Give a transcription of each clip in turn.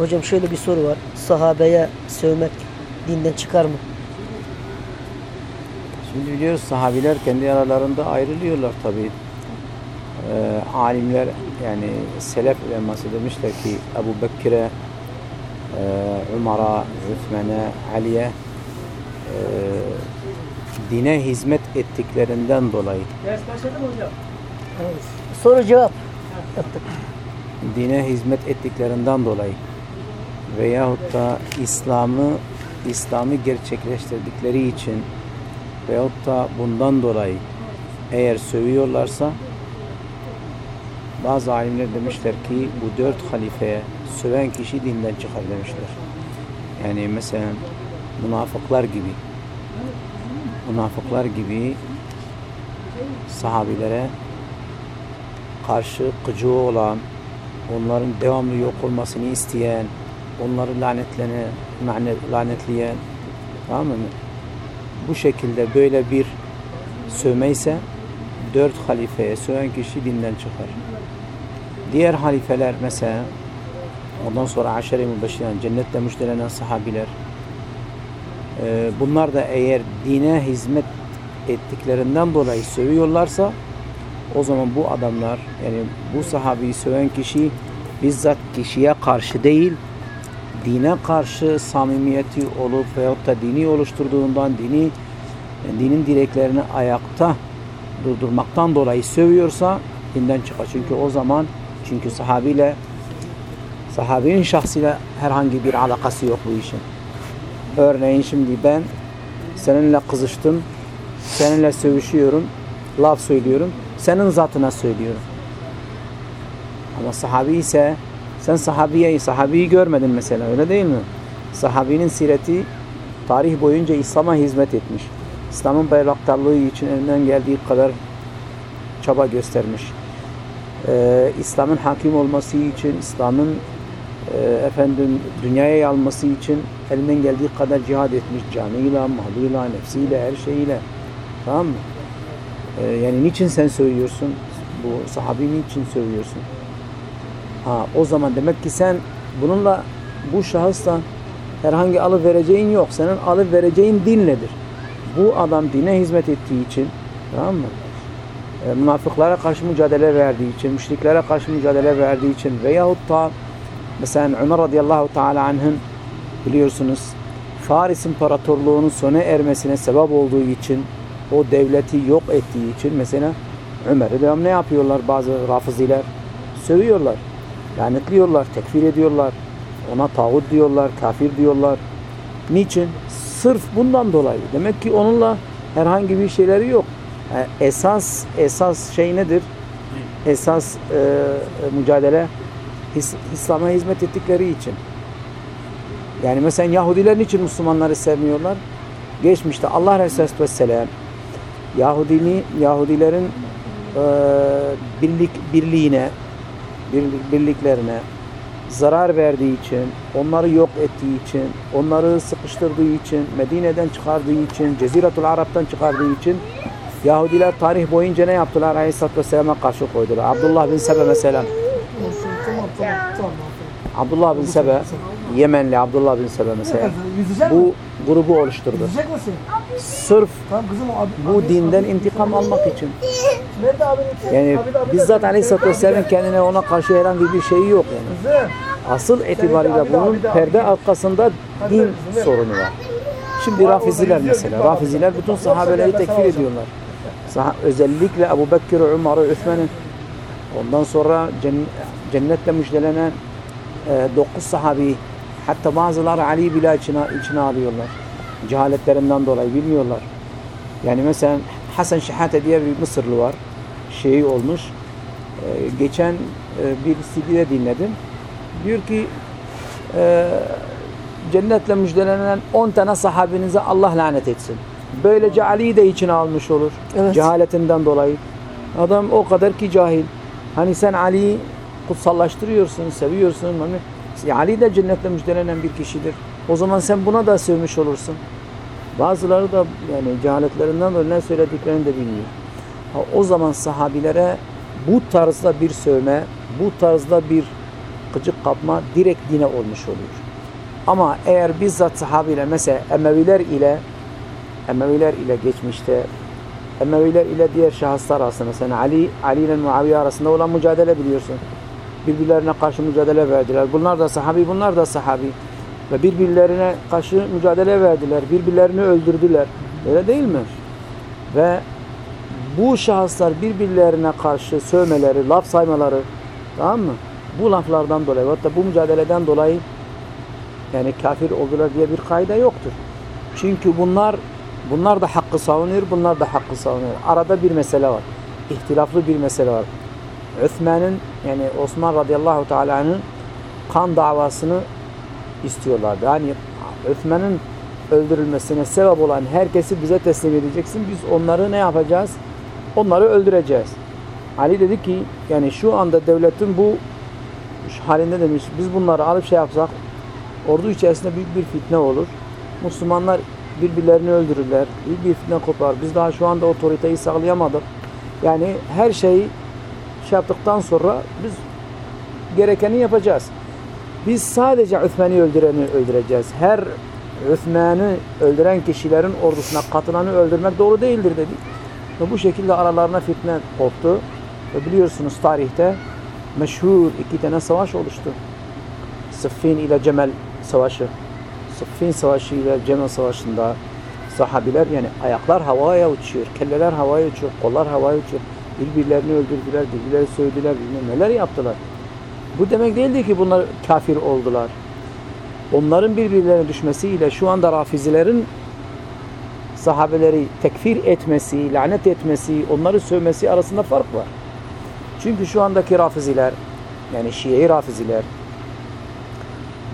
Hocam şöyle bir soru var. Sahabeye sövmek dinden çıkar mı? Şimdi biliyoruz sahabiler kendi aralarında ayrılıyorlar tabi. Ee, alimler yani selef uleması demişler ki Ebu Bekir'e, e, Umar'a, Üthmen'e, Ali'ye e, dine hizmet ettiklerinden dolayı Soru cevap yaptık. dine hizmet ettiklerinden dolayı veyahut da İslam'ı İslam'ı gerçekleştirdikleri için veyahut da bundan dolayı eğer sövüyorlarsa bazı alimler demişler ki bu dört halifeye söven kişi dinden çıkar demişler. Yani mesela münafıklar gibi münafıklar gibi sahabilere karşı gıcığı olan, onların devamlı yok olmasını isteyen, onları lanetlene, lanet- lanetleyen, tamam mı? Bu şekilde böyle bir sövme dört halifeye söven kişi dinden çıkar. Diğer halifeler mesela ondan sonra aşere-i mübeşşiren, cennetle müjdelenen sahabiler e, bunlar da eğer dine hizmet ettiklerinden dolayı sövüyorlarsa o zaman bu adamlar yani bu sahabeyi söven kişi bizzat kişiye karşı değil dine karşı samimiyeti olup veyahut da dini oluşturduğundan dini dinin direklerini ayakta durdurmaktan dolayı sövüyorsa dinden çıkar. Çünkü o zaman çünkü sahabiyle sahabinin şahsıyla herhangi bir alakası yok bu işin. Örneğin şimdi ben seninle kızıştım, seninle sövüşüyorum, laf söylüyorum, senin zatına söylüyorum. Ama sahabi ise sen sahabiye, sahabiyi görmedin mesela öyle değil mi? Sahabinin sireti tarih boyunca İslam'a hizmet etmiş. İslam'ın bayraktarlığı için elinden geldiği kadar çaba göstermiş. Ee, İslam'ın hakim olması için, İslam'ın e, efendim dünyaya yayılması için elinden geldiği kadar cihad etmiş. Canıyla, malıyla, nefsiyle, her şeyiyle. Tamam mı? Ee, yani niçin sen söylüyorsun? Bu sahabi niçin söylüyorsun? Ha, o zaman demek ki sen bununla bu şahısla herhangi alıp vereceğin yok. Senin alıp vereceğin din nedir? Bu adam dine hizmet ettiği için tamam mı? E, münafıklara karşı mücadele verdiği için, müşriklere karşı mücadele verdiği için veyahut da mesela Ömer radıyallahu teala anh'ın biliyorsunuz Faris İmparatorluğu'nun sona ermesine sebep olduğu için o devleti yok ettiği için mesela Ömer'i devam ne yapıyorlar bazı rafıziler? Sövüyorlar, lanetliyorlar, tekfir ediyorlar, ona tağut diyorlar, kafir diyorlar. Niçin? Sırf bundan dolayı. Demek ki onunla herhangi bir şeyleri yok. Yani esas esas şey nedir? Esas e, mücadele İs- İslam'a hizmet ettikleri için. Yani mesela Yahudiler niçin Müslümanları sevmiyorlar? Geçmişte Allah Resulü Vesselam Yahudini, Yahudilerin e, birlik, birliğine, birliklerine zarar verdiği için, onları yok ettiği için, onları sıkıştırdığı için, Medine'den çıkardığı için, Ceziratul Arap'tan çıkardığı için Yahudiler tarih boyunca ne yaptılar? Aleyhisselatü Vesselam'a karşı koydular. Abdullah bin Sebe mesela. Abdullah bin Sebe, Yemenli Abdullah bin Sebe mesela. Bu grubu oluşturdu. Yüzecek misin? Sırf Tamam kızım abi. bu dinden intikam almak için. Nerede abin? Yani bizzat Aleyhisselatü Vesselam'ın kendine ona karşı herhangi bir şeyi yok yani. Kızım. Asıl itibariyle bunun perde arkasında din sorunu var. Şimdi Rafiziler mesela. Rafiziler bütün sahabeleri tekfir ediyorlar. Sah- özellikle Ebu Bekir, Umar'ı, Üthmen'i ondan sonra cen- cennetle müjdelenen e, dokuz sahabi hatta bazıları Ali bile içine, içine alıyorlar. Cehaletlerinden dolayı bilmiyorlar. Yani mesela Hasan Şahate diye bir Mısırlı var. Şeyi olmuş. E, geçen e, bir CD'de dinledim. Diyor ki e, cennetle müjdelenen 10 tane sahabinize Allah lanet etsin. Böylece Ali'yi de içine almış olur. Evet. Cehaletinden dolayı. Adam o kadar ki cahil. Hani sen Ali'yi kutsallaştırıyorsun, seviyorsun. Hani, Ali de cennetle müjdelenen bir kişidir. O zaman sen buna da sövmüş olursun. Bazıları da yani cehaletlerinden dolayı ne söylediklerini de bilmiyor. Ha, o zaman sahabilere bu tarzda bir sövme, bu tarzda bir gıcık kapma direkt dine olmuş oluyor. Ama eğer bizzat sahabiyle mesela Emeviler ile Emeviler ile geçmişte Emeviler ile diğer şahıslar arasında mesela Ali, Ali ile Muaviye arasında olan mücadele biliyorsun. Birbirlerine karşı mücadele verdiler. Bunlar da sahabi, bunlar da sahabi. Ve birbirlerine karşı mücadele verdiler. Birbirlerini öldürdüler. Öyle değil mi? Ve bu şahıslar birbirlerine karşı sövmeleri, laf saymaları tamam mı? Bu laflardan dolayı hatta bu mücadeleden dolayı yani kafir oldular diye bir kaide yoktur. Çünkü bunlar bunlar da hakkı savunuyor, bunlar da hakkı savunuyor. Arada bir mesele var. İhtilaflı bir mesele var. Osman'ın yani Osman radıyallahu teala'nın kan davasını istiyorlardı. Yani Osman'ın öldürülmesine sebep olan herkesi bize teslim edeceksin. Biz onları ne yapacağız? Onları öldüreceğiz. Ali dedi ki yani şu anda devletin bu halinde demiş biz bunları alıp şey yapsak ordu içerisinde büyük bir fitne olur. Müslümanlar birbirlerini öldürürler. Büyük bir fitne kopar. Biz daha şu anda otoriteyi sağlayamadık. Yani her şeyi şey yaptıktan sonra biz gerekeni yapacağız. Biz sadece Üthmen'i öldüreni öldüreceğiz. Her Üthmen'i öldüren kişilerin ordusuna katılanı öldürmek doğru değildir dedi. Ve bu şekilde aralarına fitne koptu. Ve biliyorsunuz tarihte meşhur iki tane savaş oluştu. Sıffin ile Cemel savaşı. Sıffin savaşı ile Cemel savaşında sahabiler yani ayaklar havaya uçuyor, kelleler havaya uçuyor, kollar havaya uçuyor. Birbirlerini öldürdüler, birbirleri söylediler, bilmem neler yaptılar. Bu demek değildi ki bunlar kafir oldular. Onların birbirlerine düşmesiyle şu anda rafizilerin sahabeleri tekfir etmesi, lanet etmesi, onları sövmesi arasında fark var. Çünkü şu andaki rafiziler, yani Şii rafiziler,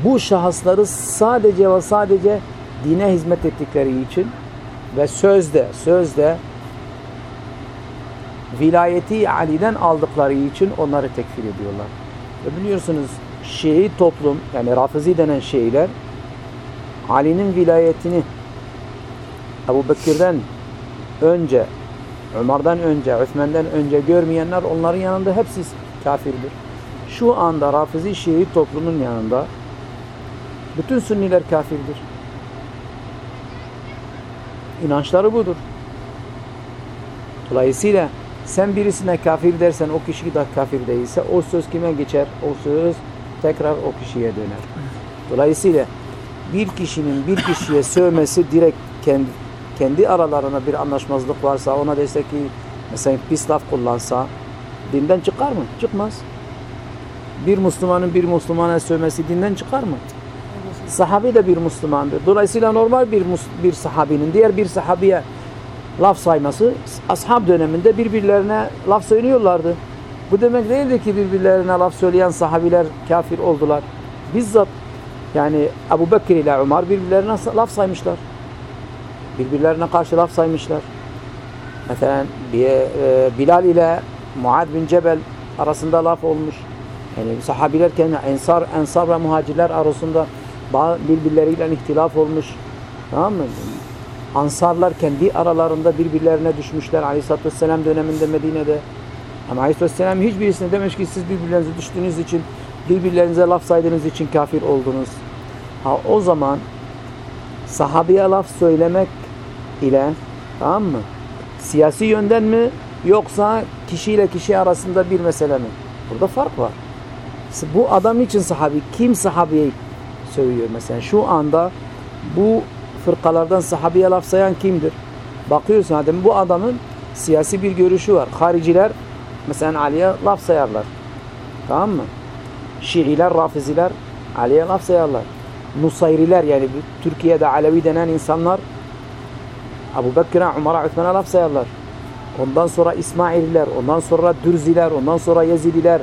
bu şahısları sadece ve sadece dine hizmet ettikleri için ve sözde, sözde vilayeti Ali'den aldıkları için onları tekfir ediyorlar. Ve biliyorsunuz Şii toplum, yani Rafizi denen Şiiler, Ali'nin vilayetini Ebu Bekir'den önce, Ömer'den önce, Osman'dan önce görmeyenler onların yanında hepsi kafirdir. Şu anda Rafizi Şii toplumun yanında bütün Sünniler kafirdir. İnançları budur. Dolayısıyla sen birisine kafir dersen o kişi de kafir değilse o söz kime geçer? O söz tekrar o kişiye döner. Dolayısıyla bir kişinin bir kişiye sövmesi direkt kendi, kendi aralarına bir anlaşmazlık varsa ona dese ki mesela pis laf kullansa dinden çıkar mı? Çıkmaz. Bir Müslümanın bir Müslümana sövmesi dinden çıkar mı? Sahabi de bir Müslümandır. Dolayısıyla normal bir bir sahabinin diğer bir sahabiye laf sayması ashab döneminde birbirlerine laf söylüyorlardı. Bu demek değildir ki birbirlerine laf söyleyen sahabiler kafir oldular. Bizzat yani Ebu Bekir ile Ömer birbirlerine laf saymışlar. Birbirlerine karşı laf saymışlar. Mesela e, Bilal ile Muad bin Cebel arasında laf olmuş. Yani sahabiler kendi ensar, ensar ve muhacirler arasında birbirleriyle ihtilaf olmuş. Tamam mı? Ansarlar kendi aralarında birbirlerine düşmüşler Aleyhisselatü Vesselam döneminde Medine'de. Ama Aleyhisselatü Vesselam hiçbirisine demiş ki siz birbirlerinize düştüğünüz için, birbirlerinize laf saydığınız için kafir oldunuz. Ha o zaman sahabeye laf söylemek ile tamam mı? Siyasi yönden mi yoksa kişiyle kişi arasında bir mesele mi? Burada fark var. Bu adam için sahabi, kim sahabeyi söylüyor mesela? Şu anda bu fırkalardan sahabeye laf sayan kimdir? Bakıyorsun adam bu adamın siyasi bir görüşü var. Hariciler mesela Ali'ye laf sayarlar. Tamam mı? Şiiler, Rafiziler Ali'ye laf sayarlar. Nusayriler yani Türkiye'de Alevi denen insanlar Abu Bekir'e, Umar'a, Üthman'a laf sayarlar. Ondan sonra İsmaililer, ondan sonra Dürziler, ondan sonra Yezidiler,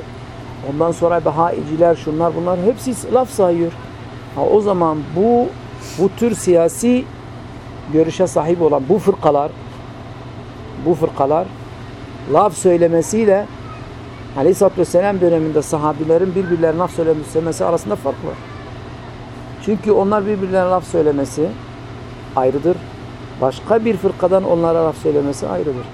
ondan sonra Behaiciler, şunlar bunlar hepsi laf sayıyor. Ha, o zaman bu bu tür siyasi görüşe sahip olan bu fırkalar bu fırkalar laf söylemesiyle Aleyhisselatü Vesselam döneminde sahabilerin birbirlerine laf söylemesi arasında fark var. Çünkü onlar birbirlerine laf söylemesi ayrıdır. Başka bir fırkadan onlara laf söylemesi ayrıdır.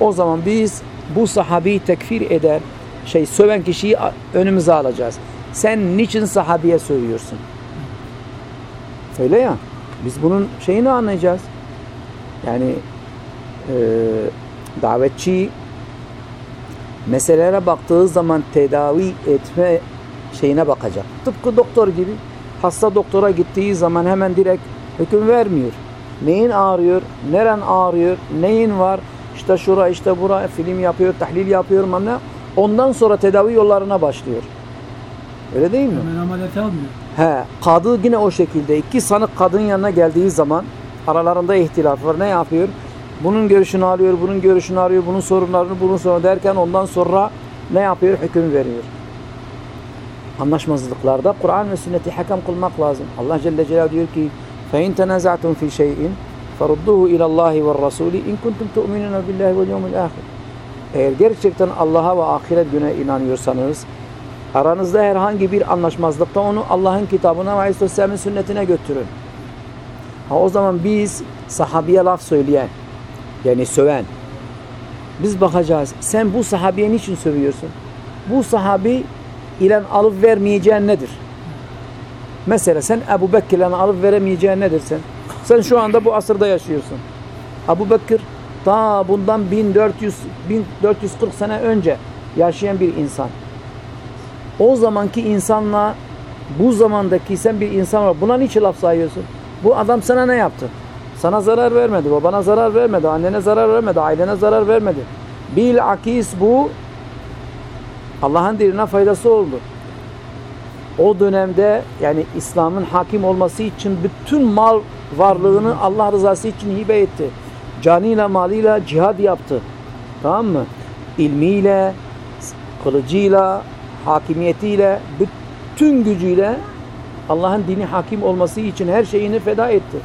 O zaman biz bu sahabeyi tekfir eden, şey söven kişiyi önümüze alacağız. Sen niçin sahabiye sövüyorsun? Öyle ya. Biz bunun şeyini anlayacağız. Yani e, davetçi meselelere baktığı zaman tedavi etme şeyine bakacak. Tıpkı doktor gibi. Hasta doktora gittiği zaman hemen direkt hüküm vermiyor. Neyin ağrıyor, neren ağrıyor, neyin var, işte şura işte bura film yapıyor, tahlil yapıyor? Ondan sonra tedavi yollarına başlıyor. Öyle değil mi? Hemen ameliyat almıyor. He, kadı yine o şekilde. İki sanık kadın yanına geldiği zaman aralarında ihtilaf var. Ne yapıyor? Bunun görüşünü alıyor, bunun görüşünü arıyor, bunun sorunlarını, bunun sorunu derken ondan sonra ne yapıyor? Hüküm veriyor. Anlaşmazlıklarda Kur'an ve sünneti hakem kılmak lazım. Allah Celle Celaluhu diyor ki فَاِنْ تَنَزَعْتُمْ فِي شَيْءٍ فَرُدُّهُ اِلَى اللّٰهِ وَالرَّسُولِ اِنْ كُنْتُمْ تُؤْمِنُونَ بِاللّٰهِ وَالْيَوْمِ الْآخِرِ Eğer gerçekten Allah'a ve ahiret güne inanıyorsanız aranızda herhangi bir anlaşmazlıkta onu Allah'ın kitabına ve Aleyhisselam'ın sünnetine götürün. Ha, o zaman biz sahabiye laf söyleyen yani söven biz bakacağız. Sen bu sahabiye niçin sövüyorsun? Bu sahabi ile alıp vermeyeceğin nedir? Mesela sen Ebu Bekir'le alıp veremeyeceğin nedir sen? Sen şu anda bu asırda yaşıyorsun. Ebu Bekir ta bundan 1400 1440 sene önce yaşayan bir insan. O zamanki insanla bu zamandaki sen bir insan var. Buna niçin laf sayıyorsun? Bu adam sana ne yaptı? Sana zarar vermedi, babana zarar vermedi, annene zarar vermedi, ailene zarar vermedi. Bil akis bu Allah'ın dinine faydası oldu. O dönemde yani İslam'ın hakim olması için bütün mal varlığını Allah rızası için hibe etti. Canıyla malıyla cihad yaptı. Tamam mı? İlmiyle, kılıcıyla, hakimiyetiyle, bütün gücüyle Allah'ın dini hakim olması için her şeyini feda etti.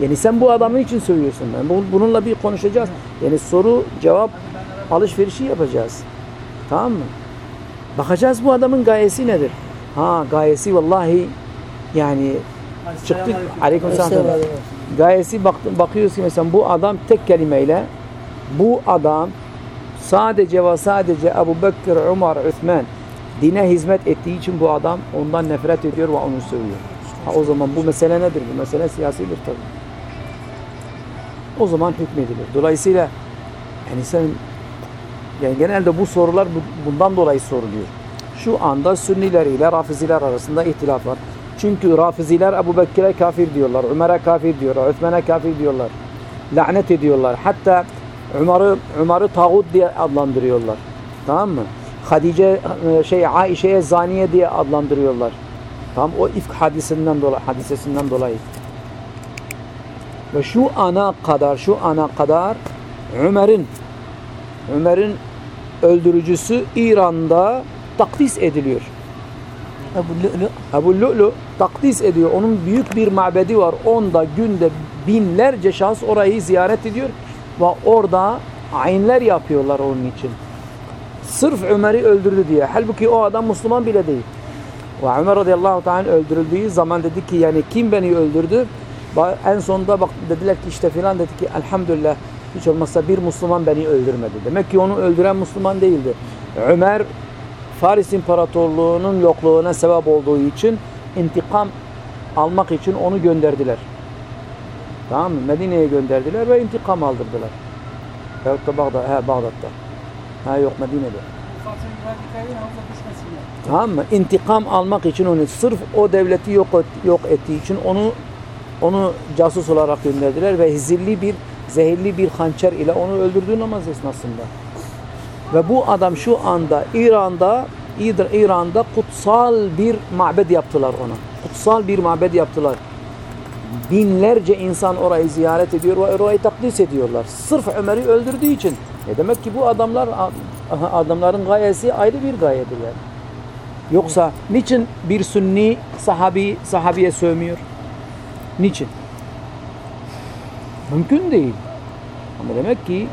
Yani sen bu adamı için söylüyorsun. Yani bununla bir konuşacağız. Yani soru cevap alışverişi yapacağız. Tamam mı? Bakacağız bu adamın gayesi nedir? Ha gayesi vallahi yani çıktık. Aleykümselam. Gayesi bak, bakıyoruz ki mesela bu adam tek kelimeyle bu adam sadece ve sadece Ebu Bekir, Umar, Üthman dine hizmet ettiği için bu adam ondan nefret ediyor ve onu sövüyor. Ha, o zaman bu mesele nedir? Bu mesele siyasidir tabii. O zaman hükmedilir. Dolayısıyla yani sen yani genelde bu sorular bundan dolayı soruluyor. Şu anda Sünniler ile Rafiziler arasında ihtilaf var. Çünkü Rafiziler Ebu Bekir'e kafir diyorlar, Ömer'e kafir diyorlar, Osman'e kafir diyorlar. Lanet ediyorlar. Hatta Ömer'i Ömer'i tağut diye adlandırıyorlar. Tamam mı? Hadice şey Aişe'ye zaniye diye adlandırıyorlar. Tamam o ifk hadisinden dolayı hadisesinden dolayı. Ve şu ana kadar şu ana kadar Ömer'in Ömer'in öldürücüsü İran'da takdis ediliyor. Ebu Lü'lü. Ebu Lü'lü takdis ediyor. Onun büyük bir mabedi var. Onda günde binlerce şahıs orayı ziyaret ediyor ve orada ayinler yapıyorlar onun için. Sırf Ömer'i öldürdü diye. Halbuki o adam Müslüman bile değil. Ve Ömer radıyallahu ta'ala öldürüldüğü zaman dedi ki yani kim beni öldürdü? En sonunda bak dediler ki işte filan dedi ki elhamdülillah hiç olmazsa bir Müslüman beni öldürmedi. Demek ki onu öldüren Müslüman değildi. Ömer Faris İmparatorluğu'nun yokluğuna sebep olduğu için intikam almak için onu gönderdiler. Tamam mı? Medine'ye gönderdiler ve intikam aldırdılar. Veyahut da Bağdat, he, Bağdat'ta. Ha yok Medine'de. Tamam mı? İntikam almak için onu sırf o devleti yok, yok ettiği için onu onu casus olarak gönderdiler ve zilli bir zehirli bir hançer ile onu öldürdüğü namaz esnasında. Ve bu adam şu anda İran'da İran'da kutsal bir mabed yaptılar ona. Kutsal bir mabed yaptılar. Binlerce insan orayı ziyaret ediyor ve orayı takdis ediyorlar. Sırf Ömer'i öldürdüğü için. E demek ki bu adamlar adamların gayesi ayrı bir gayedir yani. Yoksa niçin bir sünni sahabi sahabiye sövmüyor? Niçin? Mümkün değil. Ama demek ki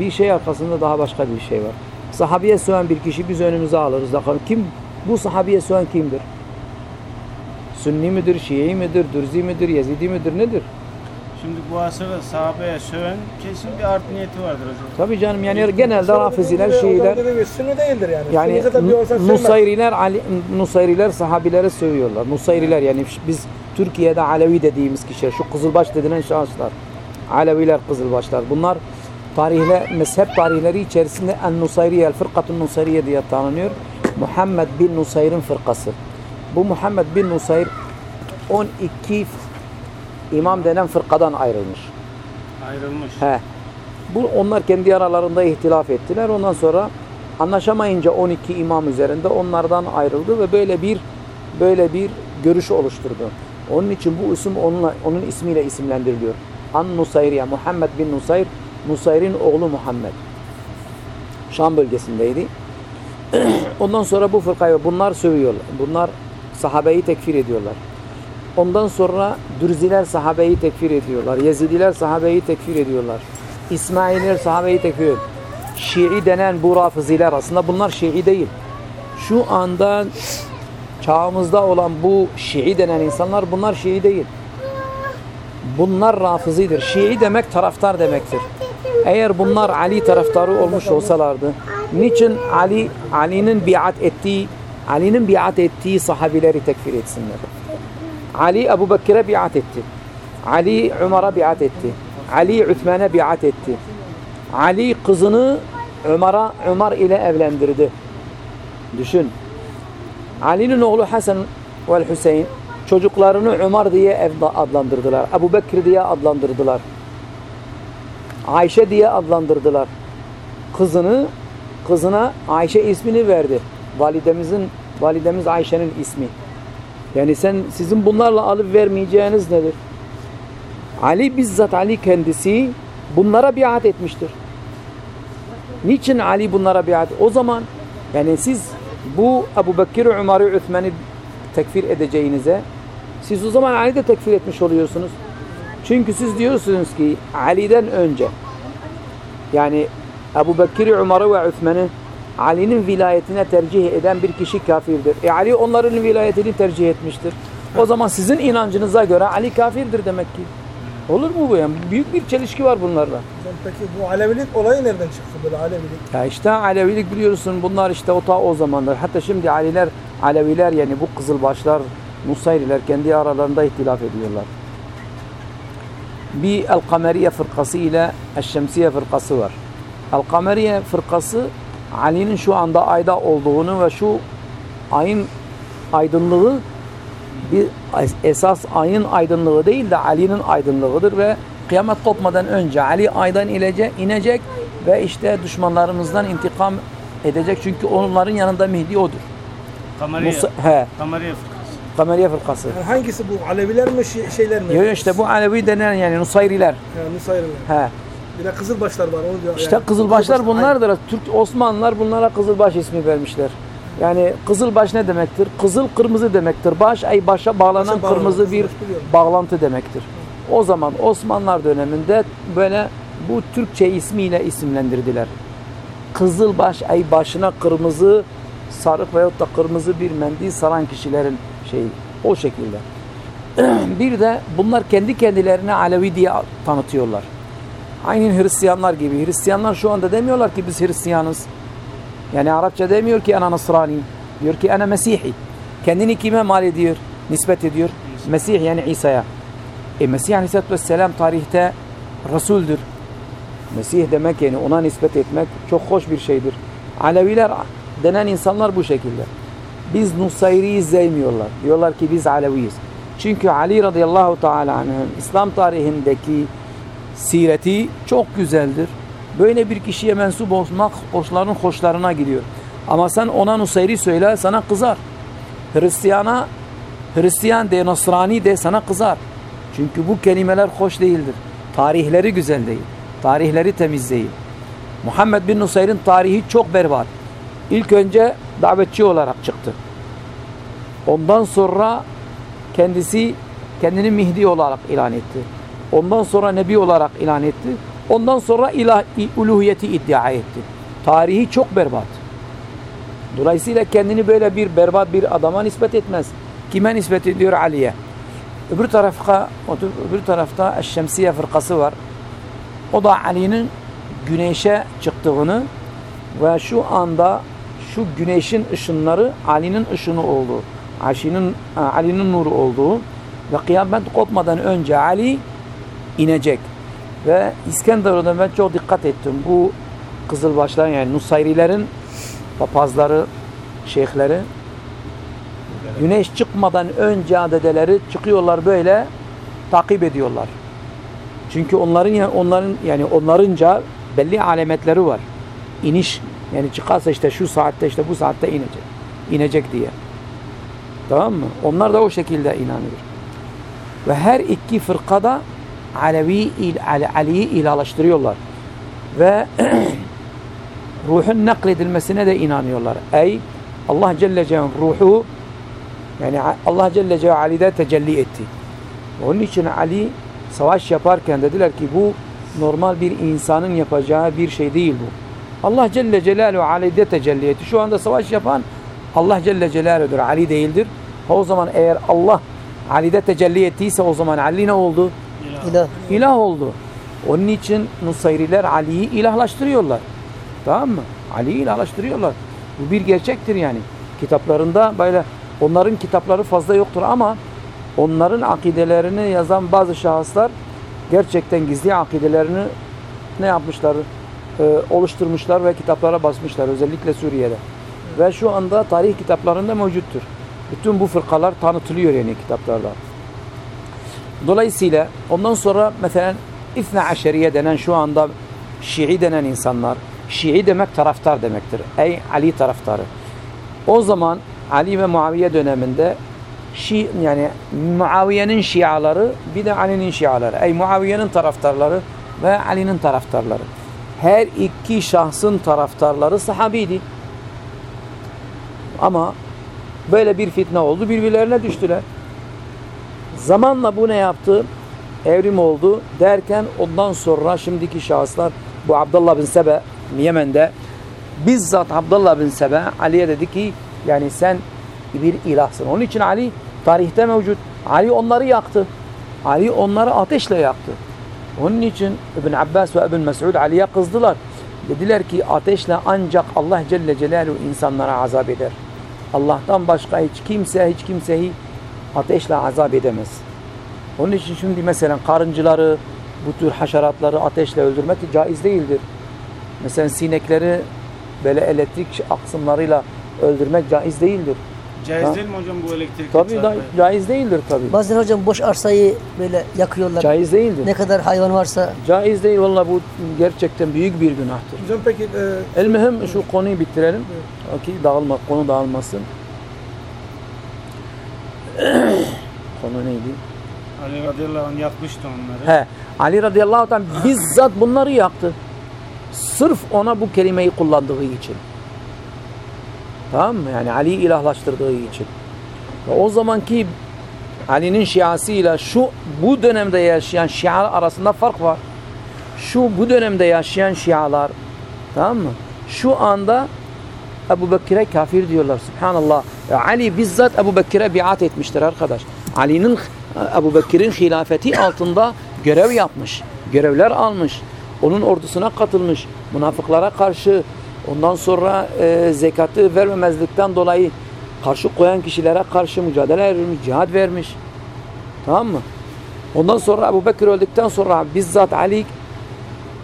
bir şey arkasında daha başka bir şey var. Sahabiye söven bir kişi biz önümüze alırız. Kim bu sahabiye söven kimdir? Sünni midir, Şii midir, Dürzi midir, Yezidi midir, nedir? Şimdi bu asırda sahabeye söven kesin bir art niyeti vardır hocam. Tabii canım yani genelde Rafiziler, Şiiler. Sünni değildir yani. yani Sünni kadar bir olsa sövmez. Nusayriler Ali, Nusayriler sahabilere sövüyorlar. Nusayriler yani biz Türkiye'de Alevi dediğimiz kişiler, şu Kızılbaş denilen şahıslar. Aleviler, Kızılbaşlar. Bunlar tarihle, mezhep tarihleri içerisinde En-Nusayriye, El-Fırkatun Nusayriye diye tanınıyor. Muhammed bin Nusayr'ın fırkası. Bu Muhammed bin Nusayr 12 imam denen fırkadan ayrılmış. Ayrılmış. He. Bu onlar kendi aralarında ihtilaf ettiler. Ondan sonra anlaşamayınca 12 imam üzerinde onlardan ayrıldı ve böyle bir böyle bir görüş oluşturdu. Onun için bu isim onunla onun ismiyle isimlendiriliyor. An Nusayriye Muhammed bin Nusayr Nusayr'in oğlu Muhammed. Şam bölgesindeydi. Ondan sonra bu fırkayı bunlar sövüyorlar. Bunlar sahabeyi tekfir ediyorlar. Ondan sonra Dürziler sahabeyi tekfir ediyorlar. Yezidiler sahabeyi tekfir ediyorlar. İsmaililer sahabeyi tekfir ediyor. Şii denen bu rafiziler aslında bunlar Şii değil. Şu anda çağımızda olan bu Şii denen insanlar bunlar Şii değil. Bunlar rafizidir. Şii demek taraftar demektir. Eğer bunlar Ali taraftarı olmuş olsalardı, niçin Ali Ali'nin biat ettiği Ali'nin biat ettiği sahabileri tekfir etsinler? Ali Ebu Bekir'e biat etti. Ali Ömer'e biat etti. Ali Üthman'e biat etti. Ali kızını Ömer'e Ömer ile evlendirdi. Düşün. Ali'nin oğlu Hasan ve Hüseyin çocuklarını Ömer diye adlandırdılar. Ebu Bekir diye adlandırdılar. Ayşe diye adlandırdılar. Kızını kızına Ayşe ismini verdi. Validemizin validemiz Ayşe'nin ismi. Yani sen sizin bunlarla alıp vermeyeceğiniz nedir? Ali bizzat Ali kendisi bunlara biat etmiştir. Niçin Ali bunlara biat? O zaman yani siz bu Ebu Bekir, Ömer'i, Üthman'ı tekfir edeceğinize siz o zaman Ali de tekfir etmiş oluyorsunuz. Çünkü siz diyorsunuz ki Ali'den önce yani Ebu Bekir, Ömer'i ve Üthman'ı Ali'nin vilayetine tercih eden bir kişi kafirdir. E Ali onların vilayetini tercih etmiştir. O zaman sizin inancınıza göre Ali kafirdir demek ki. Olur mu bu yani? Büyük bir çelişki var bunlarla. Peki bu Alevilik olayı nereden çıktı böyle Alevilik? Ya işte Alevilik biliyorsun bunlar işte o ta o zamanlar. Hatta şimdi Aliler, Aleviler yani bu Kızılbaşlar, Nusayriler kendi aralarında ihtilaf ediyorlar. Bir El-Kameriye fırkası ile Eşşemsiye fırkası var. El-Kameriye fırkası Ali'nin şu anda ayda olduğunu ve şu ayın aydınlığı bir esas ayın aydınlığı değil de Ali'nin aydınlığıdır ve kıyamet kopmadan önce Ali aydan inecek, inecek ve işte düşmanlarımızdan intikam edecek çünkü onların yanında Mehdi odur. Kamariye. Musa, he, Kamariye fırkası. Kameriye fırkası. Yani hangisi bu? Aleviler mi şey- şeyler mi? Yo, işte bu Alevi denen yani Nusayriler. Yani Nusayriler. He. Bir de Kızılbaşlar var onu diyor. İşte yani. Kızılbaşlar Kızılbaş- bunlardır. Türk Osmanlılar bunlara Kızılbaş ismi vermişler. Yani Kızılbaş ne demektir? Kızıl kırmızı demektir. Baş ay başa bağlanan Başa bağlanan, kırmızı bir bağlantı demektir. O zaman Osmanlılar döneminde böyle bu Türkçe ismiyle isimlendirdiler. Kızılbaş ay başına kırmızı sarık veyahut da kırmızı bir mendil saran kişilerin şeyi o şekilde. bir de bunlar kendi kendilerine Alevi diye tanıtıyorlar. Aynen Hristiyanlar gibi. Hristiyanlar şu anda demiyorlar ki biz Hristiyanız. Yani Arapça demiyor ki ana Nasrani. Diyor ki ana Mesihi. Kendini kime mal ediyor? Nispet ediyor. Mesih yani İsa'ya. E Mesih Aleyhisselatü Vesselam tarihte Resul'dür. Mesih demek yani ona nispet etmek çok hoş bir şeydir. Aleviler denen insanlar bu şekilde. Biz Nusayriyiz demiyorlar. Diyorlar ki biz Aleviyiz. Çünkü Ali radıyallahu teala anh'ın İslam tarihindeki sireti çok güzeldir. Böyle bir kişiye mensup olmak hoşların hoşlarına gidiyor. Ama sen ona Nusayri söyle sana kızar. Hristiyana Hristiyan de Nasrani de sana kızar. Çünkü bu kelimeler hoş değildir. Tarihleri güzel değil. Tarihleri temiz değil. Muhammed bin Nusayr'ın tarihi çok berbat. İlk önce davetçi olarak çıktı. Ondan sonra kendisi kendini Mihdi olarak ilan etti. Ondan sonra Nebi olarak ilan etti. Ondan sonra ilah, uluhiyeti iddia etti. Tarihi çok berbat. Dolayısıyla kendini böyle bir berbat bir adama nispet etmez. Kime nispet ediyor? Ali'ye. Öbür tarafta, öbür tarafta Eşşemsiye fırkası var. O da Ali'nin güneşe çıktığını ve şu anda şu güneşin ışınları Ali'nin ışını olduğu, Ali'nin Ali'nin nuru olduğu ve kıyamet kopmadan önce Ali inecek. Ve İskenderun'da ben çok dikkat ettim. Bu Kızılbaşlar yani Nusayrilerin papazları, şeyhleri güneş çıkmadan önce dedeleri çıkıyorlar böyle takip ediyorlar. Çünkü onların onların yani onlarınca belli alametleri var. İniş yani çıkarsa işte şu saatte işte bu saatte inecek. İnecek diye. Tamam mı? Onlar da o şekilde inanıyor. Ve her iki fırkada Alevi Ali, Ali'yi ilahlaştırıyorlar. Ve ruhun nakledilmesine de inanıyorlar. Ey Allah Celle Celaluhu ruhu yani Allah Celle Ali'de tecelli etti. Onun için Ali savaş yaparken dediler ki bu normal bir insanın yapacağı bir şey değil bu. Allah Celle Celaluhu Ali'de tecelli etti. Şu anda savaş yapan Allah Celle Celaluhu'dur. Ali değildir. O zaman eğer Allah Ali'de tecelli ettiyse o zaman Ali ne oldu? İlah. İlah oldu. Onun için Nusayriler Ali'yi ilahlaştırıyorlar. Tamam mı? Ali'yi ilahlaştırıyorlar. Bu bir gerçektir yani. Kitaplarında böyle onların kitapları fazla yoktur ama onların akidelerini yazan bazı şahıslar gerçekten gizli akidelerini ne yapmışlar? Ee, oluşturmuşlar ve kitaplara basmışlar özellikle Suriye'de. Ve şu anda tarih kitaplarında mevcuttur. Bütün bu fırkalar tanıtılıyor yani kitaplarda. Dolayısıyla ondan sonra mesela İthna Aşeriye denen şu anda Şii denen insanlar, Şii demek taraftar demektir. Ey Ali taraftarı. O zaman Ali ve Muaviye döneminde Şi yani Muaviye'nin Şiaları bir de Ali'nin Şiaları. Ey Muaviye'nin taraftarları ve Ali'nin taraftarları. Her iki şahsın taraftarları sahabiydi. Ama böyle bir fitne oldu. Birbirlerine düştüler. Zamanla bu ne yaptı? Evrim oldu derken ondan sonra şimdiki şahıslar bu Abdullah bin Sebe Yemen'de bizzat Abdullah bin Sebe Ali'ye dedi ki yani sen bir ilahsın. Onun için Ali tarihte mevcut. Ali onları yaktı. Ali onları ateşle yaktı. Onun için İbn Abbas ve İbn Mes'ud Ali'ye kızdılar. Dediler ki ateşle ancak Allah Celle Celaluhu insanlara azap eder. Allah'tan başka hiç kimse hiç kimseyi ateşle azap edemez. Onun için şimdi mesela karıncıları, bu tür haşeratları ateşle öldürmek caiz değildir. Mesela sinekleri böyle elektrik aksımlarıyla öldürmek caiz değildir. Caiz Ha? değil mi hocam bu elektrik Tabii da, caiz değildir tabii. Bazen hocam boş arsayı böyle yakıyorlar. Caiz değildir. Ne kadar hayvan varsa Caiz değil valla bu gerçekten büyük bir günahtır. Hocam peki e, El mühim şu konuyu bitirelim. Ki dağılma, konu dağılmasın. Konu neydi? Ali radıyallahu anh yakmıştı onları. He, Ali radıyallahu anh bizzat bunları yaktı. Sırf ona bu kelimeyi kullandığı için. Tamam mı? Yani Ali'yi ilahlaştırdığı için. Ve o zamanki Ali'nin şiasıyla şu bu dönemde yaşayan şialar arasında fark var. Şu bu dönemde yaşayan şialar tamam mı? Şu anda Ebu Bekir'e kafir diyorlar. Subhanallah. Ali bizzat Ebu Bekir'e biat etmiştir arkadaş. Ali'nin Ebu Bekir'in hilafeti altında görev yapmış. Görevler almış. Onun ordusuna katılmış. Münafıklara karşı ondan sonra e, zekatı vermemezlikten dolayı karşı koyan kişilere karşı mücadele vermiş, cihad vermiş. Tamam mı? Ondan sonra Ebu Bekir öldükten sonra bizzat Ali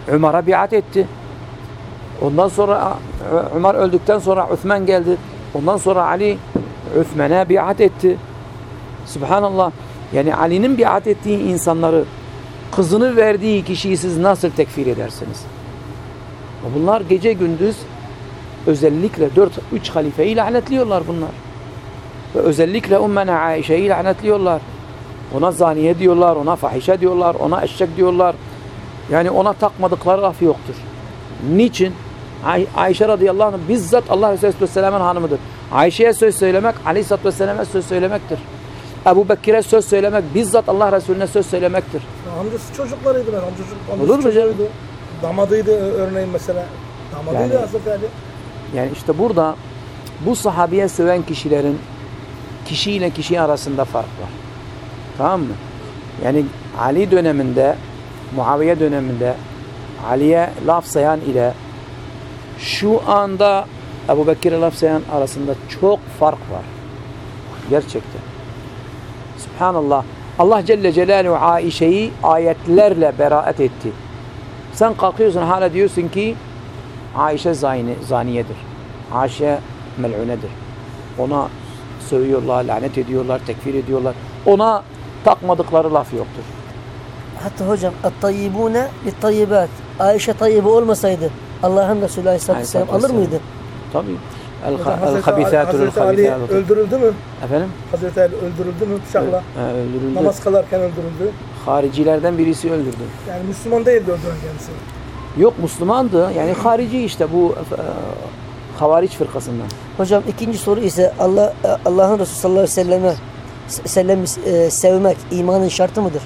Ömer'e biat etti. Ondan sonra Ö- Ömer öldükten sonra Üthman geldi. Ondan sonra Ali Üthman'a biat etti. Subhanallah. Yani Ali'nin biat ettiği insanları kızını verdiği kişiyi siz nasıl tekfir edersiniz? Bunlar gece gündüz özellikle 4 3 halifeyi lanetliyorlar bunlar. Ve özellikle Ummena Aişe'yi lanetliyorlar. Ona zaniye diyorlar, ona fahişe diyorlar, ona eşek diyorlar. Yani ona takmadıkları laf yoktur. Niçin? Ay Ayşe radıyallahu anh bizzat Allah Resulü Aleyhisselam'ın hanımıdır. Ayşe'ye söz söylemek Aleyhisselatü Vesselam'a söz söylemektir. Ebu Bekir'e söz söylemek bizzat Allah Resulüne söz söylemektir. amcası çocuklarıydı ben. Amcası, amcası Olur mu canım? Damadıydı örneğin mesela. Damadıydı Yani- Hazreti Ali. Yani işte burada bu sahabeye söven kişilerin kişiyle kişi arasında fark var. Tamam mı? Yani Ali döneminde, Muaviye döneminde Ali'ye laf sayan ile şu anda Ebu Bekir'e laf sayan arasında çok fark var. Gerçekten. Subhanallah. Allah Celle Celaluhu Aişe'yi ayetlerle beraat etti. Sen kalkıyorsun hala diyorsun ki Aişe zani, zaniyedir. Aişe mel'unedir. Ona sövüyorlar, lanet ediyorlar, tekfir ediyorlar. Ona takmadıkları laf yoktur. Hatta hocam at-tayyibune bit-tayyibat. Ayşe tayyibe olmasaydı Allah'ın Resulü Aleyhisselatü Vesselam alır mıydı? Tabii. El, el Hazreti, Ali, öldürüldü mü? Efendim? Hazreti Ali öldürüldü mü bıçakla? Ha, öldürüldü. Namaz kılarken öldürüldü. Haricilerden birisi öldürdü. Yani Müslüman değildi öldüren kendisi. Yok Müslümandı. Yani harici işte bu e, havariç fırkasından. Hocam ikinci soru ise Allah Allah'ın Resulü sallallahu aleyhi ve selleme sellem e, sevmek imanın şartı mıdır?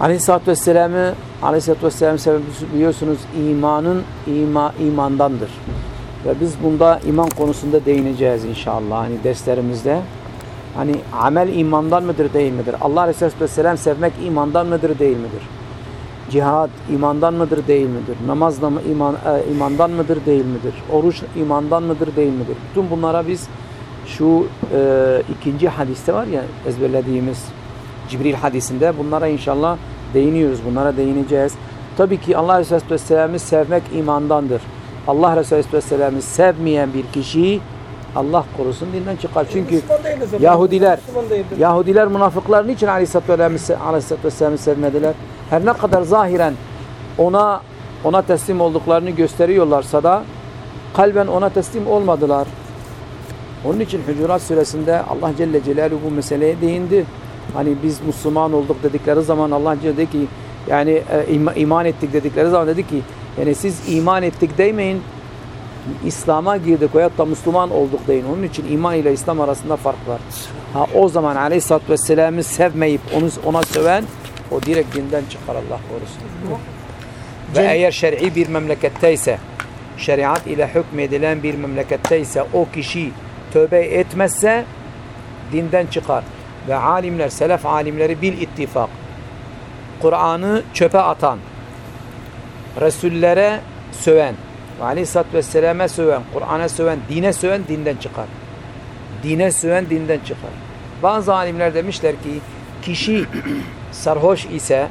Aleyhisselatü Vesselam'ı Aleyhisselatü Vesselam biliyorsunuz imanın ima, imandandır. Ve biz bunda iman konusunda değineceğiz inşallah hani derslerimizde. Hani amel imandan mıdır değil midir? Allah Aleyhisselatü Vesselam sevmek imandan mıdır değil midir? Cihad imandan mıdır değil midir? Namaz da iman, e, imandan mıdır değil midir? Oruç imandan mıdır değil midir? Bütün bunlara biz şu e, ikinci hadiste var ya ezberlediğimiz Cibril hadisinde bunlara inşallah değiniyoruz. Bunlara değineceğiz. Tabii ki Allah Resulü Vesselam'ı sevmek imandandır. Allah Resulü Vesselam'ı sevmeyen bir kişi Allah korusun dinden çıkar. Çünkü değildi zaten. Yahudiler. Yahudiler münafıklar niçin Aleyhisselatü Vesselam'ı sevmediler? Her ne kadar zahiren ona ona teslim olduklarını gösteriyorlarsa da kalben ona teslim olmadılar. Onun için Hucurat suresinde Allah Celle Celaluhu bu meseleye değindi. Hani biz Müslüman olduk dedikleri zaman Allah dedi ki yani e, ima- iman ettik dedikleri zaman dedi ki yani siz iman ettik demeyin İslam'a girdik veyahut da Müslüman olduk deyin. Onun için iman ile İslam arasında fark var. Ha, o zaman Aleyhisselatü Vesselam'ı sevmeyip onu ona söven o direkt dinden çıkar Allah korusun. Ve eğer şer'i bir memleketteyse şeriat ile hükmedilen bir memleketteyse o kişi tövbe etmezse dinden çıkar. Ve alimler, selef alimleri bil ittifak Kur'an'ı çöpe atan Resullere söven ve Aleyhisselatü Vesselam'a söven, Kur'an'a söven, dine söven dinden çıkar. Dine söven dinden çıkar. Bazı alimler demişler ki kişi sarhoş ise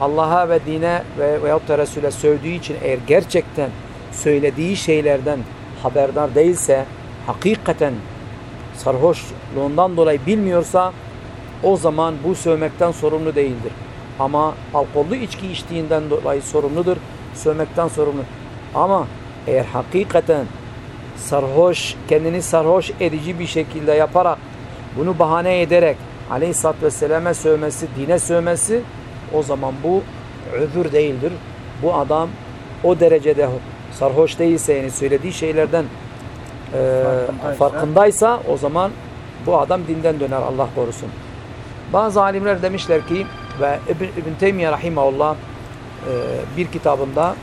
Allah'a ve dine ve veyahut da Resul'e sövdüğü için eğer gerçekten söylediği şeylerden haberdar değilse hakikaten sarhoşluğundan dolayı bilmiyorsa o zaman bu sövmekten sorumlu değildir. Ama alkollü içki içtiğinden dolayı sorumludur. Sövmekten sorumlu. Ama eğer hakikaten sarhoş, kendini sarhoş edici bir şekilde yaparak bunu bahane ederek Aleyhisselatü Vesselam'a sövmesi, dine sövmesi o zaman bu özür değildir. Bu adam o derecede sarhoş değilse yani söylediği şeylerden e, Farkındaysa. farkındaysa o zaman bu adam dinden döner Allah korusun. Bazı alimler demişler ki ve İbn, İbn Teymiye Rahimahullah e, bir kitabında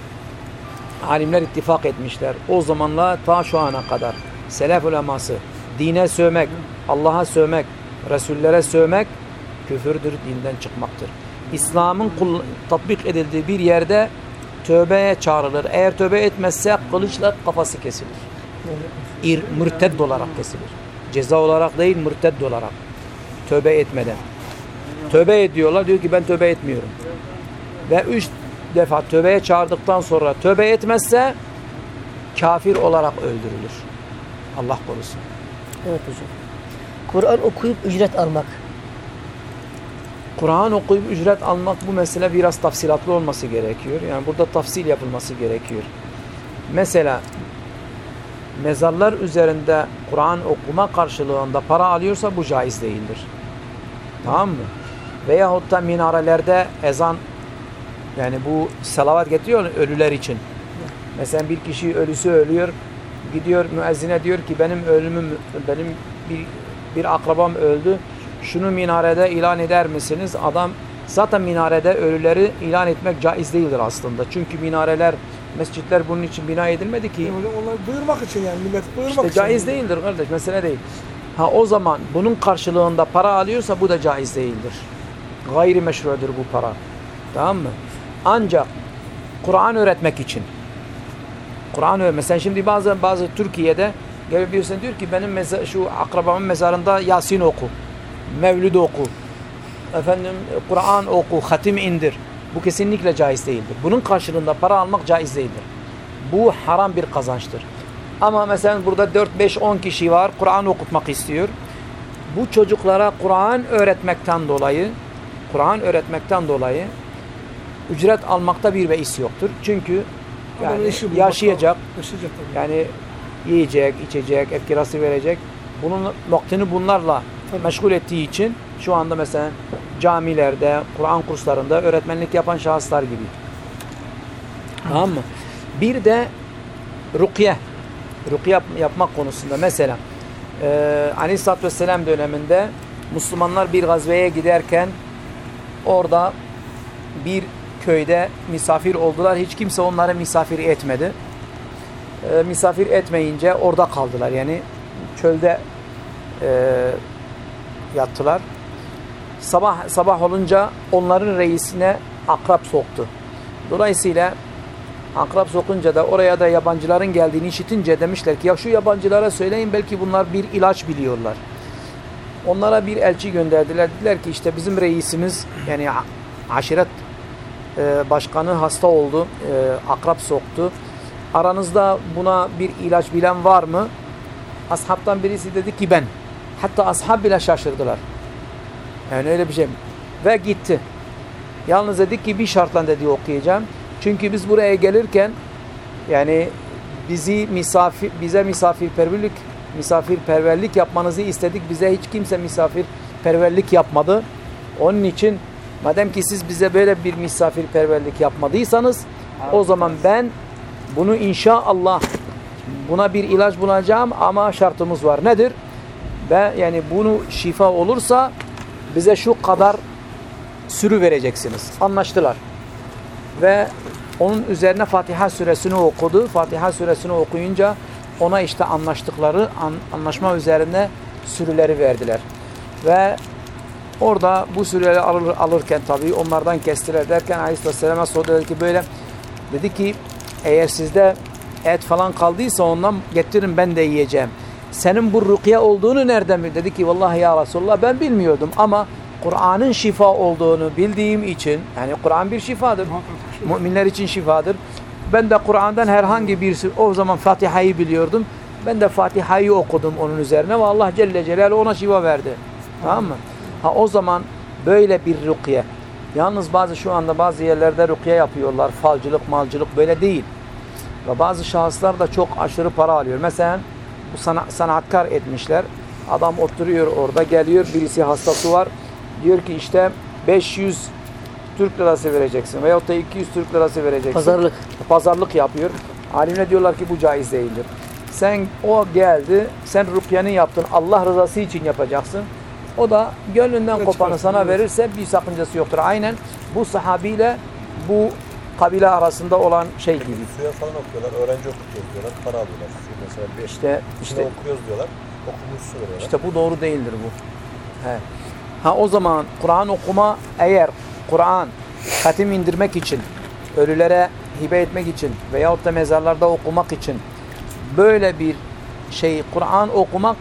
alimler ittifak etmişler. O zamanla ta şu ana kadar selef uleması dine sövmek, Allah'a sövmek, Resullere sövmek küfürdür, dinden çıkmaktır. İslam'ın tatbik edildiği bir yerde tövbeye çağrılır. Eğer tövbe etmezse kılıçla kafası kesilir. İr, mürted olarak kesilir. Ceza olarak değil mürted olarak. Tövbe etmeden. Tövbe ediyorlar diyor ki ben tövbe etmiyorum. Ve üç defa tövbeye çağırdıktan sonra tövbe etmezse kafir olarak öldürülür. Allah korusun. Evet hocam. Kur'an okuyup ücret almak. Kur'an okuyup ücret almak bu mesele biraz tafsilatlı olması gerekiyor. Yani burada tafsil yapılması gerekiyor. Mesela mezarlar üzerinde Kur'an okuma karşılığında para alıyorsa bu caiz değildir. Tamam mı? Veyahut da minarelerde ezan yani bu salavat getiriyor ölüler için. Mesela bir kişi ölüsü ölüyor. Gidiyor müezzine diyor ki benim ölümüm benim bir, bir akrabam öldü. Şunu minarede ilan eder misiniz? Adam zaten minarede ölüleri ilan etmek caiz değildir aslında. Çünkü minareler, mescitler bunun için bina edilmedi ki. Hocam onları duyurmak için yani milleti duyurmak İşte için. caiz değildir kardeş. Mesele değil. Ha o zaman bunun karşılığında para alıyorsa bu da caiz değildir. Gayri meşrudur bu para. Tamam mı? Ancak Kur'an öğretmek için. Kur'an öğretmek. Mesela şimdi bazı bazı Türkiye'de birisi diyor ki benim meza- şu akrabamın mezarında Yasin oku. Mevlid oku. Efendim Kur'an oku, hatim indir. Bu kesinlikle caiz değildir. Bunun karşılığında para almak caiz değildir. Bu haram bir kazançtır. Ama mesela burada 4 5 10 kişi var Kur'an okutmak istiyor. Bu çocuklara Kur'an öğretmekten dolayı Kur'an öğretmekten dolayı ücret almakta bir beis yoktur. Çünkü yani yaşayacak, yani yiyecek, içecek, ev kirası verecek. Bunun vaktini bunlarla Tabii. meşgul ettiği için şu anda mesela camilerde, Kur'an kurslarında öğretmenlik yapan şahıslar gibi. Tamam mı? Bir de rukiye. Rukiye yap- yapmak konusunda mesela e, Aleyhisselatü Vesselam döneminde Müslümanlar bir gazveye giderken orada bir köyde misafir oldular. Hiç kimse onları misafir etmedi. E, misafir etmeyince orada kaldılar. Yani çölde e, yattılar. Sabah sabah olunca onların reisine akrap soktu. Dolayısıyla akrap sokunca da oraya da yabancıların geldiğini işitince demişler ki ya şu yabancılara söyleyin belki bunlar bir ilaç biliyorlar. Onlara bir elçi gönderdiler. Dediler ki işte bizim reisimiz yani aşiret e, başkanı hasta oldu. E, akrap soktu. Aranızda buna bir ilaç bilen var mı? Ashabtan birisi dedi ki ben. Hatta ashab bile şaşırdılar. Yani öyle bir şey. Ve gitti. Yalnız dedik ki bir şartla dedi okuyacağım. Çünkü biz buraya gelirken yani bizi misafir bize misafirperverlik misafirperverlik yapmanızı istedik. Bize hiç kimse misafirperverlik yapmadı. Onun için madem ki siz bize böyle bir misafirperverlik yapmadıysanız o zaman ben bunu inşallah buna bir ilaç bulacağım ama şartımız var. Nedir? Ve yani bunu şifa olursa bize şu kadar sürü vereceksiniz. Anlaştılar. Ve onun üzerine Fatiha suresini okudu. Fatiha suresini okuyunca ona işte anlaştıkları an, anlaşma üzerine sürüleri verdiler. Ve orada bu sürüleri alır, alırken tabii onlardan kestiler derken Aleyhisselam'a sordu dedi ki böyle dedi ki eğer sizde et falan kaldıysa ondan getirin ben de yiyeceğim. Senin bu rukiye olduğunu nereden mi? Dedi ki vallahi ya Resulullah ben bilmiyordum ama Kur'an'ın şifa olduğunu bildiğim için yani Kur'an bir şifadır. Müminler için şifadır. Ben de Kur'an'dan herhangi birisi o zaman Fatiha'yı biliyordum. Ben de Fatiha'yı okudum onun üzerine ve Allah Celle Celaluhu ona şifa verdi. Tamam mı? Ha o zaman böyle bir rukiye. Yalnız bazı şu anda bazı yerlerde rukiye yapıyorlar. Falcılık, malcılık böyle değil. Ve bazı şahıslar da çok aşırı para alıyor. Mesela sana, sanatkar etmişler. Adam oturuyor orada geliyor birisi hastası var. Diyor ki işte 500 Türk lirası vereceksin veyahut da 200 Türk lirası vereceksin. Pazarlık. Pazarlık yapıyor. Alimler diyorlar ki bu caiz değildir. Sen o geldi, sen rukyeni yaptın, Allah rızası için yapacaksın. O da gönlünden kopanı sana verirse bir sakıncası yoktur. Aynen bu sahabiyle bu kabile arasında olan şey gibi. Suya falan okuyorlar, öğrenci okutuyoruz diyorlar, para alıyorlar. Mesela bir İşte işte işte okuyoruz diyorlar, okumuş su veriyorlar. İşte bu doğru değildir bu. He. Ha o zaman Kur'an okuma eğer Kur'an hatim indirmek için, ölülere hibe etmek için veyahut da mezarlarda okumak için böyle bir şey Kur'an okumak,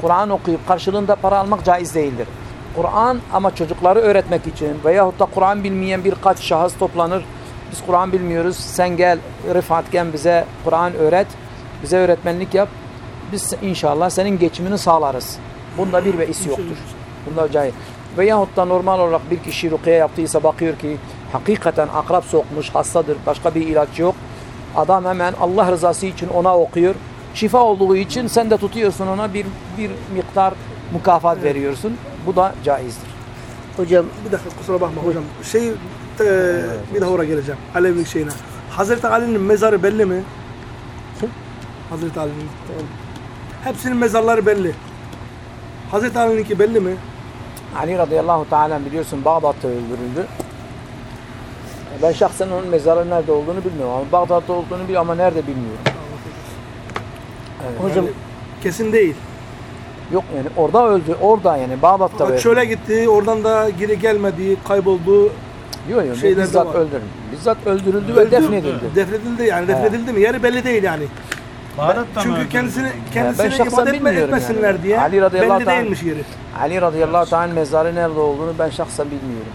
Kur'an okuyup karşılığında para almak caiz değildir. Kur'an ama çocukları öğretmek için veyahut da Kur'an bilmeyen birkaç şahıs toplanır. Biz Kur'an bilmiyoruz. Sen gel Rıfat gel bize Kur'an öğret. Bize öğretmenlik yap. Biz inşallah senin geçimini sağlarız. Bunda bir beis yoktur. Bunda caiz. Veyahut da normal olarak bir kişi rukiye yaptıysa bakıyor ki hakikaten akrap sokmuş, hastadır, başka bir ilaç yok. Adam hemen Allah rızası için ona okuyor. Şifa olduğu için sen de tutuyorsun ona bir bir miktar mükafat veriyorsun. Bu da caizdir. Hocam Bir dakika kusura bakma hocam. Şey e, bir daha oraya geleceğim. Alevilik şeyine. Hazreti Ali'nin mezarı belli mi? Hazreti Ali'nin. Hepsinin mezarları belli. Hazreti Ali'ninki belli mi? Ali radıyallahu teala biliyorsun Bağdat'ta öldürüldü. Ben şahsen onun mezarı nerede olduğunu bilmiyorum ama Bağdat'ta olduğunu biliyorum ama nerede bilmiyorum. Evet. hocam Kesin değil. Yok yani orada öldü. Orada yani Bağdat'ta. Fakat çöle gitti, oradan da geri gelmedi, kayboldu. Yok yok şeyler bizzat var. öldürüldü. Bizzat öldürüldü ve Öldü. defnedildi. Defnedildi yani, defnedildi mi? Yeri belli değil yani. Bağdat'ta mı Çünkü öldürdü? kendisini kendisine şahsen ibadet etme- bilmiyorum etmesinler yani. diye Ali radıyallahu belli değilmiş yeri. Ali radıyallahu ta'ala mezarı nerede olduğunu ben şahsen bilmiyorum.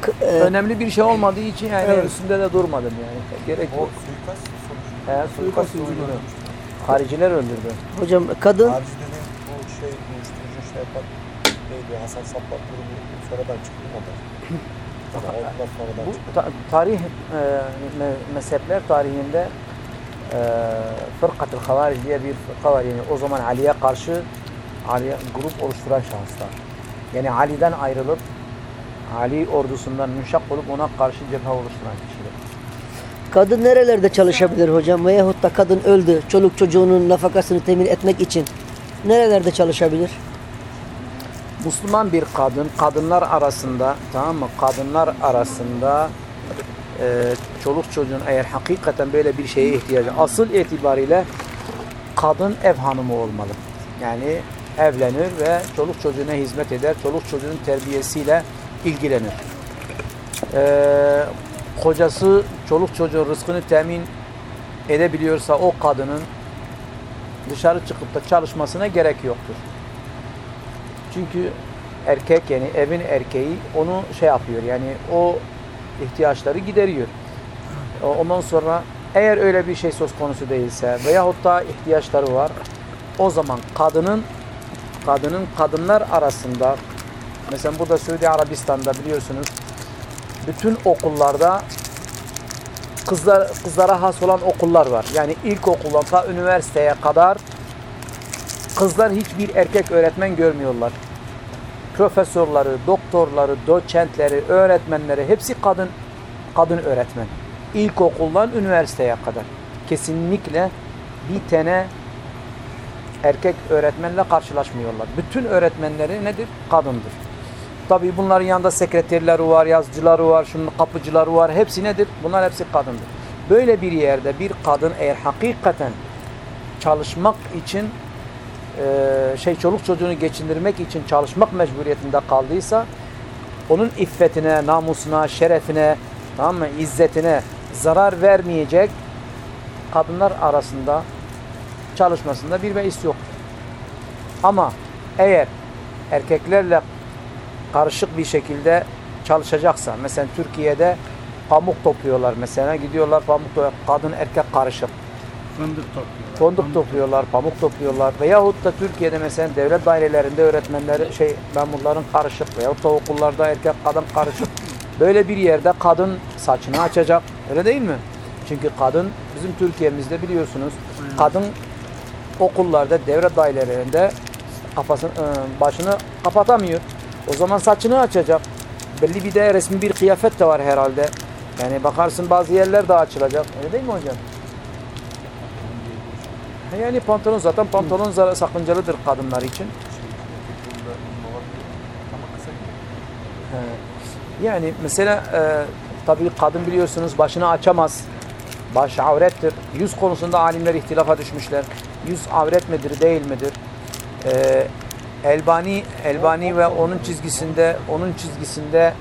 K- e, Önemli bir şey olmadığı için yani Evet. üstünde de durmadım yani. Gerek O yok. suikast sonucu. He, suikast sonucu. sonucu. Hariciler öldürdü. hocam kadın Harici dediğim bu şey uyuşturucu şey yapan neydi Hasan Saplak durumu sonradan çıktı mı Bu tarih e, me- mezhepler tarihinde e, Fırkatul Havaric diye bir fırka var. Yani o zaman Ali'ye karşı Ali'ye grup oluşturan şahıslar. Yani Ali'den ayrılıp Ali ordusundan münşak olup ona karşı cephe oluşturan kişiler. kadın nerelerde çalışabilir hocam? Veyahut da kadın öldü. Çoluk çocuğunun nafakasını temin etmek için nerelerde çalışabilir? Müslüman bir kadın, kadınlar arasında tamam mı? Kadınlar arasında e, çoluk çocuğun eğer hakikaten böyle bir şeye ihtiyacı, asıl itibariyle kadın ev hanımı olmalı. Yani evlenir ve çoluk çocuğuna hizmet eder, çoluk çocuğun terbiyesiyle ilgilenir. E, kocası çoluk çocuğun rızkını temin edebiliyorsa o kadının dışarı çıkıp da çalışmasına gerek yoktur. Çünkü erkek yani evin erkeği onu şey yapıyor yani o ihtiyaçları gideriyor. Ondan sonra eğer öyle bir şey söz konusu değilse veyahut da ihtiyaçları var o zaman kadının kadının kadınlar arasında mesela burada Suudi Arabistan'da biliyorsunuz bütün okullarda kızlar kızlara has olan okullar var. Yani ilkokuldan ta üniversiteye kadar kızlar hiçbir erkek öğretmen görmüyorlar. Profesörleri, doktorları, doçentleri, öğretmenleri hepsi kadın kadın öğretmen. İlkokuldan üniversiteye kadar. Kesinlikle bir tane erkek öğretmenle karşılaşmıyorlar. Bütün öğretmenleri nedir? Kadındır. Tabii bunların yanında sekreterleri var, yazıcıları var, şunun kapıcıları var. Hepsi nedir? Bunlar hepsi kadındır. Böyle bir yerde bir kadın eğer hakikaten çalışmak için e, şey çoluk çocuğunu geçindirmek için çalışmak mecburiyetinde kaldıysa onun iffetine, namusuna, şerefine, tamam mı, izzetine zarar vermeyecek kadınlar arasında çalışmasında bir beis yok. Ama eğer erkeklerle karışık bir şekilde çalışacaksa mesela Türkiye'de pamuk topluyorlar mesela gidiyorlar pamuk topluyorlar. kadın erkek karışık Fındık topluyorlar. Fındık topluyorlar, pamuk topluyorlar veyahut da Türkiye'de mesela devlet dairelerinde öğretmenleri şey memurların karışık veyahut da okullarda erkek kadın karışık. Böyle bir yerde kadın saçını açacak. Öyle değil mi? Çünkü kadın bizim Türkiye'mizde biliyorsunuz kadın okullarda devlet dairelerinde kafasını e, başını kapatamıyor. O zaman saçını açacak. Belli bir de resmi bir kıyafet de var herhalde. Yani bakarsın bazı yerler de açılacak. Öyle değil mi hocam? Yani pantolon zaten pantolon zara- sakıncalıdır kadınlar için. Yani mesela e, tabii kadın biliyorsunuz başını açamaz. Baş avrettir. Yüz konusunda alimler ihtilafa düşmüşler. Yüz avret midir değil midir? E, Elbani Elbani ve onun çizgisinde onun çizgisinde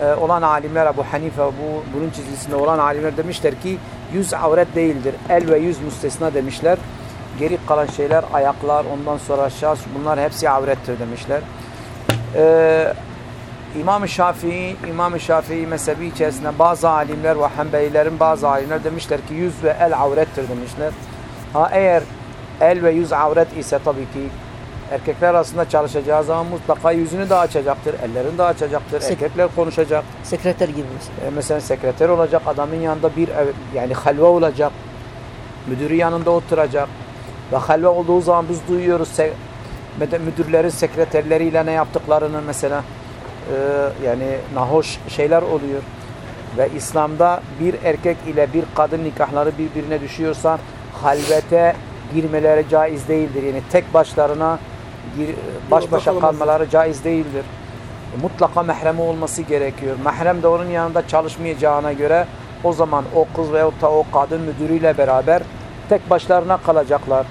e, olan alimler Ebu Hanife bu bunun çizgisinde olan alimler demişler ki yüz avret değildir. El ve yüz müstesna demişler. Geri kalan şeyler ayaklar ondan sonra şahs bunlar hepsi avrettir demişler. Ee, İmam-ı Şafii, İmam-ı Şafii mezhebi içerisinde bazı alimler ve Hanbelilerin bazı alimler demişler ki yüz ve el avrettir demişler. Ha eğer el ve yüz avret ise tabii ki erkekler arasında çalışacağı zaman mutlaka yüzünü de açacaktır, ellerini de açacaktır, Sek- erkekler konuşacak. Sekreter gibi mesela. E, mesela sekreter olacak, adamın yanında bir yani halva olacak. Müdürü yanında oturacak. Ve halva olduğu zaman biz duyuyoruz se- müdürlerin sekreterleriyle ne yaptıklarını mesela e, yani nahoş şeyler oluyor. Ve İslam'da bir erkek ile bir kadın nikahları birbirine düşüyorsa halvete girmeleri caiz değildir. Yani tek başlarına gir- baş başa kalmaları caiz değildir. Mutlaka mahremi olması gerekiyor. Mahrem de onun yanında çalışmayacağına göre o zaman o kız veyahut da o kadın müdürüyle beraber tek başlarına kalacaklar.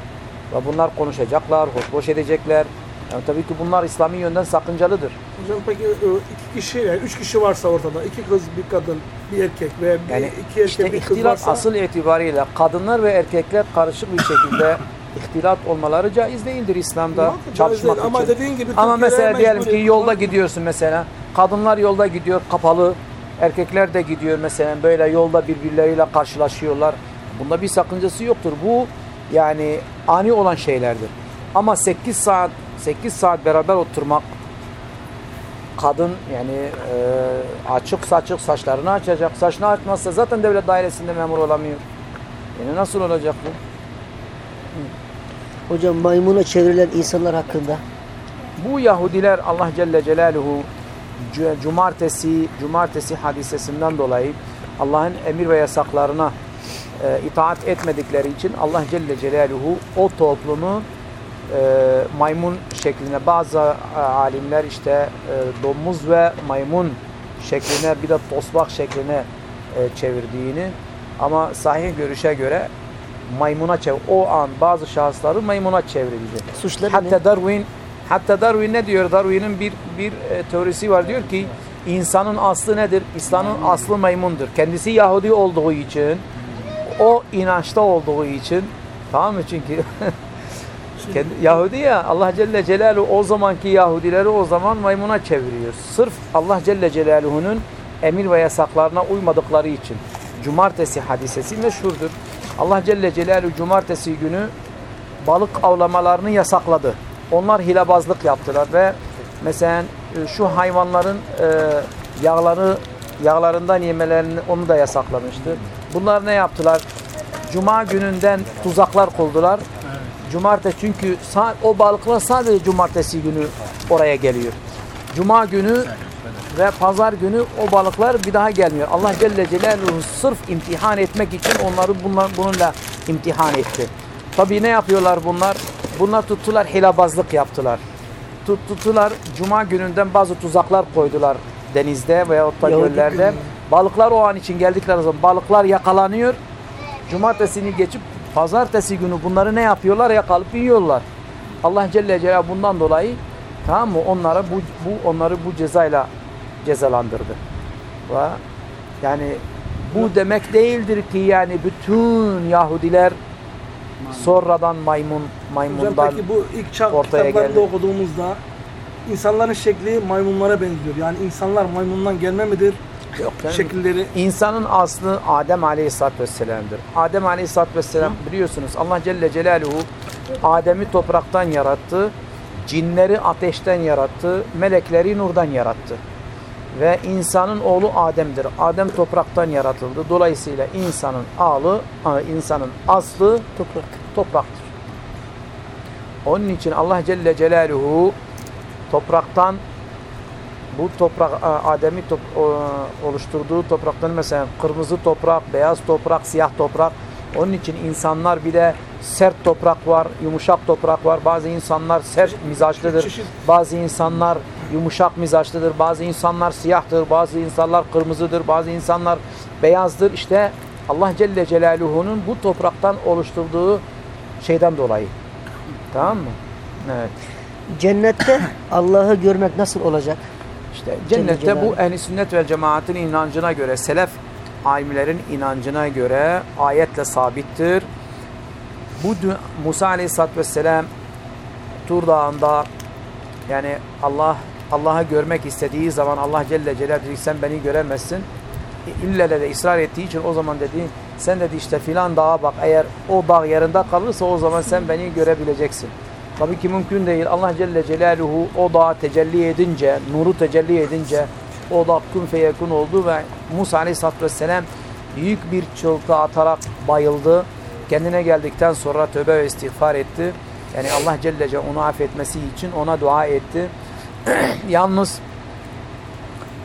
Ve bunlar konuşacaklar, hoşboş edecekler. Yani tabii ki bunlar İslami yönden sakıncalıdır. Hocam peki e, iki kişi, yani üç kişi varsa ortada, iki kız, bir kadın, bir erkek veya bir, Yani iki erkek, işte bir kız ihtilat varsa asıl itibariyle kadınlar ve erkekler karışık bir şekilde ihtilat olmaları caiz değildir İslam'da caiz çalışmak değil. Ama için. dediğin gibi Ama mesela diyelim ki yolda gidiyorsun mesela. Kadınlar yolda gidiyor kapalı. Erkekler de gidiyor mesela böyle yolda birbirleriyle karşılaşıyorlar. Bunda bir sakıncası yoktur. Bu yani ani olan şeylerdir. Ama 8 saat 8 saat beraber oturmak kadın yani e, açık saçık saçlarını açacak. Saçını açmazsa zaten devlet dairesinde memur olamıyor. Yani nasıl olacak bu? Hocam maymuna çevrilen insanlar hakkında. Bu Yahudiler Allah Celle Celaluhu cu- cumartesi cumartesi hadisesinden dolayı Allah'ın emir ve yasaklarına e, itaat etmedikleri için Allah Celle Celaluhu o toplumu e, maymun şekline bazı e, alimler işte e, domuz ve maymun şekline bir de tosbak şekline e, çevirdiğini ama sahih görüşe göre maymuna çevir. O an bazı şahısları maymuna çevrildi. Suçları Hatta ne? Darwin hatta Darwin ne diyor? Darwin'in bir bir e, teorisi var diyor ki insanın aslı nedir? İslam'ın aslı maymundur. Kendisi Yahudi olduğu için inançta olduğu için tamam mı? Çünkü kendi, Yahudi ya Allah Celle Celaluhu o zamanki Yahudileri o zaman maymuna çeviriyor. Sırf Allah Celle Celaluhu'nun emir ve yasaklarına uymadıkları için. Cumartesi hadisesi meşhurdur. Allah Celle Celaluhu cumartesi günü balık avlamalarını yasakladı. Onlar hilebazlık yaptılar ve mesela e, şu hayvanların e, yağları yağlarından yemelerini onu da yasaklamıştı. Bunlar ne yaptılar? Cuma gününden tuzaklar kurdular. Cumartesi çünkü o balıklar sadece cumartesi günü oraya geliyor. Cuma günü ve pazar günü o balıklar bir daha gelmiyor. Allah Celle Celaluhu sırf imtihan etmek için onları bunlar, bununla imtihan etti. Tabii ne yapıyorlar bunlar? Bunlar tuttular hilebazlık yaptılar. Tut, tuttular cuma gününden bazı tuzaklar koydular denizde veyahut da göllerde. Balıklar o an için geldikleri zaman balıklar yakalanıyor. Cumartesini geçip pazartesi günü bunları ne yapıyorlar? Yakalıp yiyorlar. Allah Celle Celaluhu bundan dolayı tamam mı? Onlara bu, bu onları bu cezayla cezalandırdı. Ve yani bu demek değildir ki yani bütün Yahudiler sonradan maymun Hocam maymundan peki bu ilk çağ ortaya kitaplarında geldi. okuduğumuzda insanların şekli maymunlara benziyor. Yani insanlar maymundan gelme midir? Yok canım. Şekilleri İnsanın aslı Adem Aleyhisselatü Vesselam'dır. Adem Aleyhisselatü Vesselam biliyorsunuz Allah Celle Celaluhu Adem'i topraktan yarattı. Cinleri ateşten yarattı. Melekleri nurdan yarattı. Ve insanın oğlu Adem'dir. Adem topraktan yaratıldı. Dolayısıyla insanın ağlı, insanın aslı Toprak. topraktır. Onun için Allah Celle Celaluhu topraktan bu toprak Adem'i top, oluşturduğu topraktan mesela kırmızı toprak, beyaz toprak, siyah toprak. Onun için insanlar bir de sert toprak var, yumuşak toprak var. Bazı insanlar sert mizaçlıdır. Bazı insanlar yumuşak mizaçlıdır. Bazı insanlar siyahtır. Bazı insanlar kırmızıdır. Bazı insanlar beyazdır. İşte Allah Celle Celaluhu'nun bu topraktan oluşturduğu şeyden dolayı. Tamam mı? Evet. Cennette Allah'ı görmek nasıl olacak? İşte cennette bu ehli sünnet ve cemaatin inancına göre, selef alimlerin inancına göre ayetle sabittir. Bu Musa Aleyhisselatü Vesselam Tur Dağı'nda yani Allah Allah'ı görmek istediği zaman Allah Celle Celaluhu dedi, sen beni göremezsin. E, İlle de ısrar ettiği için o zaman dedi sen dedi işte filan dağa bak eğer o dağ yerinde kalırsa o zaman sen beni görebileceksin. Tabii ki mümkün değil. Allah Celle Celaluhu o dağa tecelli edince, nuru tecelli edince o da kun feyekun oldu ve Musa Aleyhisselatü Vesselam büyük bir çılgı atarak bayıldı. Kendine geldikten sonra tövbe ve istiğfar etti. Yani Allah Celle Celaluhu onu affetmesi için ona dua etti. Yalnız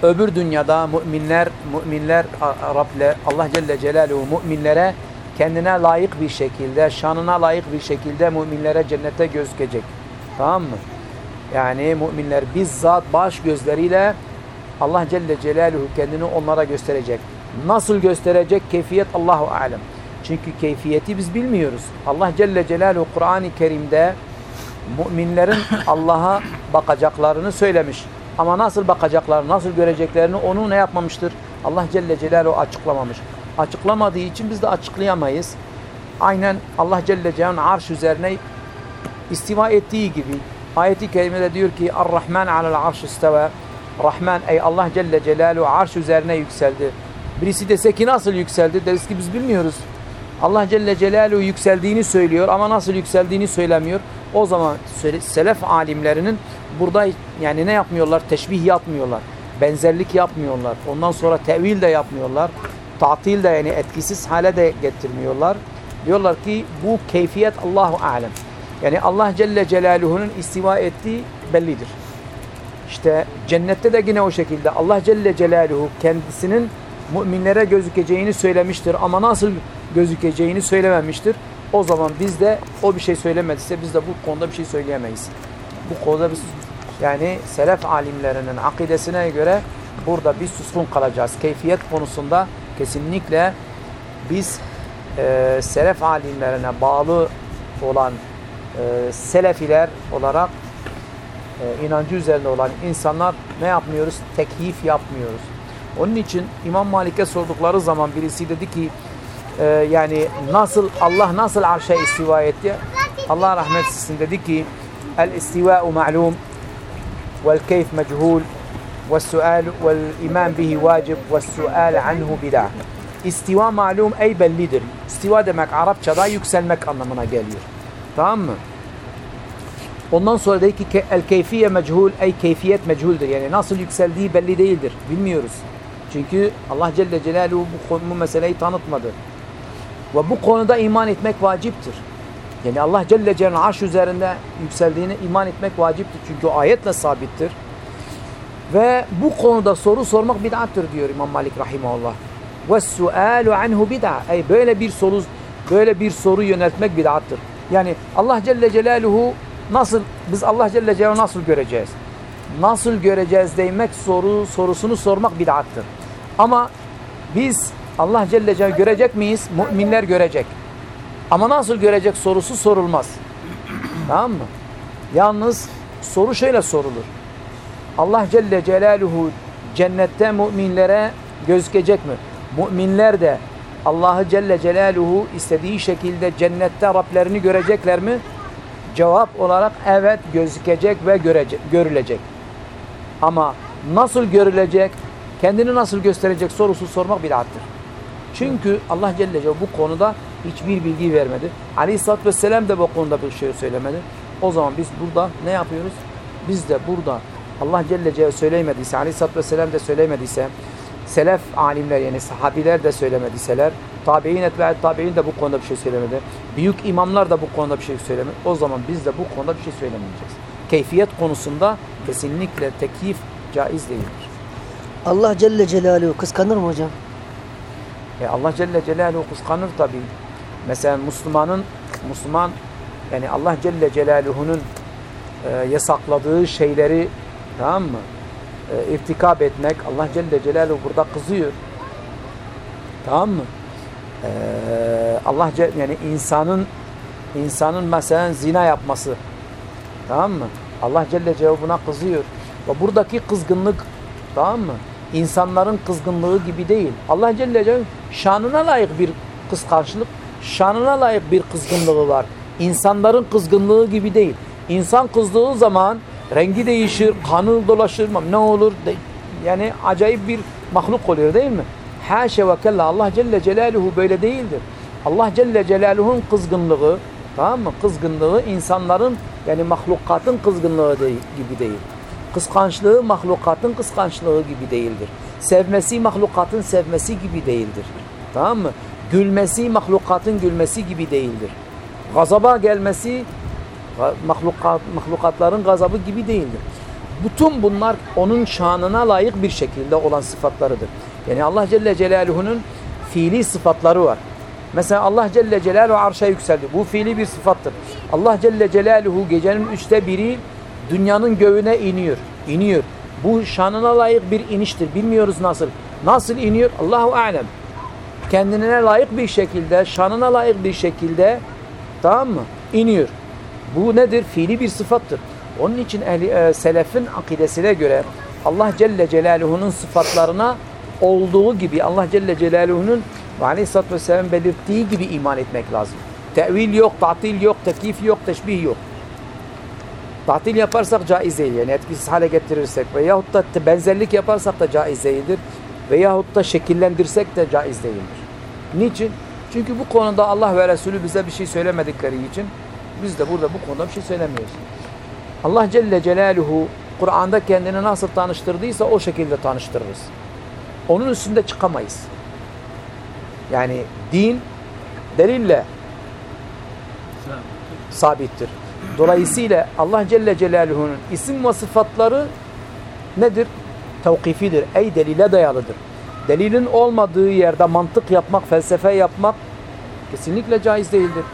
öbür dünyada müminler müminler Rabler Allah Celle Celaluhu müminlere kendine layık bir şekilde, şanına layık bir şekilde müminlere cennete gözükecek. Tamam mı? Yani müminler bizzat baş gözleriyle Allah Celle Celaluhu kendini onlara gösterecek. Nasıl gösterecek? Keyfiyet Allahu alem. Çünkü keyfiyeti biz bilmiyoruz. Allah Celle Celaluhu Kur'an-ı Kerim'de müminlerin Allah'a bakacaklarını söylemiş. Ama nasıl bakacaklarını, nasıl göreceklerini onu ne yapmamıştır? Allah Celle Celaluhu açıklamamış. Açıklamadığı için biz de açıklayamayız. Aynen Allah Celle Celaluhu'nun arş üzerine istiva ettiği gibi ayeti kerimede diyor ki Ar-Rahman alel arş isteve Rahman ey Allah Celle Celaluhu arş üzerine yükseldi. Birisi dese ki nasıl yükseldi? Deriz ki biz bilmiyoruz. Allah Celle Celaluhu yükseldiğini söylüyor ama nasıl yükseldiğini söylemiyor. O zaman selef alimlerinin burada yani ne yapmıyorlar? Teşbih yapmıyorlar. Benzerlik yapmıyorlar. Ondan sonra tevil de yapmıyorlar. Tatil de yani etkisiz hale de getirmiyorlar. Diyorlar ki bu keyfiyet Allahu alem. Yani Allah Celle Celaluhu'nun istiva ettiği bellidir. İşte cennette de yine o şekilde Allah Celle Celaluhu kendisinin müminlere gözükeceğini söylemiştir ama nasıl gözükeceğini söylememiştir. O zaman biz de o bir şey söylemediyse biz de bu konuda bir şey söyleyemeyiz. Bu konuda biz yani selef alimlerinin akidesine göre burada biz suskun kalacağız. Keyfiyet konusunda kesinlikle biz e, selef alimlerine bağlı olan e, selefiler olarak e, inancı üzerinde olan insanlar ne yapmıyoruz? Tekyif yapmıyoruz. Onun için İmam Malik'e sordukları zaman birisi dedi ki e, yani nasıl Allah nasıl arşa istiva etti? Allah rahmet etsin dedi ki el istiva'u ma'lum vel keyf mechul iman bihi vacib ve sual anhu bid'ah. İstiva malum ey bellidir. İstiva demek Arapçada yükselmek anlamına geliyor. Tamam mı? Ondan sonra dedi ki el keyfiye mechul ey keyfiyet mechuldür. Yani nasıl yükseldiği belli değildir. Bilmiyoruz. Çünkü Allah Celle Celaluhu bu, bu meseleyi tanıtmadı. Ve bu konuda iman etmek vaciptir. Yani Allah Celle Celaluhu arş üzerinde yükseldiğine iman etmek vaciptir. Çünkü ayetle sabittir. Ve bu konuda soru sormak bid'attır diyor İmam Malik rahimahullah. Ve sualu anhu bid'a. Ey böyle bir soru böyle bir soru yöneltmek bid'attır. Yani Allah Celle Celaluhu nasıl biz Allah Celle Celaluhu nasıl göreceğiz? Nasıl göreceğiz demek soru sorusunu sormak bid'attır. Ama biz Allah Celle Celaluhu görecek miyiz? Müminler görecek. Ama nasıl görecek sorusu sorulmaz. Tamam mı? Yalnız soru şöyle sorulur. Allah Celle Celaluhu cennette müminlere gözükecek mi? Müminler de Allah'ı Celle Celaluhu istediği şekilde cennette Rablerini görecekler mi? Cevap olarak evet gözükecek ve görecek, görülecek. Ama nasıl görülecek, kendini nasıl gösterecek sorusu sormak bid'attır. Çünkü Allah Celle Celaluhu bu konuda hiçbir bilgi vermedi. Aleyhisselatü Vesselam da bu konuda bir şey söylemedi. O zaman biz burada ne yapıyoruz? Biz de burada Allah Celle Celaluhu söylemediyse, Aleyhisselatü Vesselam da söylemediyse, selef alimler yani sahabiler de söylemediyseler, tabi'in etbe'et tabi'in de bu konuda bir şey söylemedi. Büyük imamlar da bu konuda bir şey söylemedi. O zaman biz de bu konuda bir şey söylemeyeceğiz. Keyfiyet konusunda kesinlikle tekyif caiz değildir. Allah Celle Celaluhu kıskanır mı hocam? E Allah Celle Celaluhu kıskanır tabi. Mesela Müslümanın Müslüman yani Allah Celle Celaluhu'nun e, yasakladığı şeyleri tamam mı? E, irtikap etmek Allah Celle Celaluhu burada kızıyor. Tamam mı? E, Allah yani insanın insanın mesela zina yapması tamam mı? Allah Celle Celaluhu buna kızıyor. Ve buradaki kızgınlık tamam mı? İnsanların kızgınlığı gibi değil. Allah Celle Celaluhu şanına layık bir kıskançlık, şanına layık bir kızgınlığı var. İnsanların kızgınlığı gibi değil. İnsan kızdığı zaman rengi değişir, kanı dolaşır, ne olur? De- yani acayip bir mahluk oluyor değil mi? Haşa ve kella Allah Celle Celaluhu böyle değildir. Allah Celle Celaluhu'nun kızgınlığı tamam mı? Kızgınlığı insanların yani mahlukatın kızgınlığı değil, gibi değil. Kıskançlığı mahlukatın kıskançlığı gibi değildir. Sevmesi mahlukatın sevmesi gibi değildir. Tamam mı? Gülmesi mahlukatın gülmesi gibi değildir. Gazaba gelmesi mahlukat, mahlukatların gazabı gibi değildir. Bütün bunlar onun şanına layık bir şekilde olan sıfatlarıdır. Yani Allah Celle Celaluhu'nun fiili sıfatları var. Mesela Allah Celle Celaluhu arşa yükseldi. Bu fiili bir sıfattır. Allah Celle Celaluhu gecenin üçte biri dünyanın göğüne iniyor. İniyor. Bu şanına layık bir iniştir. Bilmiyoruz nasıl. Nasıl iniyor? Allahu alem. kendine layık bir şekilde, şanına layık bir şekilde tamam mı? iniyor. Bu nedir? Fiili bir sıfattır. Onun için ehli, e, selefin akidesine göre Allah Celle Celaluhu'nun sıfatlarına olduğu gibi Allah Celle Celaluhu'nun Aleyhisselatü Vesselam belirttiği gibi iman etmek lazım. Tevil yok, tatil yok, tekif yok, teşbih yok. Tatil yaparsak caiz değil yani etkisiz hale getirirsek veyahut da benzerlik yaparsak da caiz değildir. Veyahut da şekillendirsek de caiz değildir. Niçin? Çünkü bu konuda Allah ve Resulü bize bir şey söylemedikleri için biz de burada bu konuda bir şey söylemiyoruz. Allah Celle Celaluhu Kur'an'da kendini nasıl tanıştırdıysa o şekilde tanıştırırız. Onun üstünde çıkamayız. Yani din delille sabittir. Dolayısıyla Allah Celle Celaluhu'nun isim ve sıfatları nedir? Tevkifidir. Ey delile dayalıdır. Delilin olmadığı yerde mantık yapmak, felsefe yapmak kesinlikle caiz değildir.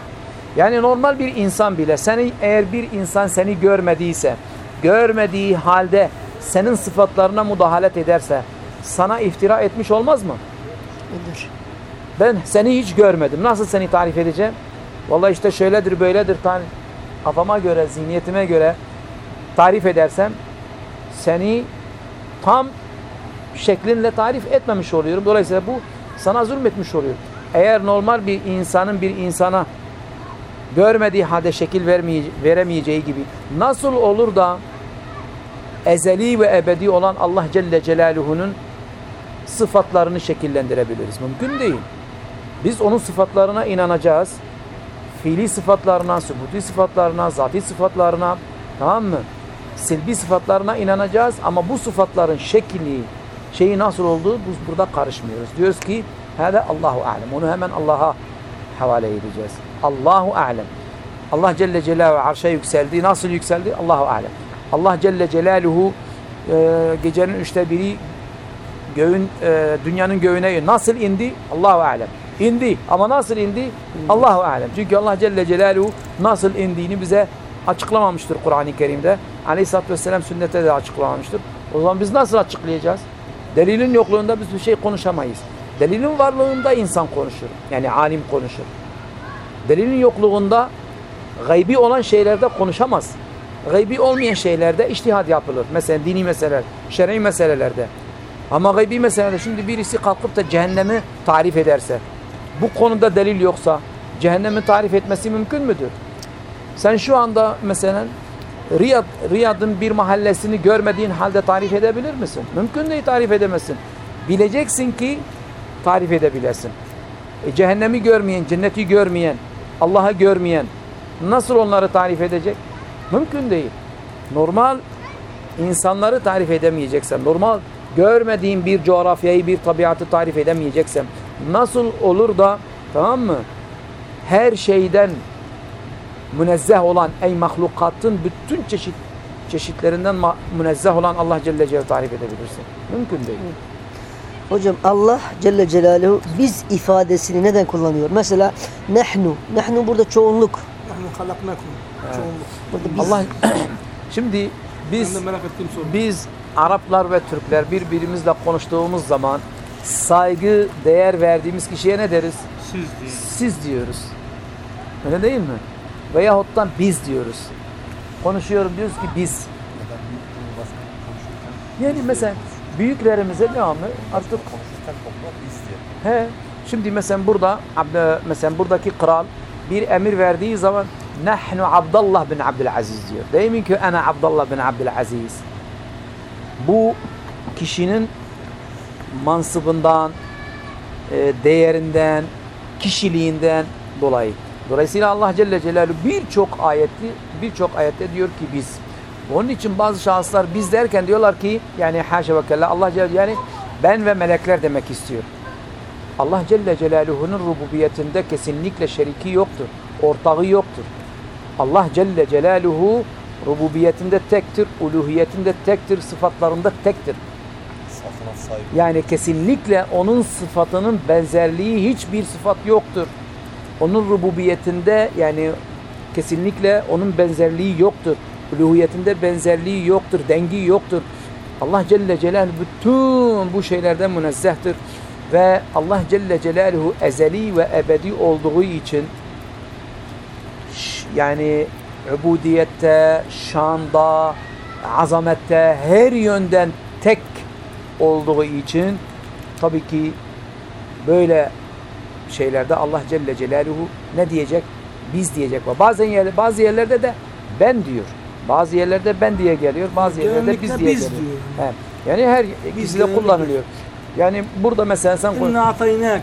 Yani normal bir insan bile seni eğer bir insan seni görmediyse, görmediği halde senin sıfatlarına müdahalet ederse sana iftira etmiş olmaz mı? Nedir? Ben seni hiç görmedim. Nasıl seni tarif edeceğim? Vallahi işte şöyledir böyledir. Tarif. Kafama göre, zihniyetime göre tarif edersem seni tam şeklinle tarif etmemiş oluyorum. Dolayısıyla bu sana zulmetmiş oluyor. Eğer normal bir insanın bir insana görmediği halde şekil veremeyeceği gibi nasıl olur da ezeli ve ebedi olan Allah Celle Celaluhu'nun sıfatlarını şekillendirebiliriz? Mümkün değil. Biz onun sıfatlarına inanacağız. Fiili sıfatlarına, sübuti sıfatlarına, zati sıfatlarına, tamam mı? Silbi sıfatlarına inanacağız ama bu sıfatların şekli, şeyi nasıl olduğu biz burada karışmıyoruz. Diyoruz ki, hâde Allahu alem. Onu hemen Allah'a havale edeceğiz. Allahu alem. Allah Celle Celaluhu arşa yükseldi. Nasıl yükseldi? Allahu alem. Allah Celle Celaluhu e, gecenin üçte biri göğün e, dünyanın göğüne nasıl indi? Allahu alem. İndi ama nasıl indi? Allahu alem. Çünkü Allah Celle Celaluhu nasıl indiğini bize açıklamamıştır Kur'an-ı Kerim'de. Aleyhisselatü Vesselam sünnette de açıklamamıştır. O zaman biz nasıl açıklayacağız? Delilin yokluğunda biz bir şey konuşamayız. Delilin varlığında insan konuşur. Yani alim konuşur. Delilin yokluğunda gaybi olan şeylerde konuşamaz. Gaybi olmayan şeylerde iştihad yapılır. Mesela dini meseleler, şer'i meselelerde. Ama gaybi meselede şimdi birisi kalkıp da cehennemi tarif ederse, bu konuda delil yoksa cehennemi tarif etmesi mümkün müdür? Sen şu anda mesela Riyad, Riyad'ın bir mahallesini görmediğin halde tarif edebilir misin? Mümkün değil tarif edemezsin. Bileceksin ki tarif edebilesin. E, cehennemi görmeyen, cenneti görmeyen, Allah'ı görmeyen nasıl onları tarif edecek? Mümkün değil. Normal insanları tarif edemeyeceksen, normal görmediğin bir coğrafyayı, bir tabiatı tarif edemeyeceksen nasıl olur da tamam mı? Her şeyden münezzeh olan ey mahlukatın bütün çeşit çeşitlerinden münezzeh olan Allah Celle Celaluhu tarif edebilirsin. Mümkün değil. Hocam Allah Celle Celaluhu biz ifadesini neden kullanıyor? Mesela nehnu. Nehnu burada çoğunluk. Yani halaknakum. Çoğunluk. Burada biz. Allah şimdi biz biz Araplar ve Türkler birbirimizle konuştuğumuz zaman saygı, değer verdiğimiz kişiye ne deriz? Siz değil. Siz diyoruz. Öyle değil mi? Veyahuttan biz diyoruz. Konuşuyorum diyoruz ki biz. Yani mesela büyüklerimize devamlı artık konuşurken toplam biz diye. he şimdi mesela burada mesela buradaki kral bir emir verdiği zaman nahnu Abdullah bin Abdülaziz diyor. Değil ki ana Abdullah bin Abdülaziz? Bu kişinin mansıbından, e, değerinden, kişiliğinden dolayı. Dolayısıyla Allah Celle Celaluhu birçok ayeti birçok ayette diyor ki biz. Onun için bazı şahıslar biz derken diyorlar ki yani haşa ve kella Allah Celle yani ben ve melekler demek istiyor. Allah Celle Celaluhu'nun rububiyetinde kesinlikle şeriki yoktur. Ortağı yoktur. Allah Celle Celaluhu rububiyetinde tektir, uluhiyetinde tektir, sıfatlarında tektir. Yani kesinlikle onun sıfatının benzerliği hiçbir sıfat yoktur. Onun rububiyetinde yani kesinlikle onun benzerliği yoktur. Uluhiyetinde benzerliği yoktur, dengi yoktur. Allah Celle Celaluhu bütün bu şeylerden münezzehtir. Ve Allah Celle Celaluhu ezeli ve ebedi olduğu için yani ubudiyette, şanda, azamette her yönden tek olduğu için tabii ki böyle şeylerde Allah Celle Celaluhu ne diyecek? Biz diyecek. Ve bazen yer, bazı yerlerde de ben diyor. Bazı yerlerde ben diye geliyor. Bazı yerlerde biz diye biz geliyor. diyor. He. Yani her ikisi de kullanılıyor. Yani burada mesela sen koy- İnna ataynak.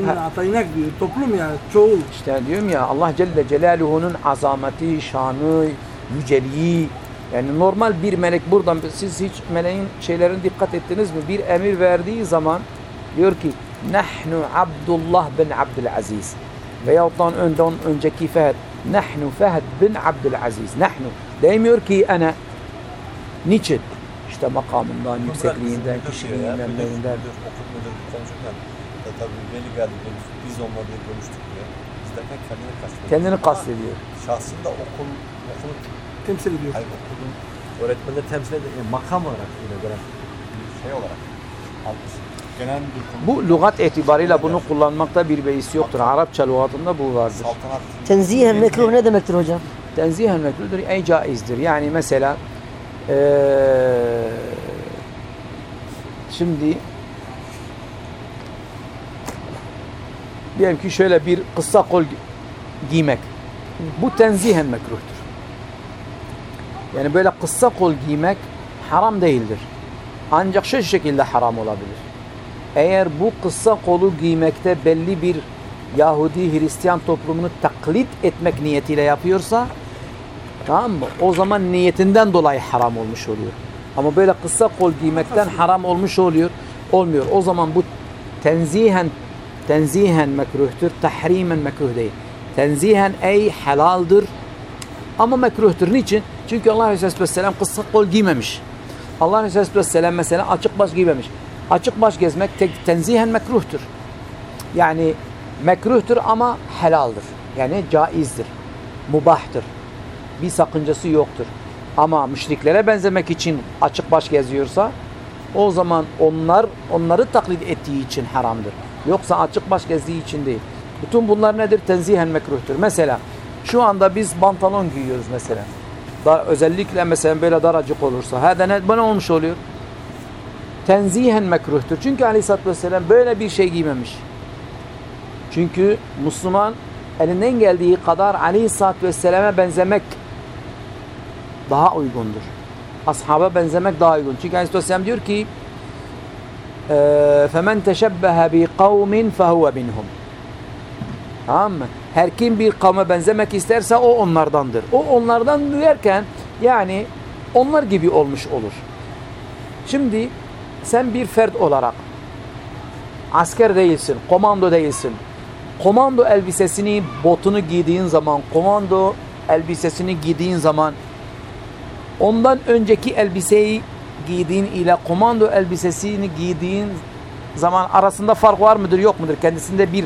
İnna ataynak diyor. Toplum yani çoğul. işte diyorum ya Allah Celle Celaluhu'nun azameti, şanı, yüceliği yani normal bir melek buradan siz hiç meleğin şeylerine dikkat ettiniz mi? Bir emir verdiği zaman diyor ki Nahnu Abdullah bin Abdülaziz veyahut da önden önceki Fehd Nahnu Fehd bin Abdülaziz Nahnu demiyor ki ana niçin? İşte makamından, yüksekliğinden, kişiliğinden, konuşurken da tabii veli geldi biz onunla diye görüştük diye. Biz derken kendini kastediyor. Kendini kastediyor. Şahsında okul, okul, Temsil ediyor. hayır okulun öğretmenleri temsil eden e, makam olarak yine gelen bir şey olarak almış. Genel bir konu. Bu lügat itibariyle bunu kullanmakta bir beis yoktur. Arapça lügatında bu vardır. saltanat. Tenzihen mekruh ne demektir hocam? Tenzihen mekruhdur, ey caizdir. Yani mesela eee, şimdi diyelim ki şöyle bir kısa kol gi- giymek. Bu tenzihen mekruhtur. Yani böyle kısa kol giymek haram değildir. Ancak şu şekilde haram olabilir. Eğer bu kısa kolu giymekte belli bir Yahudi Hristiyan toplumunu taklit etmek niyetiyle yapıyorsa tamam mı? O zaman niyetinden dolayı haram olmuş oluyor. Ama böyle kısa kol giymekten haram olmuş oluyor. Olmuyor. O zaman bu tenzihen tenzihen mekruhtur. Tahrimen mekruh değil. Tenzihen ey helaldir ama mekruhtur. Niçin? Çünkü Allah Resulü Vesselam kısa kol giymemiş. Allah Resulü Vesselam mesela açık baş giymemiş. Açık baş gezmek tenzihen mekruhtur. Yani mekruhtur ama helaldir. Yani caizdir. Mubahtır. Bir sakıncası yoktur. Ama müşriklere benzemek için açık baş geziyorsa o zaman onlar onları taklit ettiği için haramdır. Yoksa açık baş gezdiği için değil. Bütün bunlar nedir? Tenzihen mekruhtur. Mesela şu anda biz pantolon giyiyoruz mesela. Da, özellikle mesela böyle daracık olursa. Ha ne, bu ne olmuş oluyor? Tenzihen mekruhtur. Çünkü aleyhissalatü vesselam böyle bir şey giymemiş. Çünkü Müslüman elinden geldiği kadar aleyhissalatü vesselame benzemek daha uygundur. Ashaba benzemek daha uygun. Çünkü aleyhissalatü vesselam diyor ki فَمَنْ تَشَبَّهَ بِقَوْمٍ فَهُوَ مِنْهُمْ Tamam mı? Her kim bir kavme benzemek isterse o onlardandır. O onlardan derken yani onlar gibi olmuş olur. Şimdi sen bir fert olarak asker değilsin, komando değilsin. Komando elbisesini, botunu giydiğin zaman, komando elbisesini giydiğin zaman ondan önceki elbiseyi giydiğin ile komando elbisesini giydiğin zaman arasında fark var mıdır yok mudur? Kendisinde bir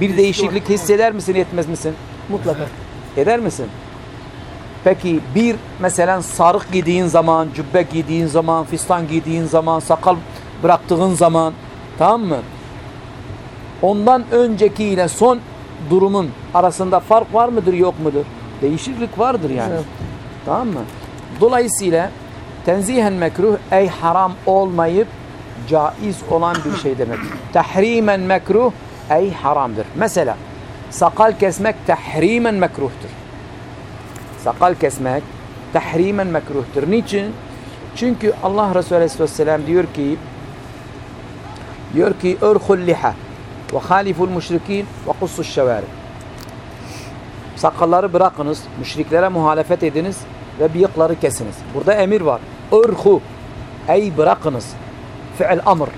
bir değişiklik hisseder misin etmez misin? Mutlaka. Eder misin? Peki bir mesela sarık giydiğin zaman, cübbe giydiğin zaman, fistan giydiğin zaman, sakal bıraktığın zaman tamam mı? Ondan önceki ile son durumun arasında fark var mıdır yok mudur? Değişiklik vardır yani. Evet. Tamam mı? Dolayısıyla tenzihen mekruh ey haram olmayıp caiz olan bir şey demek. Tahrimen mekruh ey haramdır. Mesela sakal kesmek tahrimen mekruhtur. Sakal kesmek tahrimen mekruhtur. Niçin? Çünkü Allah Resulü Aleyhisselam diyor ki diyor ki örhul liha ve haliful müşrikin ve kussus şevari. Sakalları bırakınız, müşriklere muhalefet ediniz ve bıyıkları kesiniz. Burada emir var. Örhu ey bırakınız. Fi'l amr.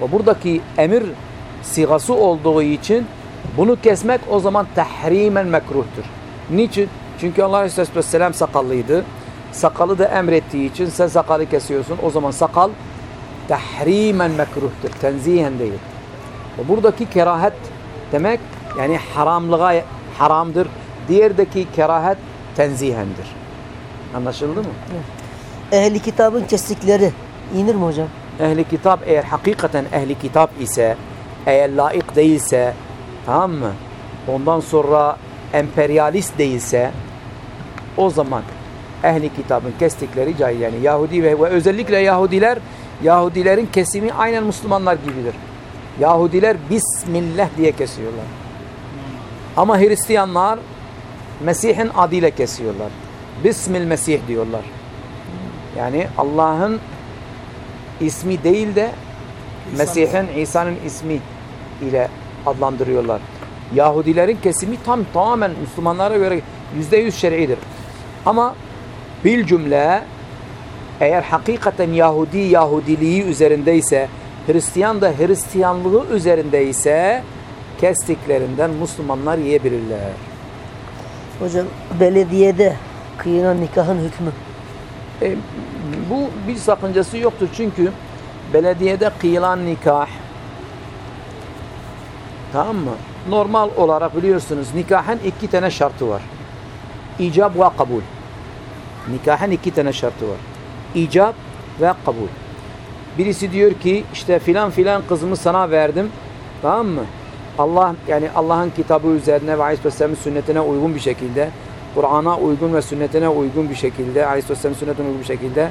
Ve buradaki emir sigası olduğu için bunu kesmek o zaman tahrimen mekruhtur. Niçin? Çünkü Allah Aleyhisselatü Vesselam sakallıydı. Sakalı da emrettiği için sen sakalı kesiyorsun. O zaman sakal tahrimen mekruhtur. Tenzihen değil. Ve buradaki kerahet demek yani haramlığa haramdır. Diğerdeki kerahet tenzihendir. Anlaşıldı mı? Ehli kitabın kestikleri inir mi hocam? ehli kitap eğer hakikaten ehli kitap ise eğer layık değilse tamam mı? Ondan sonra emperyalist değilse o zaman ehli kitabın kestikleri caiz yani Yahudi ve, ve özellikle Yahudiler Yahudilerin kesimi aynen Müslümanlar gibidir. Yahudiler Bismillah diye kesiyorlar. Ama Hristiyanlar Mesih'in adıyla kesiyorlar. Bismil Mesih diyorlar. Yani Allah'ın ismi değil de Mesih'in İsa'nın ismi ile adlandırıyorlar. Yahudilerin kesimi tam tamamen Müslümanlara göre yüzde yüz şer'idir. Ama bil cümle eğer hakikaten Yahudi Yahudiliği üzerindeyse Hristiyan da Hristiyanlığı üzerindeyse kestiklerinden Müslümanlar yiyebilirler. Hocam belediyede kıyılan nikahın hükmü. E, bu bir sakıncası yoktur çünkü belediyede kıyılan nikah tamam mı? Normal olarak biliyorsunuz nikahın iki tane şartı var. İcab ve kabul. Nikahın iki tane şartı var. İcab ve kabul. Birisi diyor ki işte filan filan kızımı sana verdim. Tamam mı? Allah yani Allah'ın kitabı üzerine ve Aleyhisselam'ın sünnetine uygun bir şekilde Kur'an'a uygun ve sünnetine uygun bir şekilde Aleyhisselam'ın sünnetine uygun bir şekilde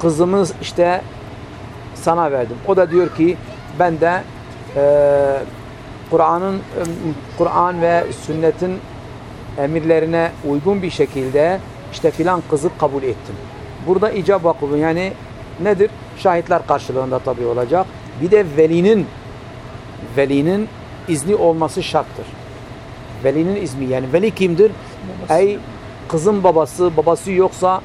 kızımı işte sana verdim. O da diyor ki ben de eee Kur'an'ın Kur'an ve sünnetin emirlerine uygun bir şekilde işte filan kızı kabul ettim. Burada icab vakıfı yani nedir? Şahitler karşılığında tabii olacak. Bir de velinin velinin izni olması şarttır. Velinin izni yani veli kimdir? Ey kızın babası, babası yoksa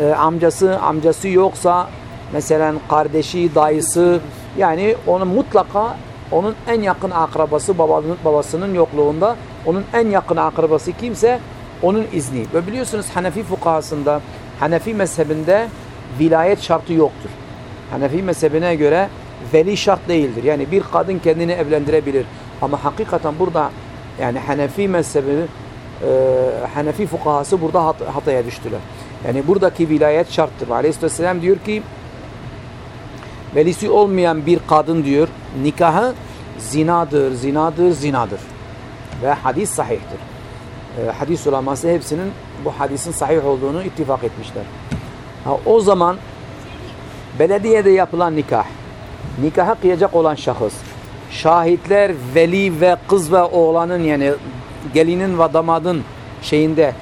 e, amcası, amcası yoksa mesela kardeşi, dayısı yani onun mutlaka onun en yakın akrabası babanın, babasının yokluğunda onun en yakın akrabası kimse onun izni. Ve biliyorsunuz Hanefi fukahasında Hanefi mezhebinde vilayet şartı yoktur. Hanefi mezhebine göre veli şart değildir. Yani bir kadın kendini evlendirebilir. Ama hakikaten burada yani Hanefi mezhebi Hanefi fukahası burada hat hataya düştüler. Yani buradaki vilayet şarttır. Aleyhisselam diyor ki velisi olmayan bir kadın diyor nikahı zinadır, zinadır, zinadır. Ve hadis sahihtir. E, hadis ulaması hepsinin bu hadisin sahih olduğunu ittifak etmişler. Ha, o zaman belediyede yapılan nikah, nikaha kıyacak olan şahıs, şahitler veli ve kız ve oğlanın yani gelinin ve damadın şeyinde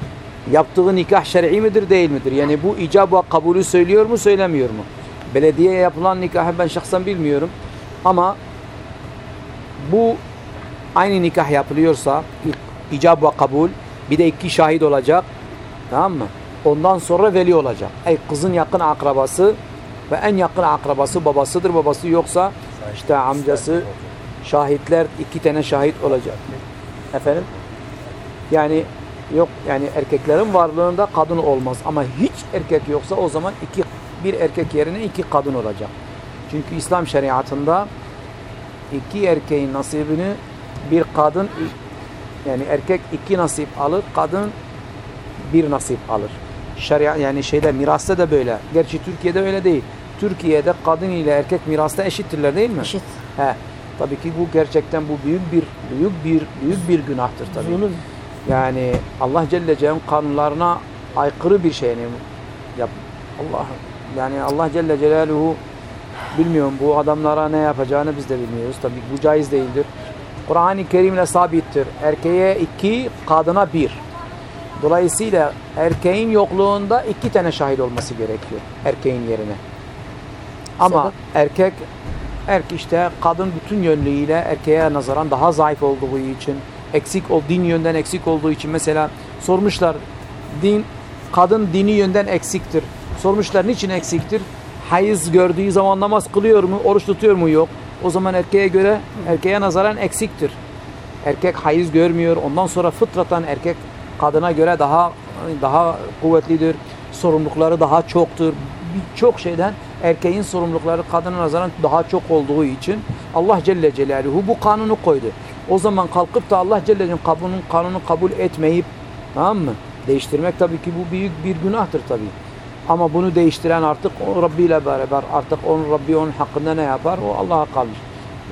yaptığı nikah şer'i midir değil midir? Yani bu icab ve kabulü söylüyor mu söylemiyor mu? Belediyeye yapılan nikahı ben şahsen bilmiyorum. Ama bu aynı nikah yapılıyorsa icab ve kabul bir de iki şahit olacak. Tamam mı? Ondan sonra veli olacak. Ey kızın yakın akrabası ve en yakın akrabası babasıdır. Babası yoksa işte amcası şahitler iki tane şahit olacak. Efendim? Yani yok yani erkeklerin varlığında kadın olmaz ama hiç erkek yoksa o zaman iki bir erkek yerine iki kadın olacak. Çünkü İslam şeriatında iki erkeğin nasibini bir kadın yani erkek iki nasip alır, kadın bir nasip alır. Şeria yani şeyde mirasta da böyle. Gerçi Türkiye'de öyle değil. Türkiye'de kadın ile erkek mirasta eşittirler değil mi? Eşit. He. Tabii ki bu gerçekten bu büyük bir büyük bir büyük bir günahtır tabii. Zulüm. Yani Allah Celle Celaluhu'nun kanunlarına aykırı bir şey yani yap Allah yani Allah Celle Celaluhu bilmiyorum bu adamlara ne yapacağını biz de bilmiyoruz. Tabii bu caiz değildir. Kur'an-ı Kerim'le sabittir. Erkeğe iki, kadına bir. Dolayısıyla erkeğin yokluğunda iki tane şahit olması gerekiyor erkeğin yerine. Ama Sebep? erkek erkek işte kadın bütün yönlüğüyle erkeğe nazaran daha zayıf olduğu için eksik o din yönden eksik olduğu için mesela sormuşlar din kadın dini yönden eksiktir. Sormuşlar niçin eksiktir? Hayız gördüğü zaman namaz kılıyor mu? Oruç tutuyor mu? Yok. O zaman erkeğe göre erkeğe nazaran eksiktir. Erkek hayız görmüyor. Ondan sonra fıtratan erkek kadına göre daha daha kuvvetlidir. Sorumlulukları daha çoktur. Birçok şeyden erkeğin sorumlulukları kadına nazaran daha çok olduğu için Allah Celle Celaluhu bu kanunu koydu. O zaman kalkıp da Allah Celle Celaluhu'nun kanunu, kabul etmeyip tamam mı? Değiştirmek tabii ki bu büyük bir günahtır tabii. Ama bunu değiştiren artık o Rabbi ile beraber artık onun Rabbi onun hakkında ne yapar o Allah'a kalmış.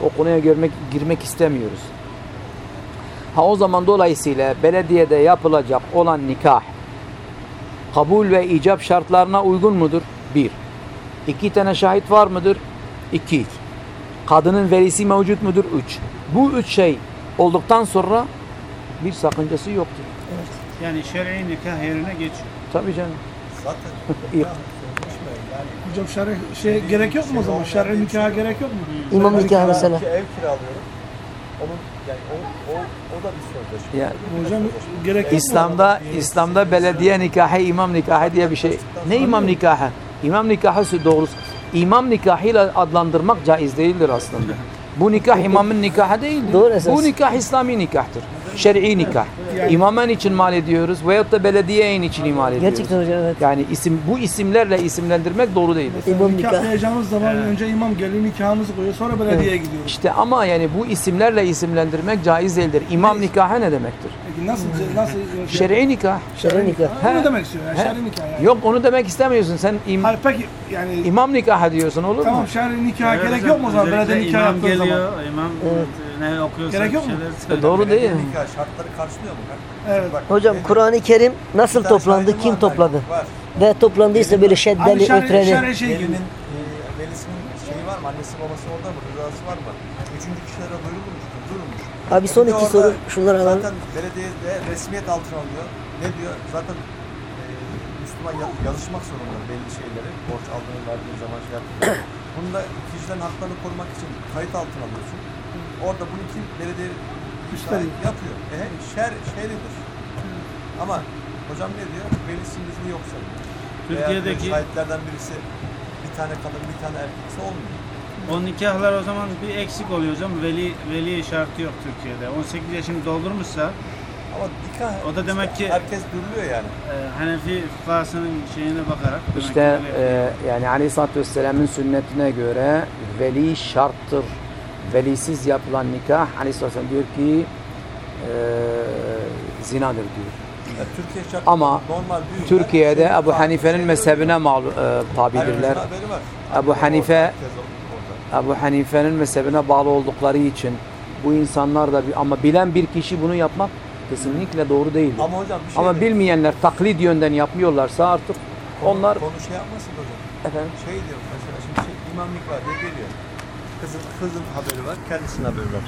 O konuya girmek, girmek istemiyoruz. Ha o zaman dolayısıyla belediyede yapılacak olan nikah kabul ve icap şartlarına uygun mudur? Bir. İki tane şahit var mıdır? İki. Kadının velisi mevcut mudur? Üç. Bu üç şey olduktan sonra bir sakıncası yoktur. Yani şer'i nikah yerine geçiyor. Tabii canım. Zaten İyi. Hocam şer'i şey gerek yok mu o zaman? Şer'i nikaha gerek yok mu? İmam nikahı nikah- mesela. Ev kiralıyorum. Onun yani o, o, o da bir sözleşme. Yani Hocam gerek? İslam'da İslam'da belediye nikahı, imam nikahı diye bir şey. Ne imam nikahı? İmam nikahı doğrusu. İmam nikahıyla adlandırmak caiz değildir aslında. Bu nikah imamın nikahı değildir. Doğru esas. Bu nikah İslami nikahtır. Şer'i nikah. İmamen için mal ediyoruz veyahut da belediyeyin için imal ediyoruz. Gerçekten hocam evet. Yani isim bu isimlerle isimlendirmek doğru değildir. İmam nikah. Nikahlayacağımız zaman önce imam geliyor nikahımızı koyuyor sonra belediyeye gidiyoruz. İşte ama yani bu isimlerle isimlendirmek caiz değildir. İmam nikahı ne demektir? Nasıl nasıl Şer'i nikah. Şer'i nikah. Ha, Ne demek istiyor yani? He. Şer'i nikah yani. Yok onu demek istemiyorsun. Sen im- Hayır peki yani imam nikahı diyorsun olur mu? tamam şer'i nikaha Evet gerek yok mu o zaman belediye nikah imam yaptığı zaman? geliyor, imam ne okuyorsa Gerek yok mu? şeyler E, söylüyor. doğru değil. Belediye nikah şartları karşılıyor mu? Evet. Bak, Hocam benim- Kur'an-ı Kerim nasıl toplandı, kim topladı? Var. Ve toplandıysa böyle şeddeli, Hani şer'i, ötreli. şer'i şey gibi. E, velisinin şeyi var mı? Annesi babası orada mı? Rızası var mı? Üçüncü kişilere? Duyurulmuş. Abi son de iki soru şunları alalım. Zaten belediyede resmiyet altına alıyor. Ne diyor? Zaten e, Müslüman ya- yazışmak zorunda belli şeyleri. Borç aldığını verdiğin zaman şey yapıyor. Bunu da kişilerin haklarını korumak için kayıt altına alıyorsun. Orada bunu kim belediye şahit yapıyor. E, şer, şeridir. Ama hocam ne diyor? Velisinin izni yok sayıyor. Veya Türkiye'deki şahitlerden birisi bir tane kadın bir tane erkekse olmuyor. O nikahlar o zaman bir eksik oluyor hocam. Veli veli şartı yok Türkiye'de. 18 yaşını doldurmuşsa Ama nikah O da demek ki- herkes duruluyor yani. e, Hanefi fıkhasının şeyine bakarak demek İşte ki öyle- e, yani Aleyhisselatü Vesselam'ın sünnetine göre veli şarttır. Velisiz yapılan nikah Aleyhisselatü Vesselam diyor ki e, zinadır diyor. Yani Türkiye şartları Ama normal. Türkiye'de Ebu şey- Hanife'nin mezhebine mal, e, tabidirler. haberi var. Ebu Hanife Herkes. Ebu Hanife'nin mezhebine bağlı oldukları için bu insanlar da bir, ama bilen bir kişi bunu yapmak kesinlikle doğru değil. Ama hocam bir şey Ama de- bilmeyenler taklit yönden yapıyorlarsa artık onlar konu şey yapmasın hocam. efendim Şey diyor mesela şimdi şey, imamlık var diye geliyor. Kızın, kızın haberi var, kendisinin haberi var.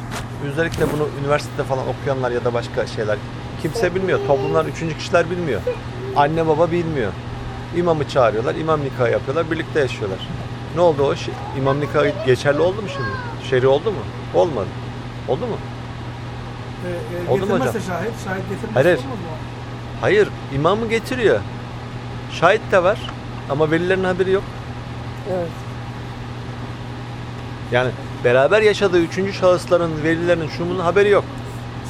Özellikle bunu üniversitede falan okuyanlar ya da başka şeyler kimse bilmiyor. Toplumdan üçüncü kişiler bilmiyor. Anne baba bilmiyor. İmamı çağırıyorlar, imam nikahı yapıyorlar, birlikte yaşıyorlar. Ne oldu o? İmam nikahı geçerli oldu mu şimdi? Şer'i oldu mu? Olmadı. Oldu mu? E, e, Oldu mu hocam? şahit, şahit getirmezse Hayır, hayır. olmaz mı? Hayır, imamı getiriyor. Şahit de var ama velilerin haberi yok. Evet. Yani beraber yaşadığı üçüncü şahısların, velilerinin şunun haberi yok.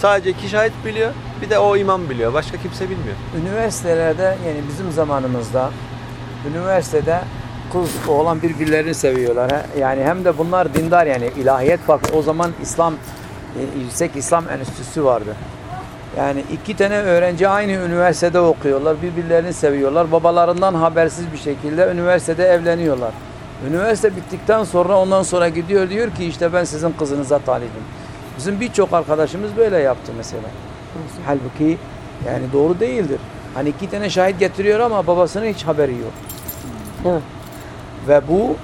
Sadece iki şahit biliyor, bir de o imam biliyor. Başka kimse bilmiyor. üniversitelerde yani bizim zamanımızda üniversitede kız oğlan birbirlerini seviyorlar. He. Yani hem de bunlar dindar yani ilahiyat bak o zaman İslam e, yüksek İslam enstitüsü vardı. Yani iki tane öğrenci aynı üniversitede okuyorlar, birbirlerini seviyorlar. Babalarından habersiz bir şekilde üniversitede evleniyorlar. Üniversite bittikten sonra ondan sonra gidiyor diyor ki işte ben sizin kızınıza talibim. Bizim birçok arkadaşımız böyle yaptı mesela. Halbuki yani doğru değildir. Hani iki tane şahit getiriyor ama babasının hiç haberi yok. Evet. Ve bu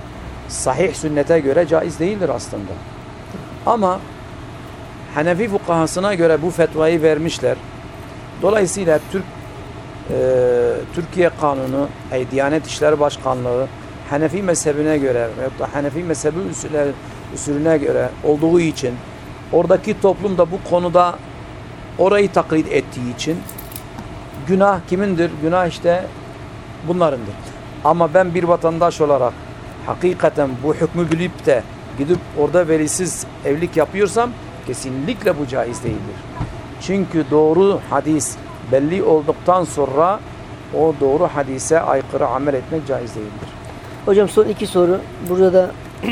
sahih sünnete göre caiz değildir aslında. Ama Hanefi fukahasına göre bu fetvayı vermişler. Dolayısıyla Türk e, Türkiye Kanunu, ey Diyanet İşleri Başkanlığı Hanefi mezhebine göre veyahut da Hanefi mezhebi usulü, usulüne göre olduğu için oradaki toplum da bu konuda orayı taklit ettiği için günah kimindir? Günah işte bunlarındır. Ama ben bir vatandaş olarak hakikaten bu hükmü bilip de gidip orada velisiz evlilik yapıyorsam kesinlikle bu caiz değildir. Çünkü doğru hadis belli olduktan sonra o doğru hadise aykırı amel etmek caiz değildir. Hocam son iki soru. Burada da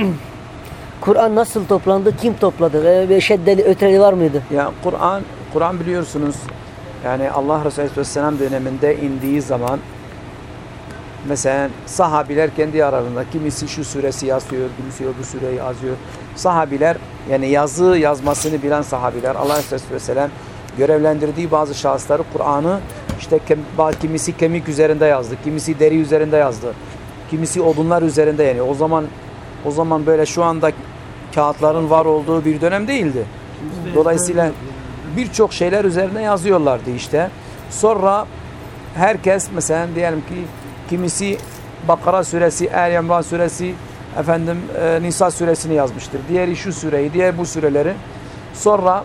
Kur'an nasıl toplandı, kim topladı? Ve bir şeddeli, ötreli var mıydı? Ya Kur'an Kur'an biliyorsunuz yani Allah Resulü Aleyhisselam döneminde indiği zaman Mesela sahabiler kendi aralarında kimisi şu suresi yazıyor, kimisi öbür sureyi yazıyor. Sahabiler yani yazı yazmasını bilen sahabiler Allah Resulü Vesselam görevlendirdiği bazı şahısları Kur'an'ı işte kimisi kemik üzerinde yazdı, kimisi deri üzerinde yazdı. Kimisi odunlar üzerinde yani o zaman o zaman böyle şu anda kağıtların var olduğu bir dönem değildi. Dolayısıyla birçok şeyler üzerine yazıyorlardı işte. Sonra herkes mesela diyelim ki kimisi Bakara suresi, Ali İmran suresi, efendim e, Nisa suresini yazmıştır. Diğeri şu sureyi, diğer bu süreleri. Sonra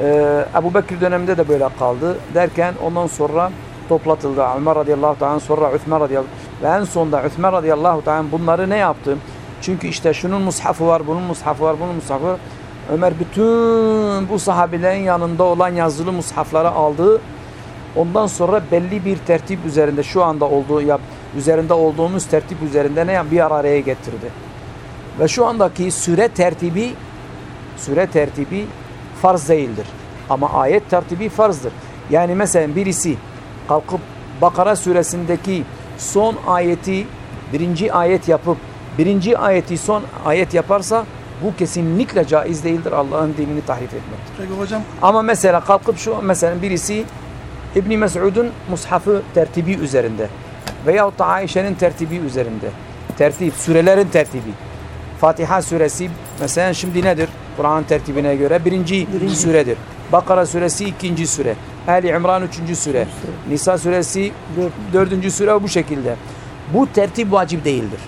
e, Ebu Bekir döneminde de böyle kaldı. Derken ondan sonra toplatıldı. Ömer radıyallahu ta'ala sonra Üthman radıyallahu ve en sonunda Üthman radıyallahu ta'ala bunları ne yaptı? Çünkü işte şunun mushafı var, bunun mushafı var, bunun mushafı var. Ömer bütün bu sahabelerin yanında olan yazılı mushafları aldı. Ondan sonra belli bir tertip üzerinde şu anda olduğu yap üzerinde olduğumuz tertip üzerinde ne bir araya getirdi. Ve şu andaki süre tertibi süre tertibi farz değildir. Ama ayet tertibi farzdır. Yani mesela birisi kalkıp Bakara suresindeki son ayeti birinci ayet yapıp birinci ayeti son ayet yaparsa bu kesinlikle caiz değildir Allah'ın dinini tahrif etmektir. Peki hocam Ama mesela kalkıp şu mesela birisi İbn Mes'ud'un mushafı tertibi üzerinde veyahut da Ayşe'nin tertibi üzerinde. Tertip, sürelerin tertibi. Fatiha suresi mesela şimdi nedir? Kur'an tertibine göre birinci, süredir. Bakara suresi ikinci süre. Ali İmran üçüncü süre. Nisa suresi dördüncü süre bu şekilde. Bu tertip vacip değildir.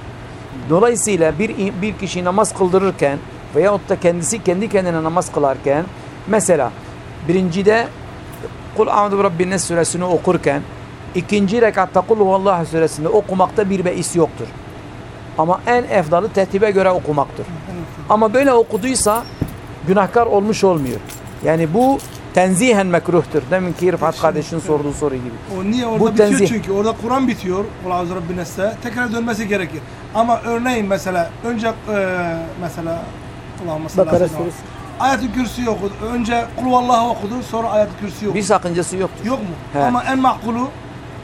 Dolayısıyla bir, bir kişi namaz kıldırırken veyahut da kendisi kendi kendine namaz kılarken mesela birincide Kul a'udhu bi rabbin nas suresini okurken ikinci rekatta Kul huvallahu suresini okumakta bir beis yoktur. Ama en efdalı tertibe göre okumaktır. Ama böyle okuduysa günahkar olmuş olmuyor. Yani bu tenzihen mekruhtur. Deminki Rıfat kardeşin sorduğu soru gibi. o niye orada Bu bitiyor tenzih. çünkü orada Kur'an bitiyor. Kul auzu rabbi nes'e tekrar dönmesi gerekir. Ama örneğin mesela önce e, mesela salli Bakara suresi. Ayet-i Kürsi okudu. Önce Kul vallahu okudu. Sonra Ayet-i Kürsi okudu. Bir sakıncası yoktur. Yok mu? He. Ama en makbulu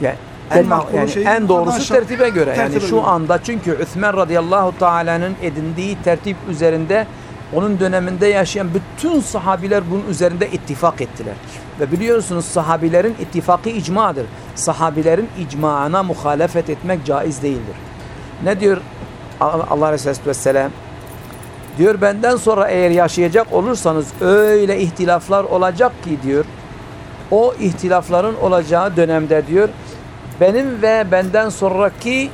Yani En en, makbulu yani şey en doğrusu şa- tertibe göre. Yani tertibe şu göre. anda çünkü Üthman radıyallahu teala'nın edindiği tertip üzerinde onun döneminde yaşayan bütün sahabiler bunun üzerinde ittifak ettiler. Ve biliyorsunuz sahabilerin ittifakı icmadır. Sahabilerin icmaına muhalefet etmek caiz değildir. Ne diyor Allah Resulü Vesselam? Diyor benden sonra eğer yaşayacak olursanız öyle ihtilaflar olacak ki diyor o ihtilafların olacağı dönemde diyor benim ve benden sonraki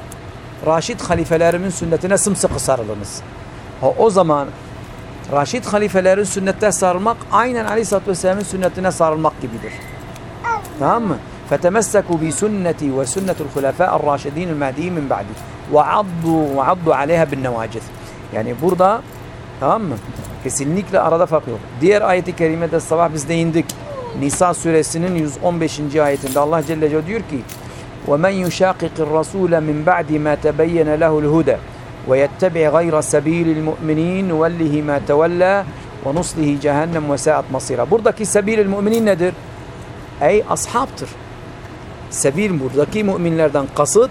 Raşid halifelerimin sünnetine sımsıkı sarılınız. Ha, o zaman Raşid halifelerin sünnette sarılmak aynen Aleyhisselatü Vesselam'ın sünnetine sarılmak gibidir. Tamam mı? فَتَمَسَّكُوا بِسُنَّتِي وَسُنَّةُ الْخُلَفَاءِ الرَّاشِدِينَ الْمَهْدِيِّ مِنْ بَعْدِ وَعَضُّوا وَعَضُّوا عَلَيْهَا بِالنَّوَاجِذِ Yani burada tamam mı? Kesinlikle arada fark yok. Diğer ayeti kerimede sabah biz değindik. Nisa suresinin 115. ayetinde Allah Celle Celaluhu diyor ki وَمَنْ يُشَاقِقِ الرَّسُولَ مِنْ بَعْدِ مَا تَبَيَّنَ لَهُ الْهُدَى وَيَتَّبِعْ غَيْرَ سَب۪يلِ الْمُؤْمِنِينَ وَلِّهِ مَا تَوَلَّى وَنُصْلِهِ جَهَنَّمْ وَسَاءَتْ مَصِيرًا Buradaki sebil mümin nedir? Ey ashabtır. Sebil buradaki müminlerden kasıt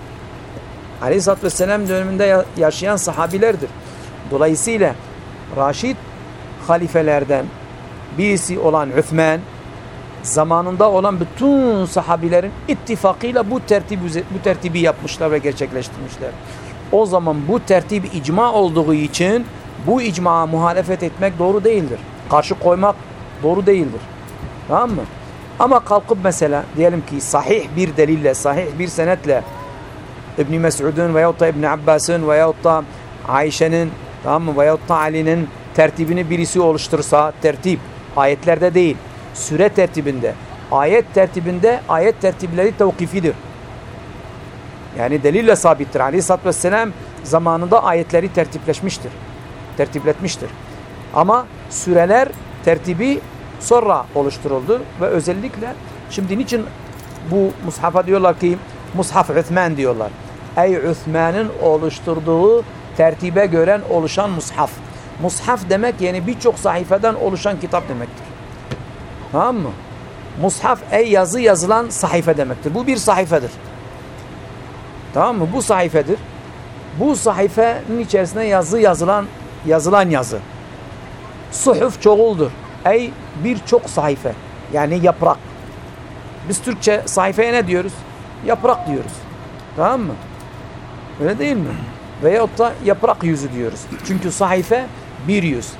Aleyhisselatü Vesselam döneminde ya- yaşayan sahabilerdir. Dolayısıyla Raşid halifelerden birisi olan Üthman zamanında olan bütün sahabilerin ittifakıyla bu tertip bu tertibi yapmışlar ve gerçekleştirmişler. O zaman bu tertip icma olduğu için bu icmaya muhalefet etmek doğru değildir. Karşı koymak doğru değildir. Tamam mı? Ama kalkıp mesela diyelim ki sahih bir delille, sahih bir senetle İbn Mes'ud'un veyahut da İbn Abbas'ın veyahut da Ayşe'nin tamam mı veyahut da tertibini birisi oluştursa tertip ayetlerde değil süre tertibinde ayet tertibinde ayet tertipleri tevkifidir. Yani delille sabittir. Aleyhisselatü Vesselam zamanında ayetleri tertipleşmiştir. Tertipletmiştir. Ama süreler tertibi sonra oluşturuldu ve özellikle şimdi niçin bu mushafa diyorlar ki mushaf Üthman diyorlar. Ey Üthman'ın oluşturduğu tertibe göre oluşan mushaf. Mushaf demek yani birçok sayfeden oluşan kitap demektir. Tamam mı? Mushaf ey yazı yazılan sahife demektir. Bu bir sayfedir. Tamam mı? Bu sayfedir. Bu sayfenin içerisinde yazı yazılan yazılan yazı. Suhuf çoğuldur. Ey birçok sayfa. Yani yaprak. Biz Türkçe sayfaya ne diyoruz? Yaprak diyoruz. Tamam mı? Öyle değil mi? Veyahut da yaprak yüzü diyoruz. Çünkü sayfa bir yüz.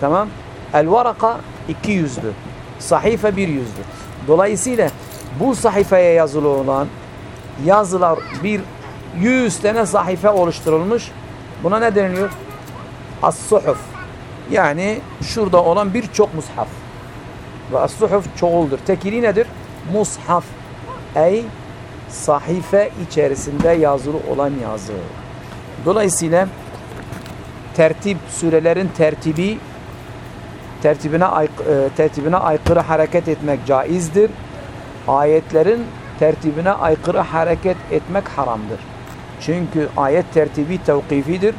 Tamam. El varaka iki yüzlü. Sahife bir yüzlü. Dolayısıyla bu sayfaya yazılı olan yazılar bir yüz tane sahife oluşturulmuş. Buna ne deniliyor? As-suhuf. Yani şurada olan birçok mushaf. Ve as-suhuf çoğuldur. Tekili nedir? Mushaf. Ey sahife içerisinde yazılı olan yazı. Dolayısıyla tertip surelerin tertibi tertibine e, tertibine aykırı hareket etmek caizdir. Ayetlerin tertibine aykırı hareket etmek haramdır. Çünkü ayet tertibi tevkifidir.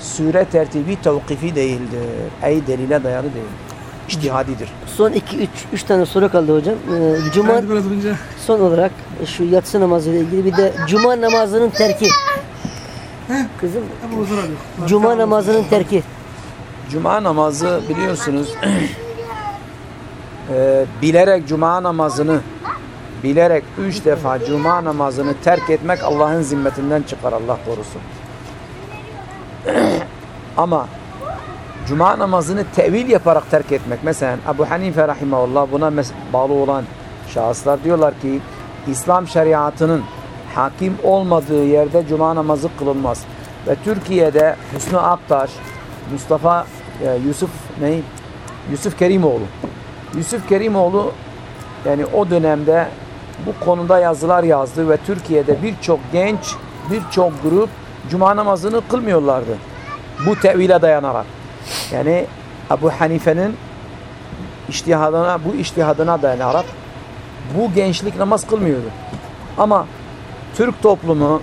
Sure tertibi tevkifi değildir. Ey delile dayalı değildir. İçtihadidir. Son 2 3 3 tane soru kaldı hocam. Ee, cuma biraz önce son olarak e, şu yatsı namazı ile ilgili bir de cuma namazının terki. Kızım cuma namazının terki. Cuma namazı biliyorsunuz e, bilerek cuma namazını bilerek üç defa cuma namazını terk etmek Allah'ın zimmetinden çıkar Allah korusun. Ama cuma namazını tevil yaparak terk etmek mesela Ebu Hanife rahimahullah buna bağlı olan şahıslar diyorlar ki İslam şeriatının hakim olmadığı yerde cuma namazı kılınmaz. Ve Türkiye'de Hüsnü Aktaş, Mustafa e, Yusuf ne? Yusuf Kerimoğlu. Yusuf Kerimoğlu yani o dönemde bu konuda yazılar yazdı ve Türkiye'de birçok genç, birçok grup cuma namazını kılmıyorlardı. Bu tevile dayanarak. Yani Ebu Hanife'nin iştihadına, bu iştihadına dayanarak bu gençlik namaz kılmıyordu. Ama Türk toplumu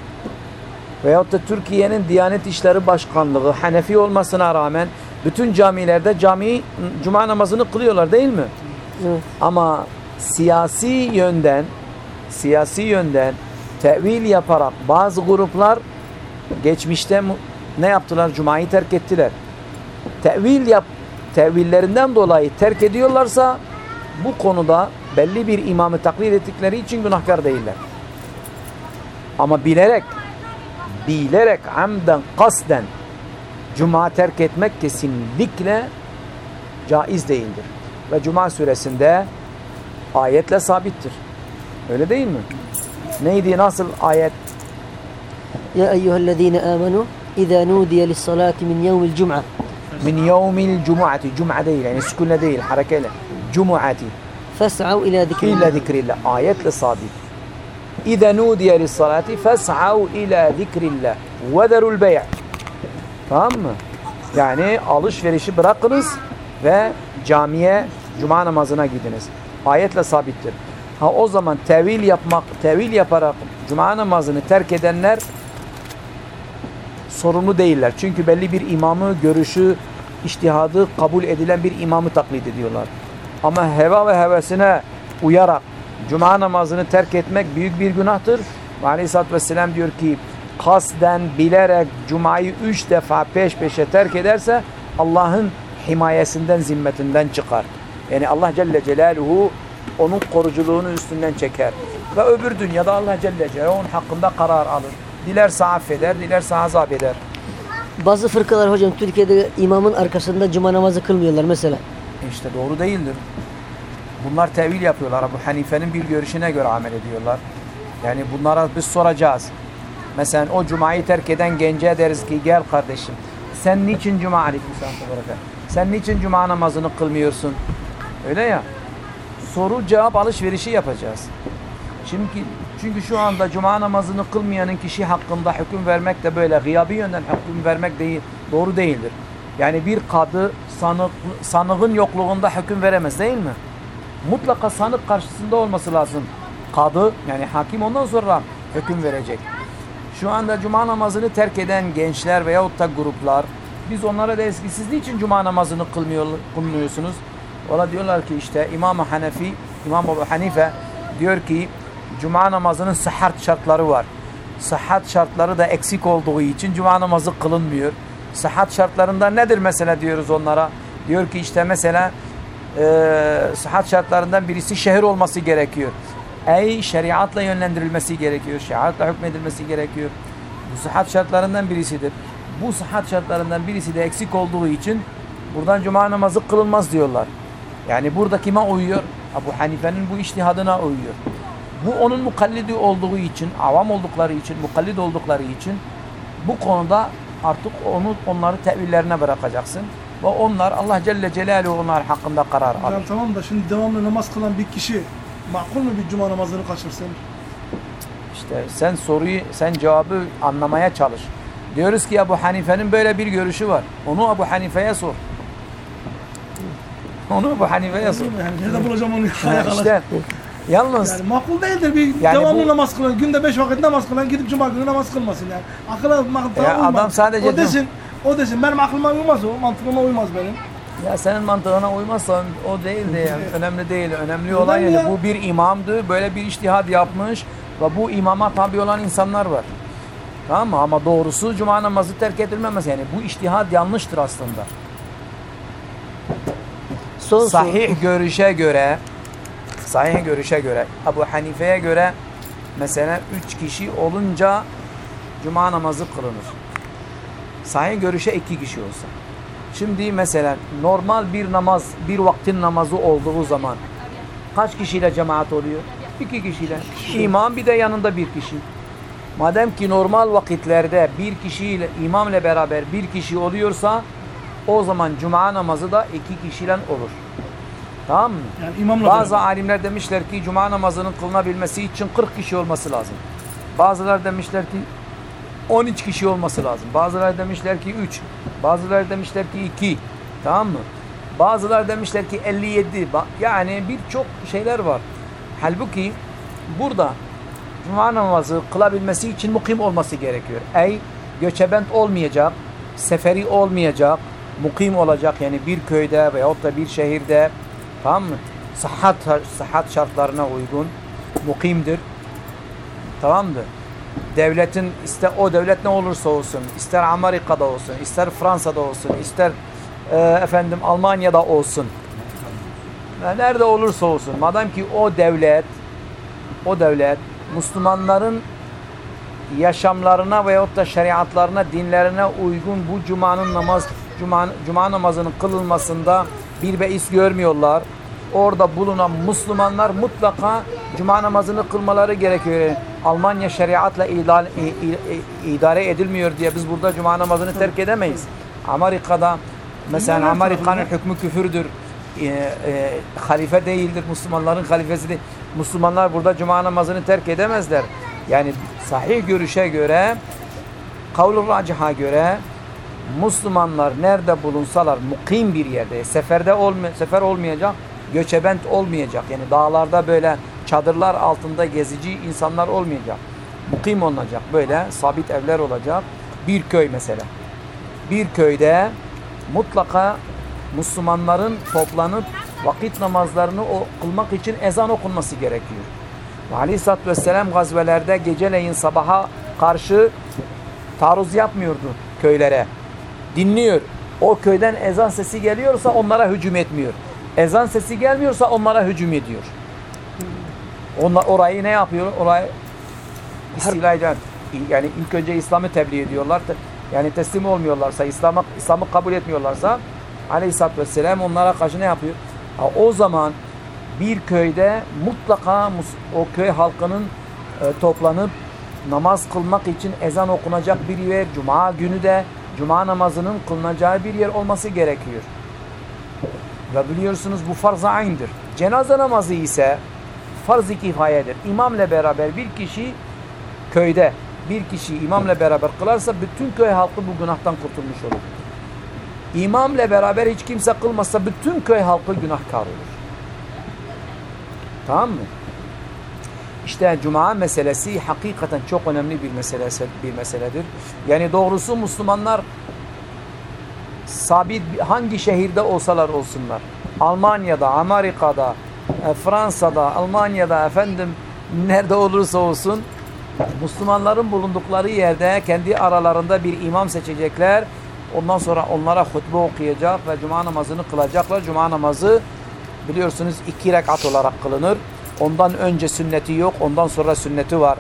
veyahut da Türkiye'nin Diyanet İşleri Başkanlığı Hanefi olmasına rağmen bütün camilerde cami cuma namazını kılıyorlar değil mi? Evet. Ama siyasi yönden siyasi yönden tevil yaparak bazı gruplar geçmişte ne yaptılar? Cuma'yı terk ettiler. Tevil yap tevillerinden dolayı terk ediyorlarsa bu konuda belli bir imamı taklit ettikleri için günahkar değiller. Ama bilerek bilerek amden kasden Cuma terk etmek kesinlikle caiz değildir. Ve Cuma suresinde ayetle sabittir. Öyle değil mi? Neydi nasıl ayet? Ya eyyühellezine amenu İzâ nudiye lissalâti min yevmil cum'a Min yevmil cumuati. Cuma değil yani sükunle değil harekeyle. Cumuati. fes'av ila İlla zikrillah. zikrillah. Ayetle sabit. İza nudiye lissalati fes'av ila zikrillah. Ve derul bey' Tamam mı? Yani alışverişi bırakınız ve camiye cuma namazına gidiniz. Ayetle sabittir. Ha o zaman tevil yapmak, tevil yaparak cuma namazını terk edenler sorumlu değiller. Çünkü belli bir imamı, görüşü, iştihadı kabul edilen bir imamı taklit ediyorlar. Ama heva ve hevesine uyarak cuma namazını terk etmek büyük bir günahtır. Ve Aleyhisselatü Vesselam diyor ki kasden bilerek cumayı üç defa peş peşe terk ederse Allah'ın himayesinden, zimmetinden çıkar. Yani Allah Celle Celaluhu onun koruculuğunu üstünden çeker. Ve öbür dünyada Allah Celle Celaluhu onun hakkında karar alır. Dilerse affeder, dilerse azap eder. Bazı fırkalar hocam Türkiye'de imamın arkasında cuma namazı kılmıyorlar mesela. İşte doğru değildir. Bunlar tevil yapıyorlar. Bu Hanife'nin bir görüşüne göre amel ediyorlar. Yani bunlara biz soracağız. Mesela o cumayı terk eden gence deriz ki gel kardeşim sen niçin cuma aleykümselam. Sen niçin cuma namazını kılmıyorsun? Öyle ya. Soru cevap alışverişi yapacağız. Çünkü çünkü şu anda cuma namazını kılmayanın kişi hakkında hüküm vermek de böyle gıyabi yönden hüküm vermek değil, doğru değildir. Yani bir kadı sanık, sanığın yokluğunda hüküm veremez değil mi? Mutlaka sanık karşısında olması lazım. Kadı yani hakim ondan sonra hüküm verecek. Şu anda cuma namazını terk eden gençler veyahut da gruplar biz onlara deriz ki siz niçin cuma namazını kılmıyor, kılmıyorsunuz? Valla diyorlar ki işte İmam-ı Hanefi, İmam Ebu Hanife diyor ki cuma namazının sıhhat şartları var. Sıhhat şartları da eksik olduğu için cuma namazı kılınmıyor. Sıhhat şartlarında nedir mesela diyoruz onlara. Diyor ki işte mesela e, sıhhat şartlarından birisi şehir olması gerekiyor. Ey şeriatla yönlendirilmesi gerekiyor. Şeriatla hükmedilmesi gerekiyor. Bu sıhhat şartlarından birisidir. Bu sıhhat şartlarından birisi de eksik olduğu için buradan cuma namazı kılınmaz diyorlar. Yani burada kime uyuyor? Abu Hanife'nin bu iştihadına uyuyor. Bu onun mukallidi olduğu için, avam oldukları için, mukallid oldukları için bu konuda artık onu onları tevillerine bırakacaksın. Ve onlar Allah Celle Celaluhu onlar hakkında karar alır. Hocam tamam da şimdi devamlı namaz kılan bir kişi makul mu bir cuma namazını kaçırsın? İşte sen soruyu, sen cevabı anlamaya çalış. Diyoruz ki Ebu Hanife'nin böyle bir görüşü var. Onu Ebu Hanife'ye sor. Onu Ebu Hanife'ye sor. Nerede bulacağım onu? İşte yalnız Yani makul değildir bir Yani devamlı bu- namaz kılan, günde beş vakit namaz kılan gidip cuma günü namaz kılmasın yani. Akıla mantığa Ya uymaz. adam sadece O desin, o desin benim aklıma uymaz o, mantığıma uymaz benim. ya senin mantığına uymazsa o değil de yani önemli değil. Önemli olan yani ya? bu bir imamdı. Böyle bir iştihad yapmış ve bu imama tabi olan insanlar var. Tamam mı? Ama doğrusu cuma namazı terk edilmemez. Yani bu iştihad yanlıştır aslında. Son. Sahih görüşe göre sahih görüşe göre Ebu Hanife'ye göre mesela üç kişi olunca cuma namazı kılınır. Sahih görüşe iki kişi olsa. Şimdi mesela normal bir namaz, bir vaktin namazı olduğu zaman kaç kişiyle cemaat oluyor? İki kişiyle. İmam bir de yanında bir kişi. Madem ki normal vakitlerde bir kişiyle imamla beraber bir kişi oluyorsa o zaman cuma namazı da iki kişiyle olur. Tamam mı? Yani imamla Bazı beraber. alimler demişler ki cuma namazının kılınabilmesi için 40 kişi olması lazım. Bazıları demişler ki 13 kişi olması lazım. Bazıları demişler ki 3. Bazıları demişler ki 2. Tamam mı? Bazıları demişler ki 57. Ba- Yani birçok şeyler var. Halbuki burada cuma namazı kılabilmesi için mukim olması gerekiyor. Ey göçebent olmayacak, seferi olmayacak, mukim olacak yani bir köyde veyahut da bir şehirde tamam mı? Sıhhat, sıhhat şartlarına uygun, mukimdir. Tamamdır. Devletin ister o devlet ne olursa olsun, ister Amerika'da olsun, ister Fransa'da olsun, ister e, efendim Almanya'da olsun. Ya Nerede olursa olsun, madem ki o devlet o devlet Müslümanların yaşamlarına veyahut da şeriatlarına, dinlerine uygun bu cumanın namaz cuma, cuma namazının kılınmasında bir beis görmüyorlar. Orada bulunan Müslümanlar mutlaka cuma namazını kılmaları gerekiyor. Yani Almanya şeriatla idare, idare edilmiyor diye biz burada cuma namazını terk edemeyiz. Amerika'da mesela Amerika'nın hükmü küfürdür. E, e, halife değildir. Müslümanların halifesi değil. Müslümanlar burada cuma namazını terk edemezler. Yani sahih görüşe göre kavl-ı raciha göre Müslümanlar nerede bulunsalar mukim bir yerde seferde olma, sefer olmayacak göçebent olmayacak yani dağlarda böyle çadırlar altında gezici insanlar olmayacak mukim olacak böyle sabit evler olacak bir köy mesela bir köyde mutlaka Müslümanların toplanıp vakit namazlarını o, kılmak için ezan okunması gerekiyor. Ve Aleyhisselatü Vesselam gazvelerde geceleyin sabaha karşı taarruz yapmıyordu köylere. Dinliyor. O köyden ezan sesi geliyorsa onlara hücum etmiyor. Ezan sesi gelmiyorsa onlara hücum ediyor. Onlar orayı ne yapıyor? Orayı istila. Yani ilk önce İslam'ı tebliğ ediyorlar. Yani teslim olmuyorlarsa, İslam'ı İslam'ı kabul etmiyorlarsa Aleyhisselatü Vesselam onlara karşı ne yapıyor? Ha, o zaman bir köyde mutlaka o köy halkının e, toplanıp namaz kılmak için ezan okunacak bir yer, cuma günü de cuma namazının kılınacağı bir yer olması gerekiyor. Ve biliyorsunuz bu farz-ı ayn'dir. Cenaze namazı ise farz-ı kifayedir. İmamla beraber bir kişi köyde bir kişi imamla beraber kılarsa bütün köy halkı bu günahtan kurtulmuş olur. İmamla beraber hiç kimse kılmazsa bütün köy halkı günahkar olur. Tamam mı? İşte cuma meselesi hakikaten çok önemli bir meselesi bir meseledir. Yani doğrusu Müslümanlar sabit hangi şehirde olsalar olsunlar. Almanya'da, Amerika'da, e, Fransa'da, Almanya'da efendim nerede olursa olsun Müslümanların bulundukları yerde kendi aralarında bir imam seçecekler. Ondan sonra onlara hutbe okuyacak ve cuma namazını kılacaklar. Cuma namazı biliyorsunuz iki rekat olarak kılınır. Ondan önce sünneti yok, ondan sonra sünneti var.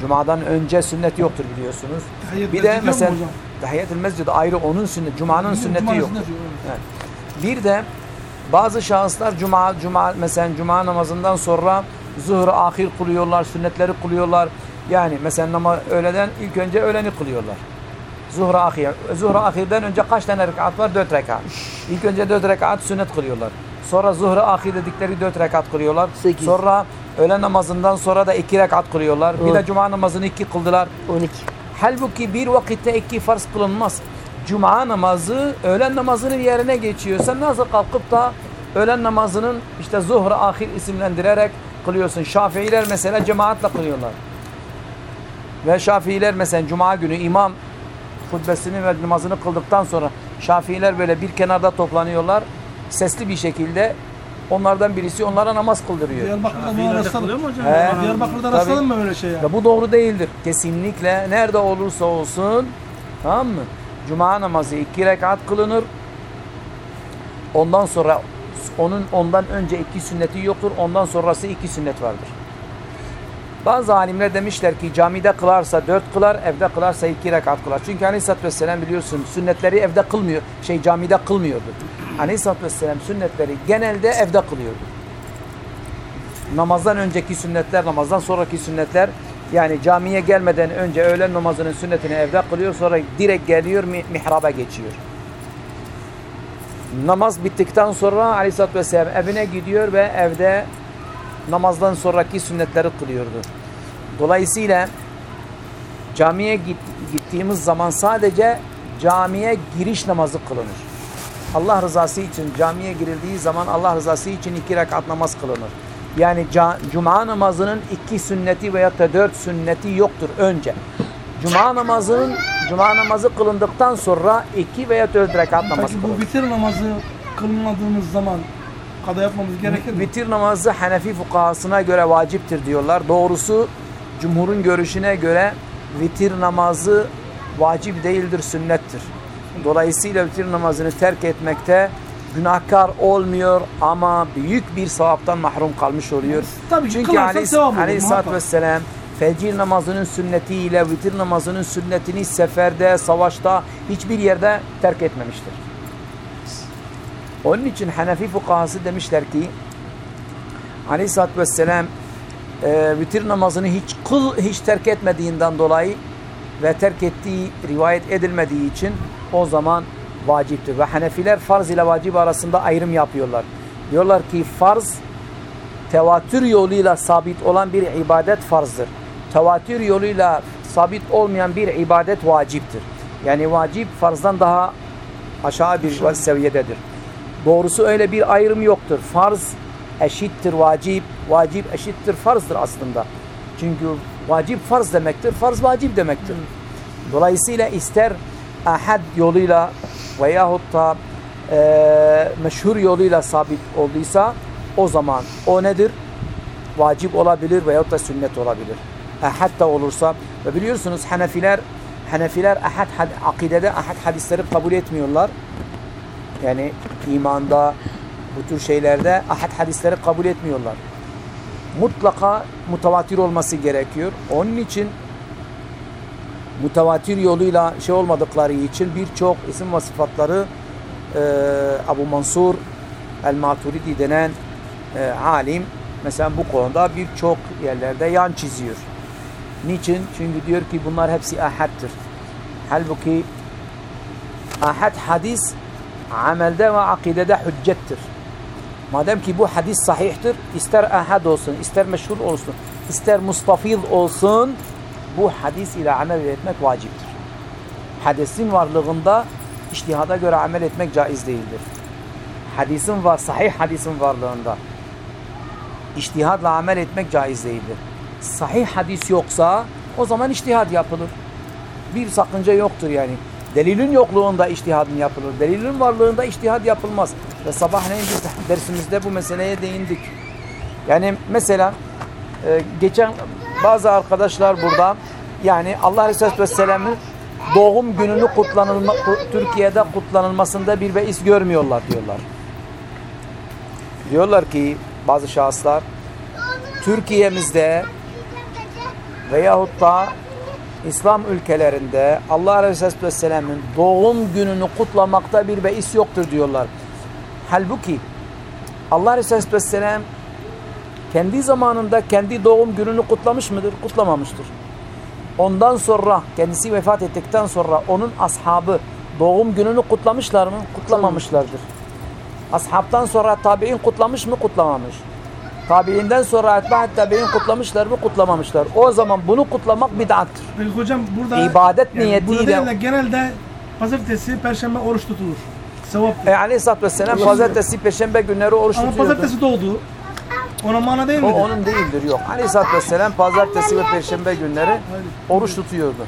Cuma'dan önce sünneti yoktur biliyorsunuz. Tahiyyat bir de mesela? Tahiyyatül Mescid ayrı onun sünnet, Cuma'nın sünneti Cuma'nın yok. sünneti yok, evet. Evet. Bir de bazı şahıslar cuma cuma mesela cuma namazından sonra zuhur ahir kılıyorlar, sünnetleri kılıyorlar. Yani mesela nama öğleden ilk önce öğleni kılıyorlar. Zuhur ahir. Zuhur ahirden önce kaç tane rekat var? Dört rekat. İlk önce dört rekat sünnet kılıyorlar. Sonra zuhur ahir dedikleri dört rekat kılıyorlar. Sekiz. Sonra öğlen namazından sonra da iki rekat kılıyorlar. Bir de On. cuma namazını iki kıldılar. 12. Halbuki bir vakitte iki farz kılınmaz. Cuma namazı öğlen namazının yerine geçiyor. Sen nasıl kalkıp da öğlen namazının işte zuhur ahir isimlendirerek kılıyorsun. Şafiiler mesela cemaatle kılıyorlar. Ve Şafiiler mesela cuma günü imam hutbesini ve namazını kıldıktan sonra Şafiiler böyle bir kenarda toplanıyorlar. Sesli bir şekilde onlardan birisi onlara namaz kıldırıyor. Diyarbakır'da kılıyor mu hocam? He. Diyarbakır'da Tabii. rastladın mı böyle şey ya? Ya bu doğru değildir. Kesinlikle nerede olursa olsun tamam mı? Cuma namazı iki rekat kılınır. Ondan sonra onun ondan önce iki sünneti yoktur. Ondan sonrası iki sünnet vardır. Bazı alimler demişler ki camide kılarsa dört kılar, evde kılarsa iki rekat kılar. Çünkü Aleyhisselatü Vesselam biliyorsun sünnetleri evde kılmıyor, şey camide kılmıyordu. Aleyhisselatü Vesselam sünnetleri genelde evde kılıyordu namazdan önceki sünnetler, namazdan sonraki sünnetler yani camiye gelmeden önce öğlen namazının sünnetini evde kılıyor sonra direkt geliyor mi- mihraba geçiyor. Namaz bittikten sonra Aleyhisselatü Vesselam evine gidiyor ve evde namazdan sonraki sünnetleri kılıyordu. Dolayısıyla camiye git, gittiğimiz zaman sadece camiye giriş namazı kılınır. Allah rızası için camiye girildiği zaman Allah rızası için iki rekat namaz kılınır. Yani cuma namazının iki sünneti veya da dört sünneti yoktur önce. Cuma namazının cuma namazı kılındıktan sonra iki veya dört rekat namaz Peki kılınır. bu vitir namazı kılmadığımız zaman kada yapmamız gerekir mi? Vitir namazı Hanefi fukahasına göre vaciptir diyorlar. Doğrusu cumhurun görüşüne göre vitir namazı vacip değildir, sünnettir. Dolayısıyla vitir namazını terk etmekte günahkar olmuyor ama büyük bir sevaptan mahrum kalmış oluyor. Tabii ki Çünkü kılarsak Aleyhis- sevap olur, Aleyhisselatü muhakkak. Vesselam fecir namazının sünnetiyle vitir namazının sünnetini seferde, savaşta hiçbir yerde terk etmemiştir. Onun için Hanefi fukahası demişler ki Aleyhisselatü Vesselam e, vitir namazını hiç kıl hiç terk etmediğinden dolayı ve terk ettiği rivayet edilmediği için o zaman vaciptir. Ve Hanefiler farz ile vacip arasında ayrım yapıyorlar. Diyorlar ki farz tevatür yoluyla sabit olan bir ibadet farzdır. Tevatür yoluyla sabit olmayan bir ibadet vaciptir. Yani vacip farzdan daha aşağı bir seviyededir. Doğrusu öyle bir ayrım yoktur. Farz eşittir vacip, vacip eşittir farzdır aslında. Çünkü vacip farz demektir, farz vacip demektir. Dolayısıyla ister ahad yoluyla veyahut da e, meşhur yoluyla sabit olduysa o zaman o nedir? Vacip olabilir veyahut da sünnet olabilir. Ahad da olursa ve biliyorsunuz Hanefiler Hanefiler ahad, had- akidede ahad hadisleri kabul etmiyorlar. Yani imanda bu tür şeylerde ahad hadisleri kabul etmiyorlar. Mutlaka mutavatir olması gerekiyor. Onun için mutavatir yoluyla şey olmadıkları için birçok isim ve sıfatları e, Abu Mansur el-Maturidi denen e, alim mesela bu konuda birçok yerlerde yan çiziyor. Niçin? Çünkü diyor ki bunlar hepsi ahaddır. Halbuki ahad hadis amelde ve akidede hüccettir. Madem ki bu hadis sahihtir, ister ahad olsun, ister meşhur olsun, ister mustafiz olsun, bu hadis ile amel etmek vaciptir. Hadisin varlığında iştihada göre amel etmek caiz değildir. Hadisin var, sahih hadisin varlığında iştihadla amel etmek caiz değildir. Sahih hadis yoksa o zaman iştihad yapılır. Bir sakınca yoktur yani. Delilin yokluğunda iştihadın yapılır. Delilin varlığında iştihad yapılmaz. Ve sabahleyin biz dersimizde bu meseleye değindik. Yani mesela e, geçen bazı arkadaşlar burada yani Allah Aleyhisselatü Vesselam'ın doğum gününü kutlanılma, ku- Türkiye'de kutlanılmasında bir beis görmüyorlar diyorlar. Diyorlar ki bazı şahıslar Türkiye'mizde veyahut da İslam ülkelerinde Allah Aleyhisselatü Vesselam'ın doğum gününü kutlamakta bir beis yoktur diyorlar. Halbuki Allah Aleyhisselatü Vesselam kendi zamanında kendi doğum gününü kutlamış mıdır? Kutlamamıştır. Ondan sonra kendisi vefat ettikten sonra onun ashabı doğum gününü kutlamışlar mı? Kutlamamışlardır. Ashabtan sonra tabi'in kutlamış mı? Kutlamamış. Tabi'inden sonra etba'at tabi'in kutlamışlar mı? Kutlamamışlar. O zaman bunu kutlamak bid'attır. Peki hocam burada İbadet yani niyetiyle- Burada değil de genelde pazartesi, perşembe oruç tutulur. Sevap. E, Aleyhisselatü Vesselam pazartesi, perşembe günleri oruç Ama tutuyordu. pazartesi doğdu. Ona mana değil O midir? onun değildir yok. Aleyhisselatü Vesselam pazartesi ve perşembe günleri oruç tutuyordu.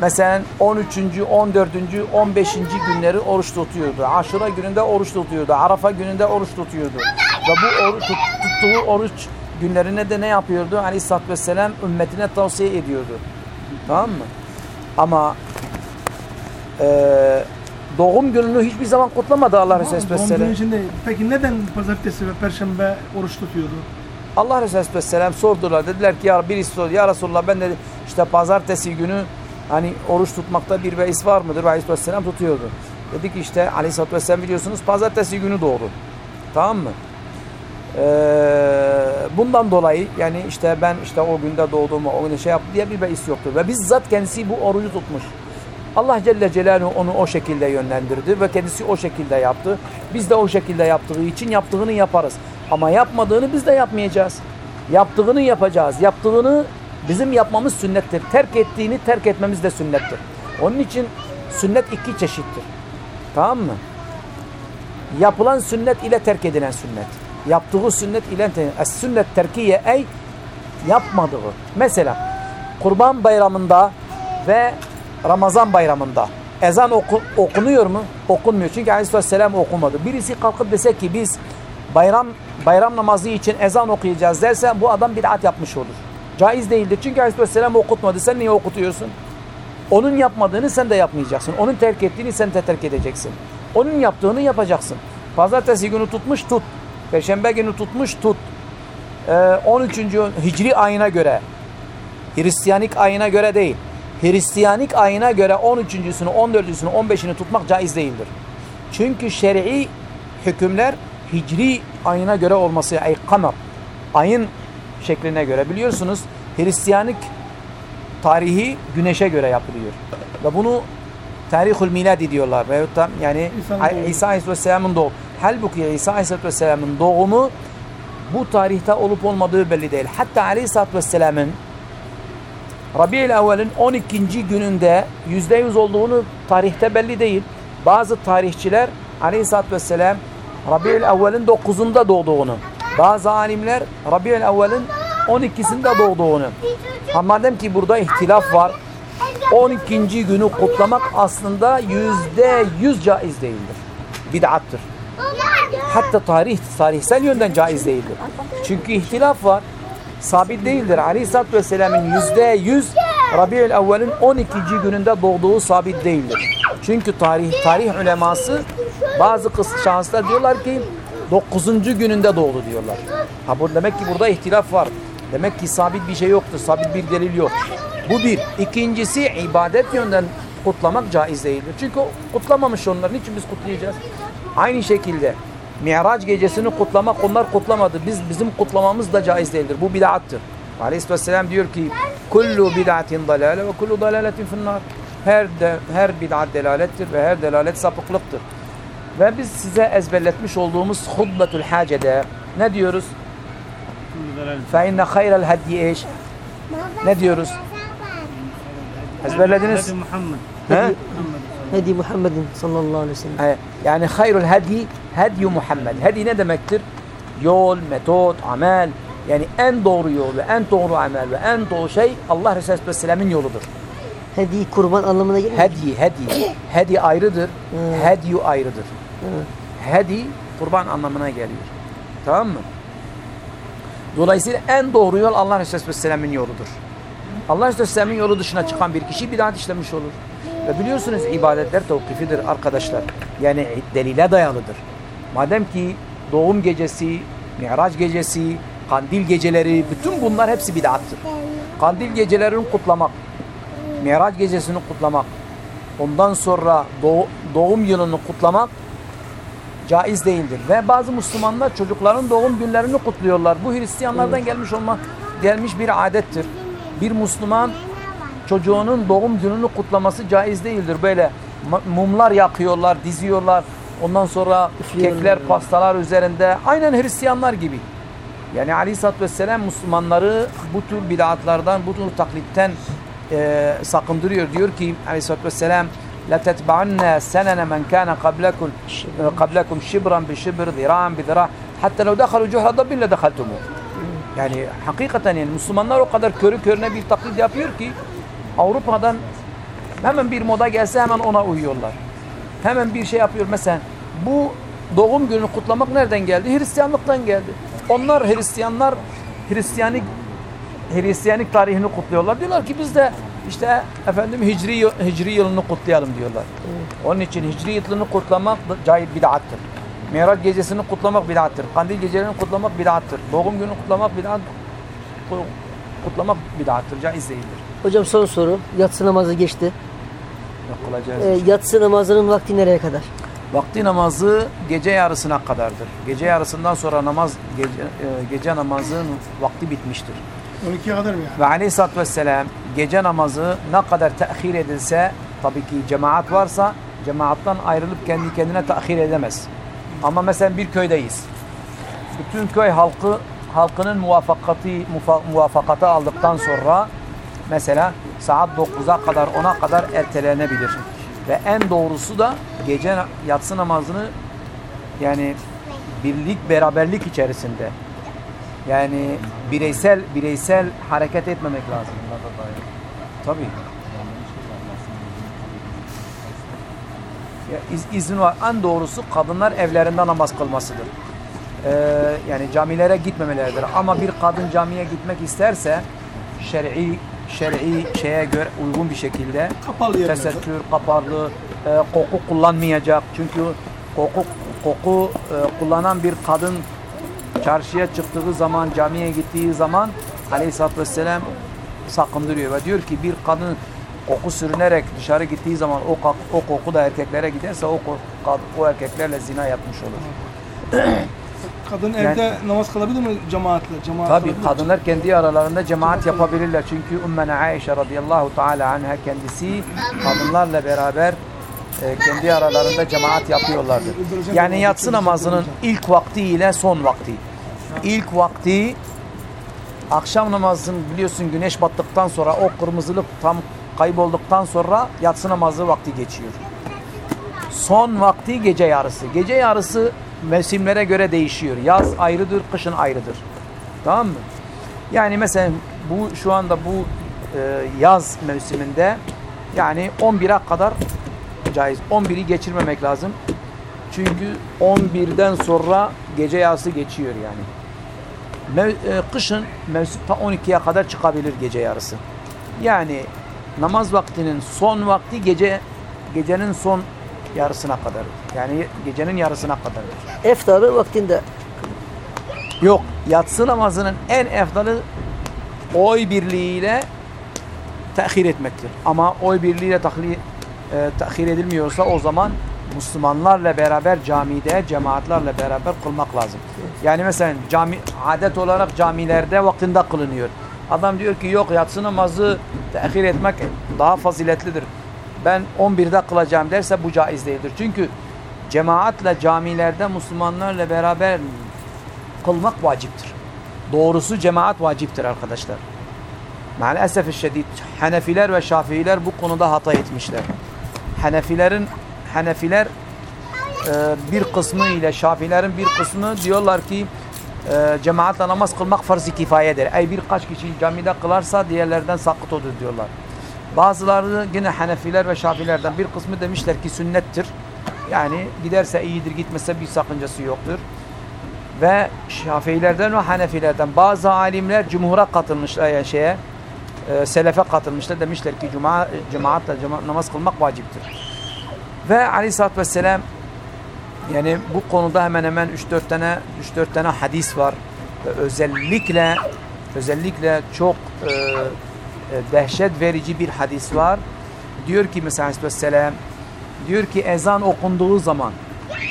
Mesela 13. 14. 15. günleri oruç tutuyordu. Aşura gününde oruç tutuyordu. Arafa gününde oruç tutuyordu. Ve bu oruç, tut- tuttuğu oruç günlerine de ne yapıyordu? Aleyhisselatü Vesselam ümmetine tavsiye ediyordu. Tamam mı? Ama eee doğum gününü hiçbir zaman kutlamadı Allah Resulü Doğum günü içinde. Peki neden pazartesi ve perşembe oruç tutuyordu? Allah Resulü Aleyhisselam sordular. Dediler ki ya birisi sordu. Ya Resulullah ben dedi işte pazartesi günü hani oruç tutmakta bir beis var mıdır? Ve Aleyhisselam tutuyordu. Dedi ki işte Aleyhisselatü Vesselam biliyorsunuz pazartesi günü doğdu. Tamam mı? Ee, bundan dolayı yani işte ben işte o günde doğduğumu o günde şey yaptı diye bir beis yoktur. Ve bizzat kendisi bu orucu tutmuş. Allah Celle Celaluhu onu o şekilde yönlendirdi ve kendisi o şekilde yaptı. Biz de o şekilde yaptığı için yaptığını yaparız. Ama yapmadığını biz de yapmayacağız. Yaptığını yapacağız. Yaptığını bizim yapmamız sünnettir. Terk ettiğini terk etmemiz de sünnettir. Onun için sünnet iki çeşittir. Tamam mı? Yapılan sünnet ile terk edilen sünnet. Yaptığı sünnet ile es sünnet terkiye ey yapmadığı. Mesela Kurban Bayramı'nda ve Ramazan Bayramı'nda ezan oku- okunuyor mu? Okunmuyor. Çünkü Aleyhisselam okumadı. Birisi kalkıp dese ki biz bayram bayram namazı için ezan okuyacağız derse bu adam bid'at yapmış olur. Caiz değildir. Çünkü Aleyhisselam okutmadı. Sen niye okutuyorsun? Onun yapmadığını sen de yapmayacaksın. Onun terk ettiğini sen de terk edeceksin. Onun yaptığını yapacaksın. Pazartesi günü tutmuş tut. Perşembe günü tutmuş tut. Ee, 13. Hicri ayına göre Hristiyanik ayına göre değil. Hristiyanik ayına göre 13.sünü, 14.sünü, 15'ini tutmak caiz değildir. Çünkü şer'i hükümler Hicri ayına göre olması, ay kamer, ayın şekline göre biliyorsunuz. Hristiyanik tarihi güneşe göre yapılıyor. Ve bunu tarihul miladi diyorlar. Veyahut da yani. İsa Aleyhisselam'ın doğumu. Halbuki İsa Aleyhisselam'ın doğumu bu tarihte olup olmadığı belli değil. Hatta Aleyhisselatü Vesselam'ın Rabi'ül Evvel'in 12. gününde %100 olduğunu tarihte belli değil. Bazı tarihçiler Aleyhisselatü Vesselam Rabi'ül Evvel'in 9'unda doğduğunu, bazı alimler Rabi'ül Evvel'in 12'sinde doğduğunu. Ha madem ki burada ihtilaf var, 12. günü kutlamak aslında %100 caiz değildir. Bid'attır. Hatta tarih, tarihsel yönden caiz değildir. Çünkü ihtilaf var. Sabit değildir. Aleyhisselatü Vesselam'ın yüzde yüz Rabi'ül Evvel'in 12. gününde doğduğu sabit değildir. Çünkü tarih tarih uleması bazı şahıslar diyorlar ki 9. gününde doğdu diyorlar. Ha bu demek ki burada ihtilaf var. Demek ki sabit bir şey yoktur. Sabit bir delil yok. Bu bir. İkincisi ibadet yönden kutlamak caiz değildir. Çünkü kutlamamış onlar. Niçin biz kutlayacağız? Aynı şekilde Miraç gecesini kutlamak onlar kutlamadı. Biz bizim kutlamamız da caiz değildir. Bu bid'attır. Aleyhisselam diyor ki kullu bid'atin dalale ve kullu dalaletin finnar. Her de, her bid'at delalettir ve her delalet sapıklıktır. Ve biz size ezberletmiş olduğumuz hutbetul hacede ne diyoruz? Fe inne hayral hadi eş. Ne diyoruz? Ezberlediniz. Muhammed. He? Hedi Muhammedin sallallahu aleyhi ve sellem. Yani hayrul hadi hedyu Muhammed. Hedi ne demektir? Yol, metot, amel. Yani en doğru yol ve en doğru amel ve en doğru şey Allah Resulü Aleyhisselam'ın yoludur. Hedi kurban anlamına gelir mi? Hedi, hedi. Hedi ayrıdır. Hedyu ayrıdır. Hedi kurban anlamına geliyor. Tamam mı? Dolayısıyla en doğru yol Allah Resulü Aleyhisselam'ın yoludur. Allah Resulü Aleyhisselam'ın yolu dışına çıkan bir kişi bid'at işlemiş olur. Ve biliyorsunuz ibadetler tevkifidir arkadaşlar. Yani delile dayalıdır. Madem ki doğum gecesi, Miraç gecesi, kandil geceleri, bütün bunlar hepsi bid'attır. Kandil gecelerini kutlamak, Miraç gecesini kutlamak, ondan sonra doğ- doğum yılını kutlamak caiz değildir. Ve bazı Müslümanlar çocukların doğum günlerini kutluyorlar. Bu Hristiyanlardan gelmiş olma gelmiş bir adettir. Bir Müslüman çocuğunun doğum gününü kutlaması caiz değildir. Böyle ma- mumlar yakıyorlar, diziyorlar. Ondan sonra kekler, pastalar üzerinde aynen Hristiyanlar gibi. Yani Aleyhisselatü Vesselam Müslümanları bu tür bid'atlardan, bu tür taklitten e, sakındırıyor. Diyor ki Aleyhisselatü Vesselam لَتَتْبَعَنَّ سَنَنَ مَنْ كَانَ قَبْلَكُمْ قَبْلَكُمْ شِبْرًا بِشِبْرٍ ذِرَاعًا بِذِرَاع حَتَّى لَوْ دَخَلُوا جُحْرَ ضَبٍّ لَدَخَلْتُمُوهُ Yani hakikaten yani Müslümanlar o kadar körü körüne bir taklit yapıyor ki Avrupa'dan hemen bir moda gelse hemen ona uyuyorlar. Hemen bir şey yapıyor. Mesela bu doğum günü kutlamak nereden geldi? Hristiyanlıktan geldi. Onlar Hristiyanlar Hristiyanik Hristiyanik tarihini kutluyorlar. Diyorlar ki biz de işte efendim Hicri Hicri yılını kutlayalım diyorlar. Onun için Hicri yılını kutlamak caiz bid'attır. Miraç gecesini kutlamak bid'attır. Kandil gecelerini kutlamak bid'attır. Doğum günü kutlamak bid'at kutlamak bid'attır. Caiz değildir. Hocam son soru. Yatsı namazı geçti. Ee, yatsı namazının vakti nereye kadar? Vakti namazı gece yarısına kadardır. Gece yarısından sonra namaz gece, e, gece namazın vakti bitmiştir. 12'ye kadar mı yani? Ve aleyhissalatü vesselam gece namazı ne kadar tehir edilse tabii ki cemaat varsa cemaattan ayrılıp kendi kendine tehir edemez. Ama mesela bir köydeyiz. Bütün köy halkı halkının muvaffakatı mufa- muvafakatı aldıktan sonra mesela saat 9'a kadar 10'a kadar ertelenebilir. Ve en doğrusu da gece yatsı namazını yani birlik beraberlik içerisinde yani bireysel bireysel hareket etmemek lazım. Tabii. İz, izin var. En doğrusu kadınlar evlerinde namaz kılmasıdır. Ee, yani camilere gitmemeleridir. Ama bir kadın camiye gitmek isterse şer'i şer'i şeye göre uygun bir şekilde Kapalı tesettür, kapalı, e, koku kullanmayacak. Çünkü koku koku e, kullanan bir kadın çarşıya çıktığı zaman, camiye gittiği zaman Aleyhisselatü Vesselam sakındırıyor ve diyor ki bir kadın koku sürünerek dışarı gittiği zaman o, o koku da erkeklere giderse o, o erkeklerle zina yapmış olur. Kadın Yani- evde namaz kılabilir mi cemaatle? Cemaat Tabii kılabilir mi? kadınlar kendi aralarında cemaat yapabilirler. Çünkü Ümmene Aişe radıyallahu teala anha kendisi kadınlarla beraber e, kendi aralarında cemaat yapıyorlardı. Yani yatsı namazının ilk vakti ile son vakti. İlk vakti akşam namazının biliyorsun güneş battıktan sonra o kırmızılık tam kaybolduktan sonra yatsı namazı vakti geçiyor. Son vakti gece yarısı. Gece yarısı mevsimlere göre değişiyor. Yaz ayrıdır, kışın ayrıdır. Tamam mı? Yani mesela bu şu anda bu e, yaz mevsiminde yani 11'e kadar caiz. 11'i geçirmemek lazım. Çünkü 11'den sonra gece yarısı geçiyor yani. Mev, e, kışın mevsim ta 12'ye kadar çıkabilir gece yarısı. Yani namaz vaktinin son vakti gece gecenin son yarısına kadar. Yani gecenin yarısına kadar. Eftarı vaktinde. Yok, yatsı namazının en efdalı oy birliğiyle tehir etmektir. Ama oy birliğiyle tahli, e, tehir edilmiyorsa o zaman Müslümanlarla beraber camide, cemaatlerle beraber kılmak lazım. Yani mesela cami, adet olarak camilerde vaktinde kılınıyor. Adam diyor ki yok yatsı namazı tehir etmek daha faziletlidir. Ben 11'de kılacağım derse bu caiz değildir. Çünkü cemaatle camilerde Müslümanlarla beraber kılmak vaciptir. Doğrusu cemaat vaciptir arkadaşlar. Maalesef şiddet Hanefiler ve Şafiiler bu konuda hata etmişler. Hanefilerin Hanefiler e, bir kısmı ile Şafiilerin bir kısmı diyorlar ki e, cemaatle namaz kılmak farz-ı kifayedir. Ey birkaç kişi camide kılarsa diğerlerden sakıt olur diyorlar. Bazıları yine Hanefiler ve Şafiilerden bir kısmı demişler ki sünnettir. Yani giderse iyidir, gitmese bir sakıncası yoktur. ve Şafiilerden ve Hanefilerden bazı alimler cumhura katılmışlar yani şeye e, selefe katılmışlar demişler ki cuma cemaatle cema- namaz kılmak vaciptir. Ve Aleyhisselatü Vesselam yani bu konuda hemen hemen 3-4 tane 3-4 tane hadis var. Ve özellikle özellikle çok e, e, dehşet verici bir hadis var. Diyor ki mesela Aleyhisselam diyor ki ezan okunduğu zaman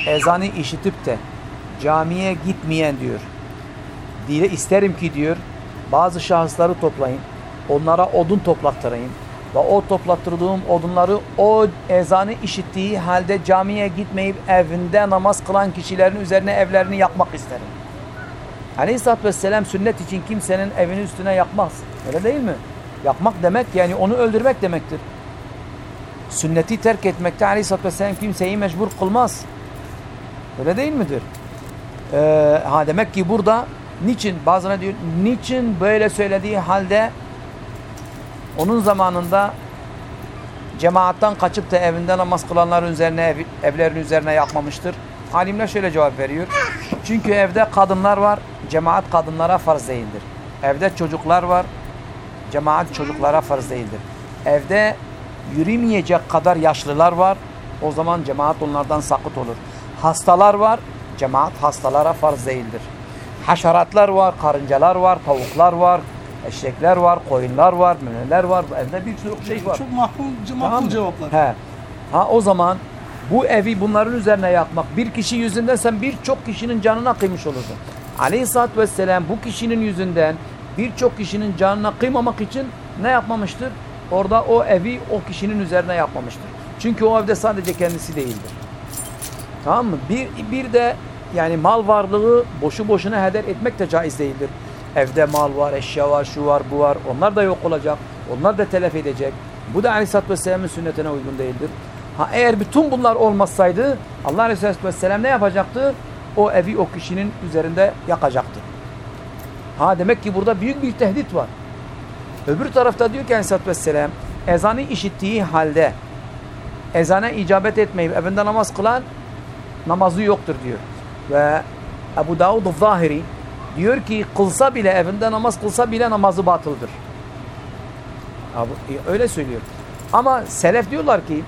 ezanı işitip de camiye gitmeyen diyor. Dile isterim ki diyor bazı şahısları toplayın. Onlara odun toplattırayım. Ve o toplattırdığım odunları o ezanı işittiği halde camiye gitmeyip evinde namaz kılan kişilerin üzerine evlerini yakmak isterim. Aleyhisselatü Vesselam sünnet için kimsenin evini üstüne yakmaz. Öyle değil mi? Yakmak demek yani onu öldürmek demektir. Sünneti terk etmekte Aleyhisselatü Vesselam kimseyi mecbur kılmaz. Öyle değil midir? Ee, ha demek ki burada niçin bazıları diyor niçin böyle söylediği halde onun zamanında cemaattan kaçıp da evinde namaz kılanların üzerine ev, evlerin üzerine yakmamıştır. Alimler şöyle cevap veriyor. Çünkü evde kadınlar var. Cemaat kadınlara farz değildir. Evde çocuklar var. Cemaat çocuklara farz değildir. Evde yürümeyecek kadar yaşlılar var. O zaman cemaat onlardan sakıt olur. Hastalar var. Cemaat hastalara farz değildir. Haşeratlar var, karıncalar var, tavuklar var, eşekler var, koyunlar var, müneler var. Evde birçok şey var. Çok makbul, Tamam makbul mı? cevaplar. He. Ha o zaman bu evi bunların üzerine yakmak bir kişi yüzünden sen birçok kişinin canına kıymış olursun. Aleyhisselatü Vesselam bu kişinin yüzünden birçok kişinin canına kıymamak için ne yapmamıştır? Orada o evi o kişinin üzerine yapmamıştır. Çünkü o evde sadece kendisi değildir. Tamam mı? Bir, bir de yani mal varlığı boşu boşuna heder etmek de caiz değildir. Evde mal var, eşya var, şu var, bu var. Onlar da yok olacak. Onlar da telef edecek. Bu da Aleyhisselatü Vesselam'ın sünnetine uygun değildir. Ha eğer bütün bunlar olmasaydı Allah Aleyhisselatü Vesselam ne yapacaktı? O evi o kişinin üzerinde yakacaktı. Ha demek ki burada büyük bir tehdit var. Öbür tarafta diyor ki Aleyhisselatü Vesselam ezanı işittiği halde ezana icabet etmeyip evinde namaz kılan namazı yoktur diyor. Ve Ebu Davud Zahiri diyor ki kılsa bile evinde namaz kılsa bile namazı batıldır. E, öyle söylüyor. Ama selef diyorlar ki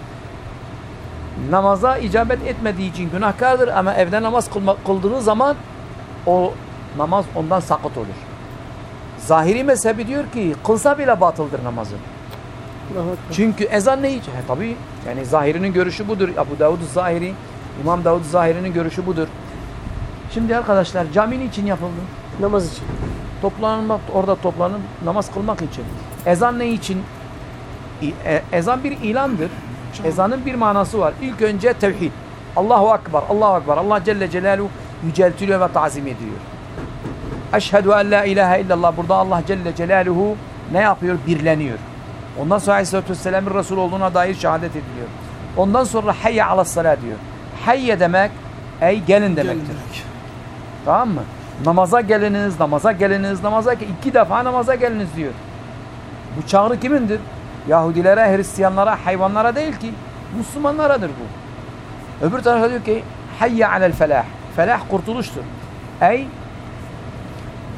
namaza icabet etmediği için günahkardır ama evde namaz kılma, kıldığı zaman o namaz ondan sakıt olur. Zahiri mezhebi diyor ki kılsa bile batıldır namazı. Çünkü ezan ne için? Tabii yani Zahiri'nin görüşü budur. Abu Davud Zahiri, İmam Davud Zahiri'nin görüşü budur. Şimdi arkadaşlar cami için yapıldı? Namaz için. Toplanmak, orada toplanıp namaz kılmak için. Ezan ne için? E- ezan bir ilandır. Ezanın bir manası var. İlk önce tevhid. Allahu Ekber, Allahu Ekber. Allah Celle Celaluhu yüceltiliyor ve tazim ediyor. Eşhedü en la ilahe illallah. Burada Allah Celle Celaluhu ne yapıyor? Birleniyor. Ondan sonra Aleyhisselatü Vesselam'ın Resul olduğuna dair şehadet ediliyor. Ondan sonra hayye alassalah diyor. Hayye demek ey gelin demektir. demek. Tamam mı? Namaza geliniz, namaza geliniz, namaza iki defa namaza geliniz diyor. Bu çağrı kimindir? Yahudilere, Hristiyanlara, hayvanlara değil ki. Müslümanlaradır bu. Öbür tarafa diyor ki hayye alel felah. Felah kurtuluştur. Ey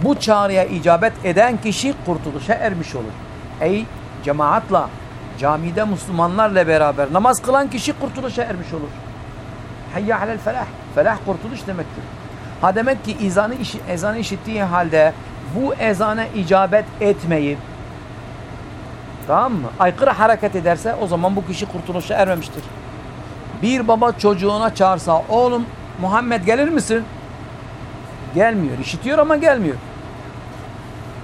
bu çağrıya icabet eden kişi kurtuluşa ermiş olur. Ey cemaatla, camide Müslümanlarla beraber namaz kılan kişi kurtuluşa ermiş olur. Hayye alel felah. Felah kurtuluş demektir. Ha demek ki ezanı, ezanı işittiği halde bu ezana icabet etmeyip tamam mı? Aykırı hareket ederse o zaman bu kişi kurtuluşa ermemiştir. Bir baba çocuğuna çağırsa oğlum Muhammed gelir misin? Gelmiyor. İşitiyor ama gelmiyor.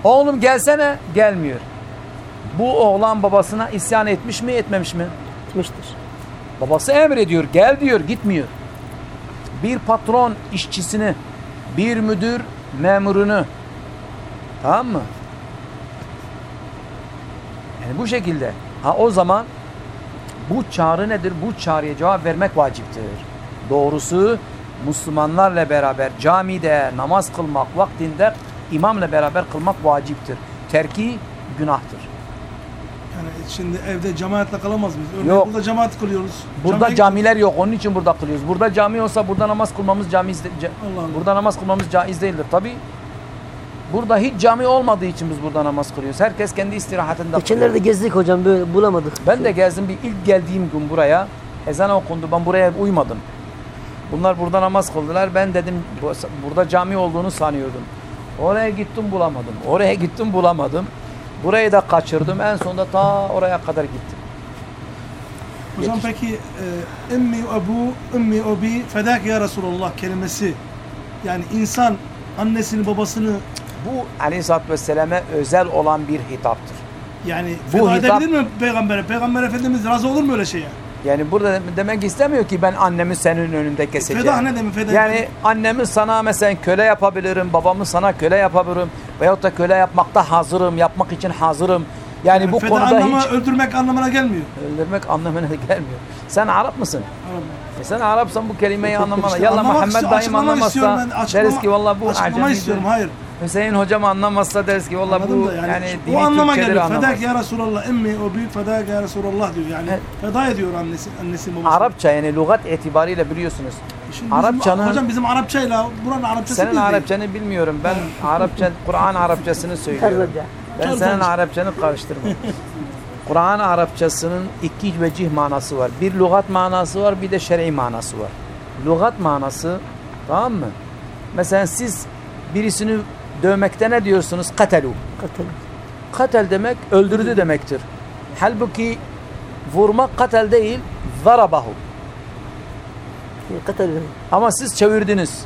Oğlum gelsene gelmiyor. Bu oğlan babasına isyan etmiş mi etmemiş mi? Etmiştir. Babası emrediyor gel diyor gitmiyor. Bir patron işçisini, bir müdür memurunu tamam mı? Yani bu şekilde. Ha o zaman bu çağrı nedir? Bu çağrıya cevap vermek vaciptir. Doğrusu Müslümanlarla beraber camide namaz kılmak vaktinde imamla beraber kılmak vaciptir. Terki günahtır. Yani şimdi evde cemaatle kalamaz mıyız? Örneğin Yok. burada cemaat kılıyoruz. Burada Camiye camiler yok. Onun için burada kılıyoruz. Burada cami olsa burada namaz kılmamız caiz de- ca- Allah Allah. burada namaz kılmamız caiz değildir. Tabi burada hiç cami olmadığı için biz burada namaz kılıyoruz. Herkes kendi istirahatinde kılıyor. Geçenlerde gezdik hocam böyle bulamadık. Ben de gezdim bir ilk geldiğim gün buraya. Ezan okundu. Ben buraya uymadım. Bunlar burada namaz kıldılar. Ben dedim bu- burada cami olduğunu sanıyordum. Oraya gittim bulamadım. Oraya gittim bulamadım. Burayı da kaçırdım. En sonunda ta oraya kadar gittim. Hocam peki e, emmi ebu, emmi obi fedak ya Resulallah kelimesi yani insan annesini babasını Bu aleyhissalatü vesselam'e özel olan bir hitaptır. yani Bu feda hitap- edebilir mi peygambere? Peygamber Efendimiz razı olur mu öyle şeye? Yani burada de- demek istemiyor ki ben annemi senin önünde keseceğim. Feda ne demek? Feda Yani annemi sana mesela köle yapabilirim, babamı sana köle yapabilirim veyahut da köle yapmakta hazırım, yapmak için hazırım. Yani, bu feda konuda anlama, hiç öldürmek anlamına gelmiyor. öldürmek anlamına gelmiyor. Sen Arap mısın? E sen Arapsan bu kelimeyi anlamana. İşte Yalla Muhammed daim anlamazsa ben, açıklama- deriz ki valla bu acemidir. istiyorum hayır. Hüseyin hocam anlamazsa deriz ki valla bu yani, yani, o dini anlama Türkçeleri geliyor. anlamaz. Fedak ya Resulallah emmi o büyük fedak ya Resulallah diyor yani. Evet. Feda ediyor annesi, annesi babası. Arapça yani lügat itibariyle biliyorsunuz. Şimdi bizim- Arapçanın- Hocam bizim Arapçayla buranın Arapçası Senin değil. Arapçanı bilmiyorum. Ben Arapça, Kur'an Arapçasını söylüyorum. Ben senin. Arapçanı karıştırma. Kur'an Arapçasının iki vecih manası var. Bir lügat manası var, bir de şer'i manası var. Lügat manası tamam mı? Mesela siz birisini dövmekte ne diyorsunuz? Katelu. Katil. Katel demek öldürdü demektir. Halbuki vurmak katel değil, zarabahu. Katil. Ama siz çevirdiniz.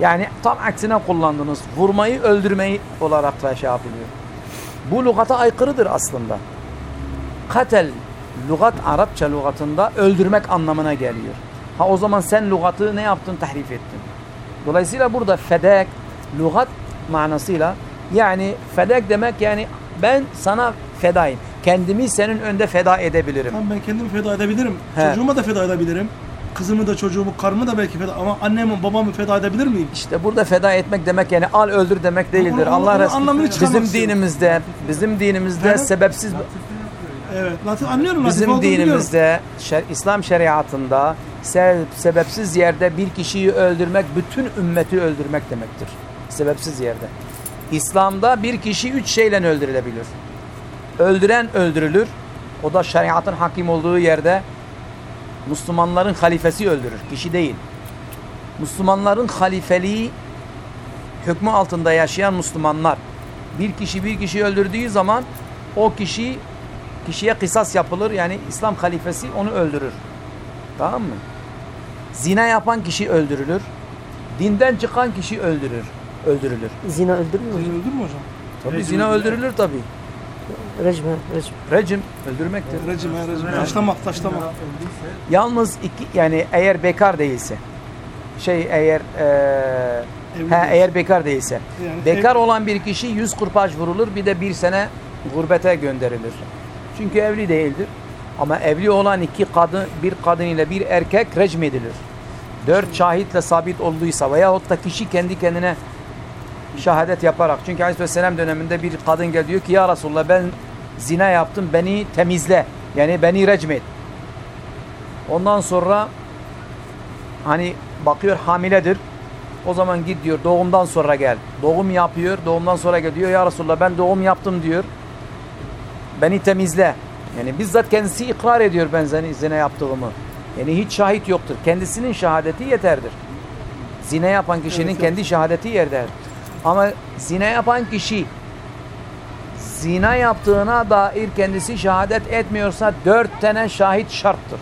Yani tam aksine kullandınız. Vurmayı öldürmeyi olarak da şey yapılıyor. Bu lügata aykırıdır aslında. Katel lügat Arapça lügatında öldürmek anlamına geliyor. Ha o zaman sen lügatı ne yaptın? Tahrif ettin. Dolayısıyla burada fedek lügat manasıyla yani fedek demek yani ben sana fedayım. Kendimi senin önünde feda edebilirim. Tamam ben kendimi feda edebilirim. He. Çocuğuma da feda edebilirim. Kızımı da çocuğumu, karımı da belki feda ama annemi, babamı feda edebilir miyim? İşte burada feda etmek demek yani al öldür demek değildir. Ama Allah çıkarmak bizim dinimizde bizim dinimizde Efendim? sebepsiz Evet. Latif, anlıyorum Latif bizim dinimizde şer- İslam şeriatında se- sebepsiz yerde bir kişiyi öldürmek bütün ümmeti öldürmek demektir. Sebepsiz yerde. İslam'da bir kişi üç şeyle öldürülebilir. Öldüren öldürülür. O da şeriatın hakim olduğu yerde Müslümanların halifesi öldürür. Kişi değil. Müslümanların halifeliği hükmü altında yaşayan Müslümanlar bir kişi bir kişi öldürdüğü zaman o kişi kişiye kısas yapılır. Yani İslam halifesi onu öldürür. Tamam mı? Zina yapan kişi öldürülür. Dinden çıkan kişi öldürür. Öldürülür. Zina öldürür mü? Seni öldür mü hocam? Tabii zina öldürülür tabii. Rejme, rejme. Rejim öldürmektir. Recim, recim. Taşlamak, taşlamak. Yalnız iki yani eğer bekar değilse şey eğer eee Evli ha, değil. eğer bekar değilse Yani bekar ev- olan bir kişi yüz kurpaç vurulur bir de bir sene gurbete gönderilir. Çünkü evli değildir. Ama evli olan iki kadın bir kadın ile bir erkek recm edilir. Dört şahitle sabit olduysa veyahut da kişi kendi kendine şehadet yaparak. Çünkü Aleyhisselam döneminde bir kadın geliyor diyor ki ya Resulallah ben zina yaptım beni temizle. Yani beni recm et. Ondan sonra hani bakıyor hamiledir. O zaman git diyor doğumdan sonra gel. Doğum yapıyor. Doğumdan sonra gel diyor ya Resulallah ben doğum yaptım diyor. Beni temizle. Yani bizzat kendisi ikrar ediyor ben zina, yaptığımı. Yani hiç şahit yoktur. Kendisinin şehadeti yeterdir. Zina yapan kişinin Evet, kendi şehadeti yerder. Ama zina yapan kişi zina yaptığına dair kendisi şehadet etmiyorsa dört tane şahit şarttır.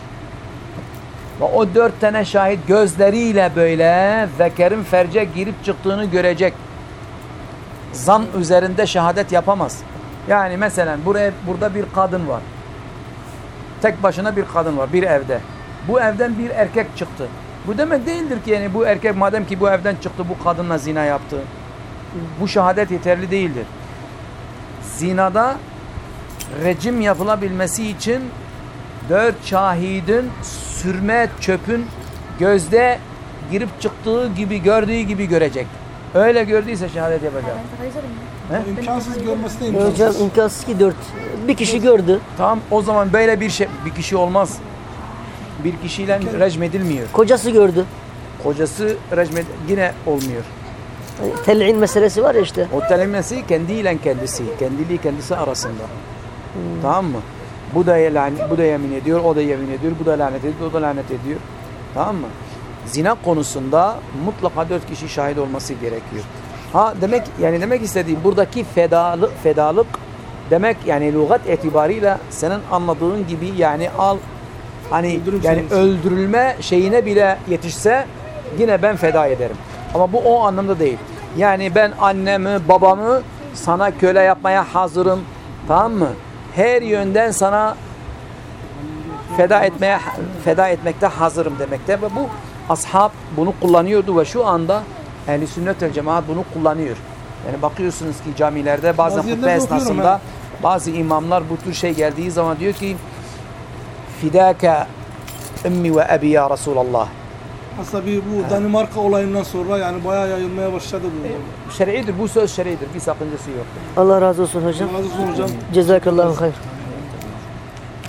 Ve o dört tane şahit gözleriyle böyle zekerin ferce girip çıktığını görecek. Zan üzerinde şehadet yapamaz. Yani mesela buraya burada bir kadın var. Tek başına bir kadın var bir evde. Bu evden bir erkek çıktı. Bu demek değildir ki yani bu erkek madem ki bu evden çıktı bu kadınla zina yaptı. Bu şehadet yeterli değildir. Zinada rejim yapılabilmesi için dört şahidin sürme çöpün gözde girip çıktığı gibi gördüğü gibi görecek. Öyle gördüyse şehadet yapacak. He? İmkansız görmesi de Hocam imkansız. imkansız ki dört. Bir kişi gördü. Tamam o zaman böyle bir şey bir kişi olmaz. Bir kişiyle recmedilmiyor. Kocası gördü. Kocası recmed yine olmuyor. Tel'in meselesi var ya işte. O telimesi kendiyle kendisi, kendiliği kendisi arasında. Tamam mı? Bu da yani bu da yemin ediyor, o da yemin ediyor, bu da lanet ediyor, o da lanet ediyor. Tamam mı? Zina konusunda mutlaka dört kişi şahit olması gerekiyor. Ha demek yani demek istediğim buradaki fedalık fedalık demek yani lügat itibariyle senin anladığın gibi yani al hani Öldürüm yani öldürülme şeyine bile yetişse yine ben feda ederim. Ama bu o anlamda değil. Yani ben annemi, babamı sana köle yapmaya hazırım. Tamam mı? Her yönden sana feda etmeye feda etmekte hazırım demekte ve bu ashab bunu kullanıyordu ve şu anda ehli sünnet ve cemaat bunu kullanıyor. Yani bakıyorsunuz ki camilerde bazen Bazı hutbe esnasında bazı imamlar bu tür şey geldiği zaman diyor ki fidaka ümmi ve abi ya Resulallah. Aslında bir bu Danimarka olayından sonra yani bayağı yayılmaya başladı bu. Şer'idir bu söz şer'idir bir sakıncası yok. Allah razı olsun hocam. Razı olsun hocam. Cezakallahu hayır.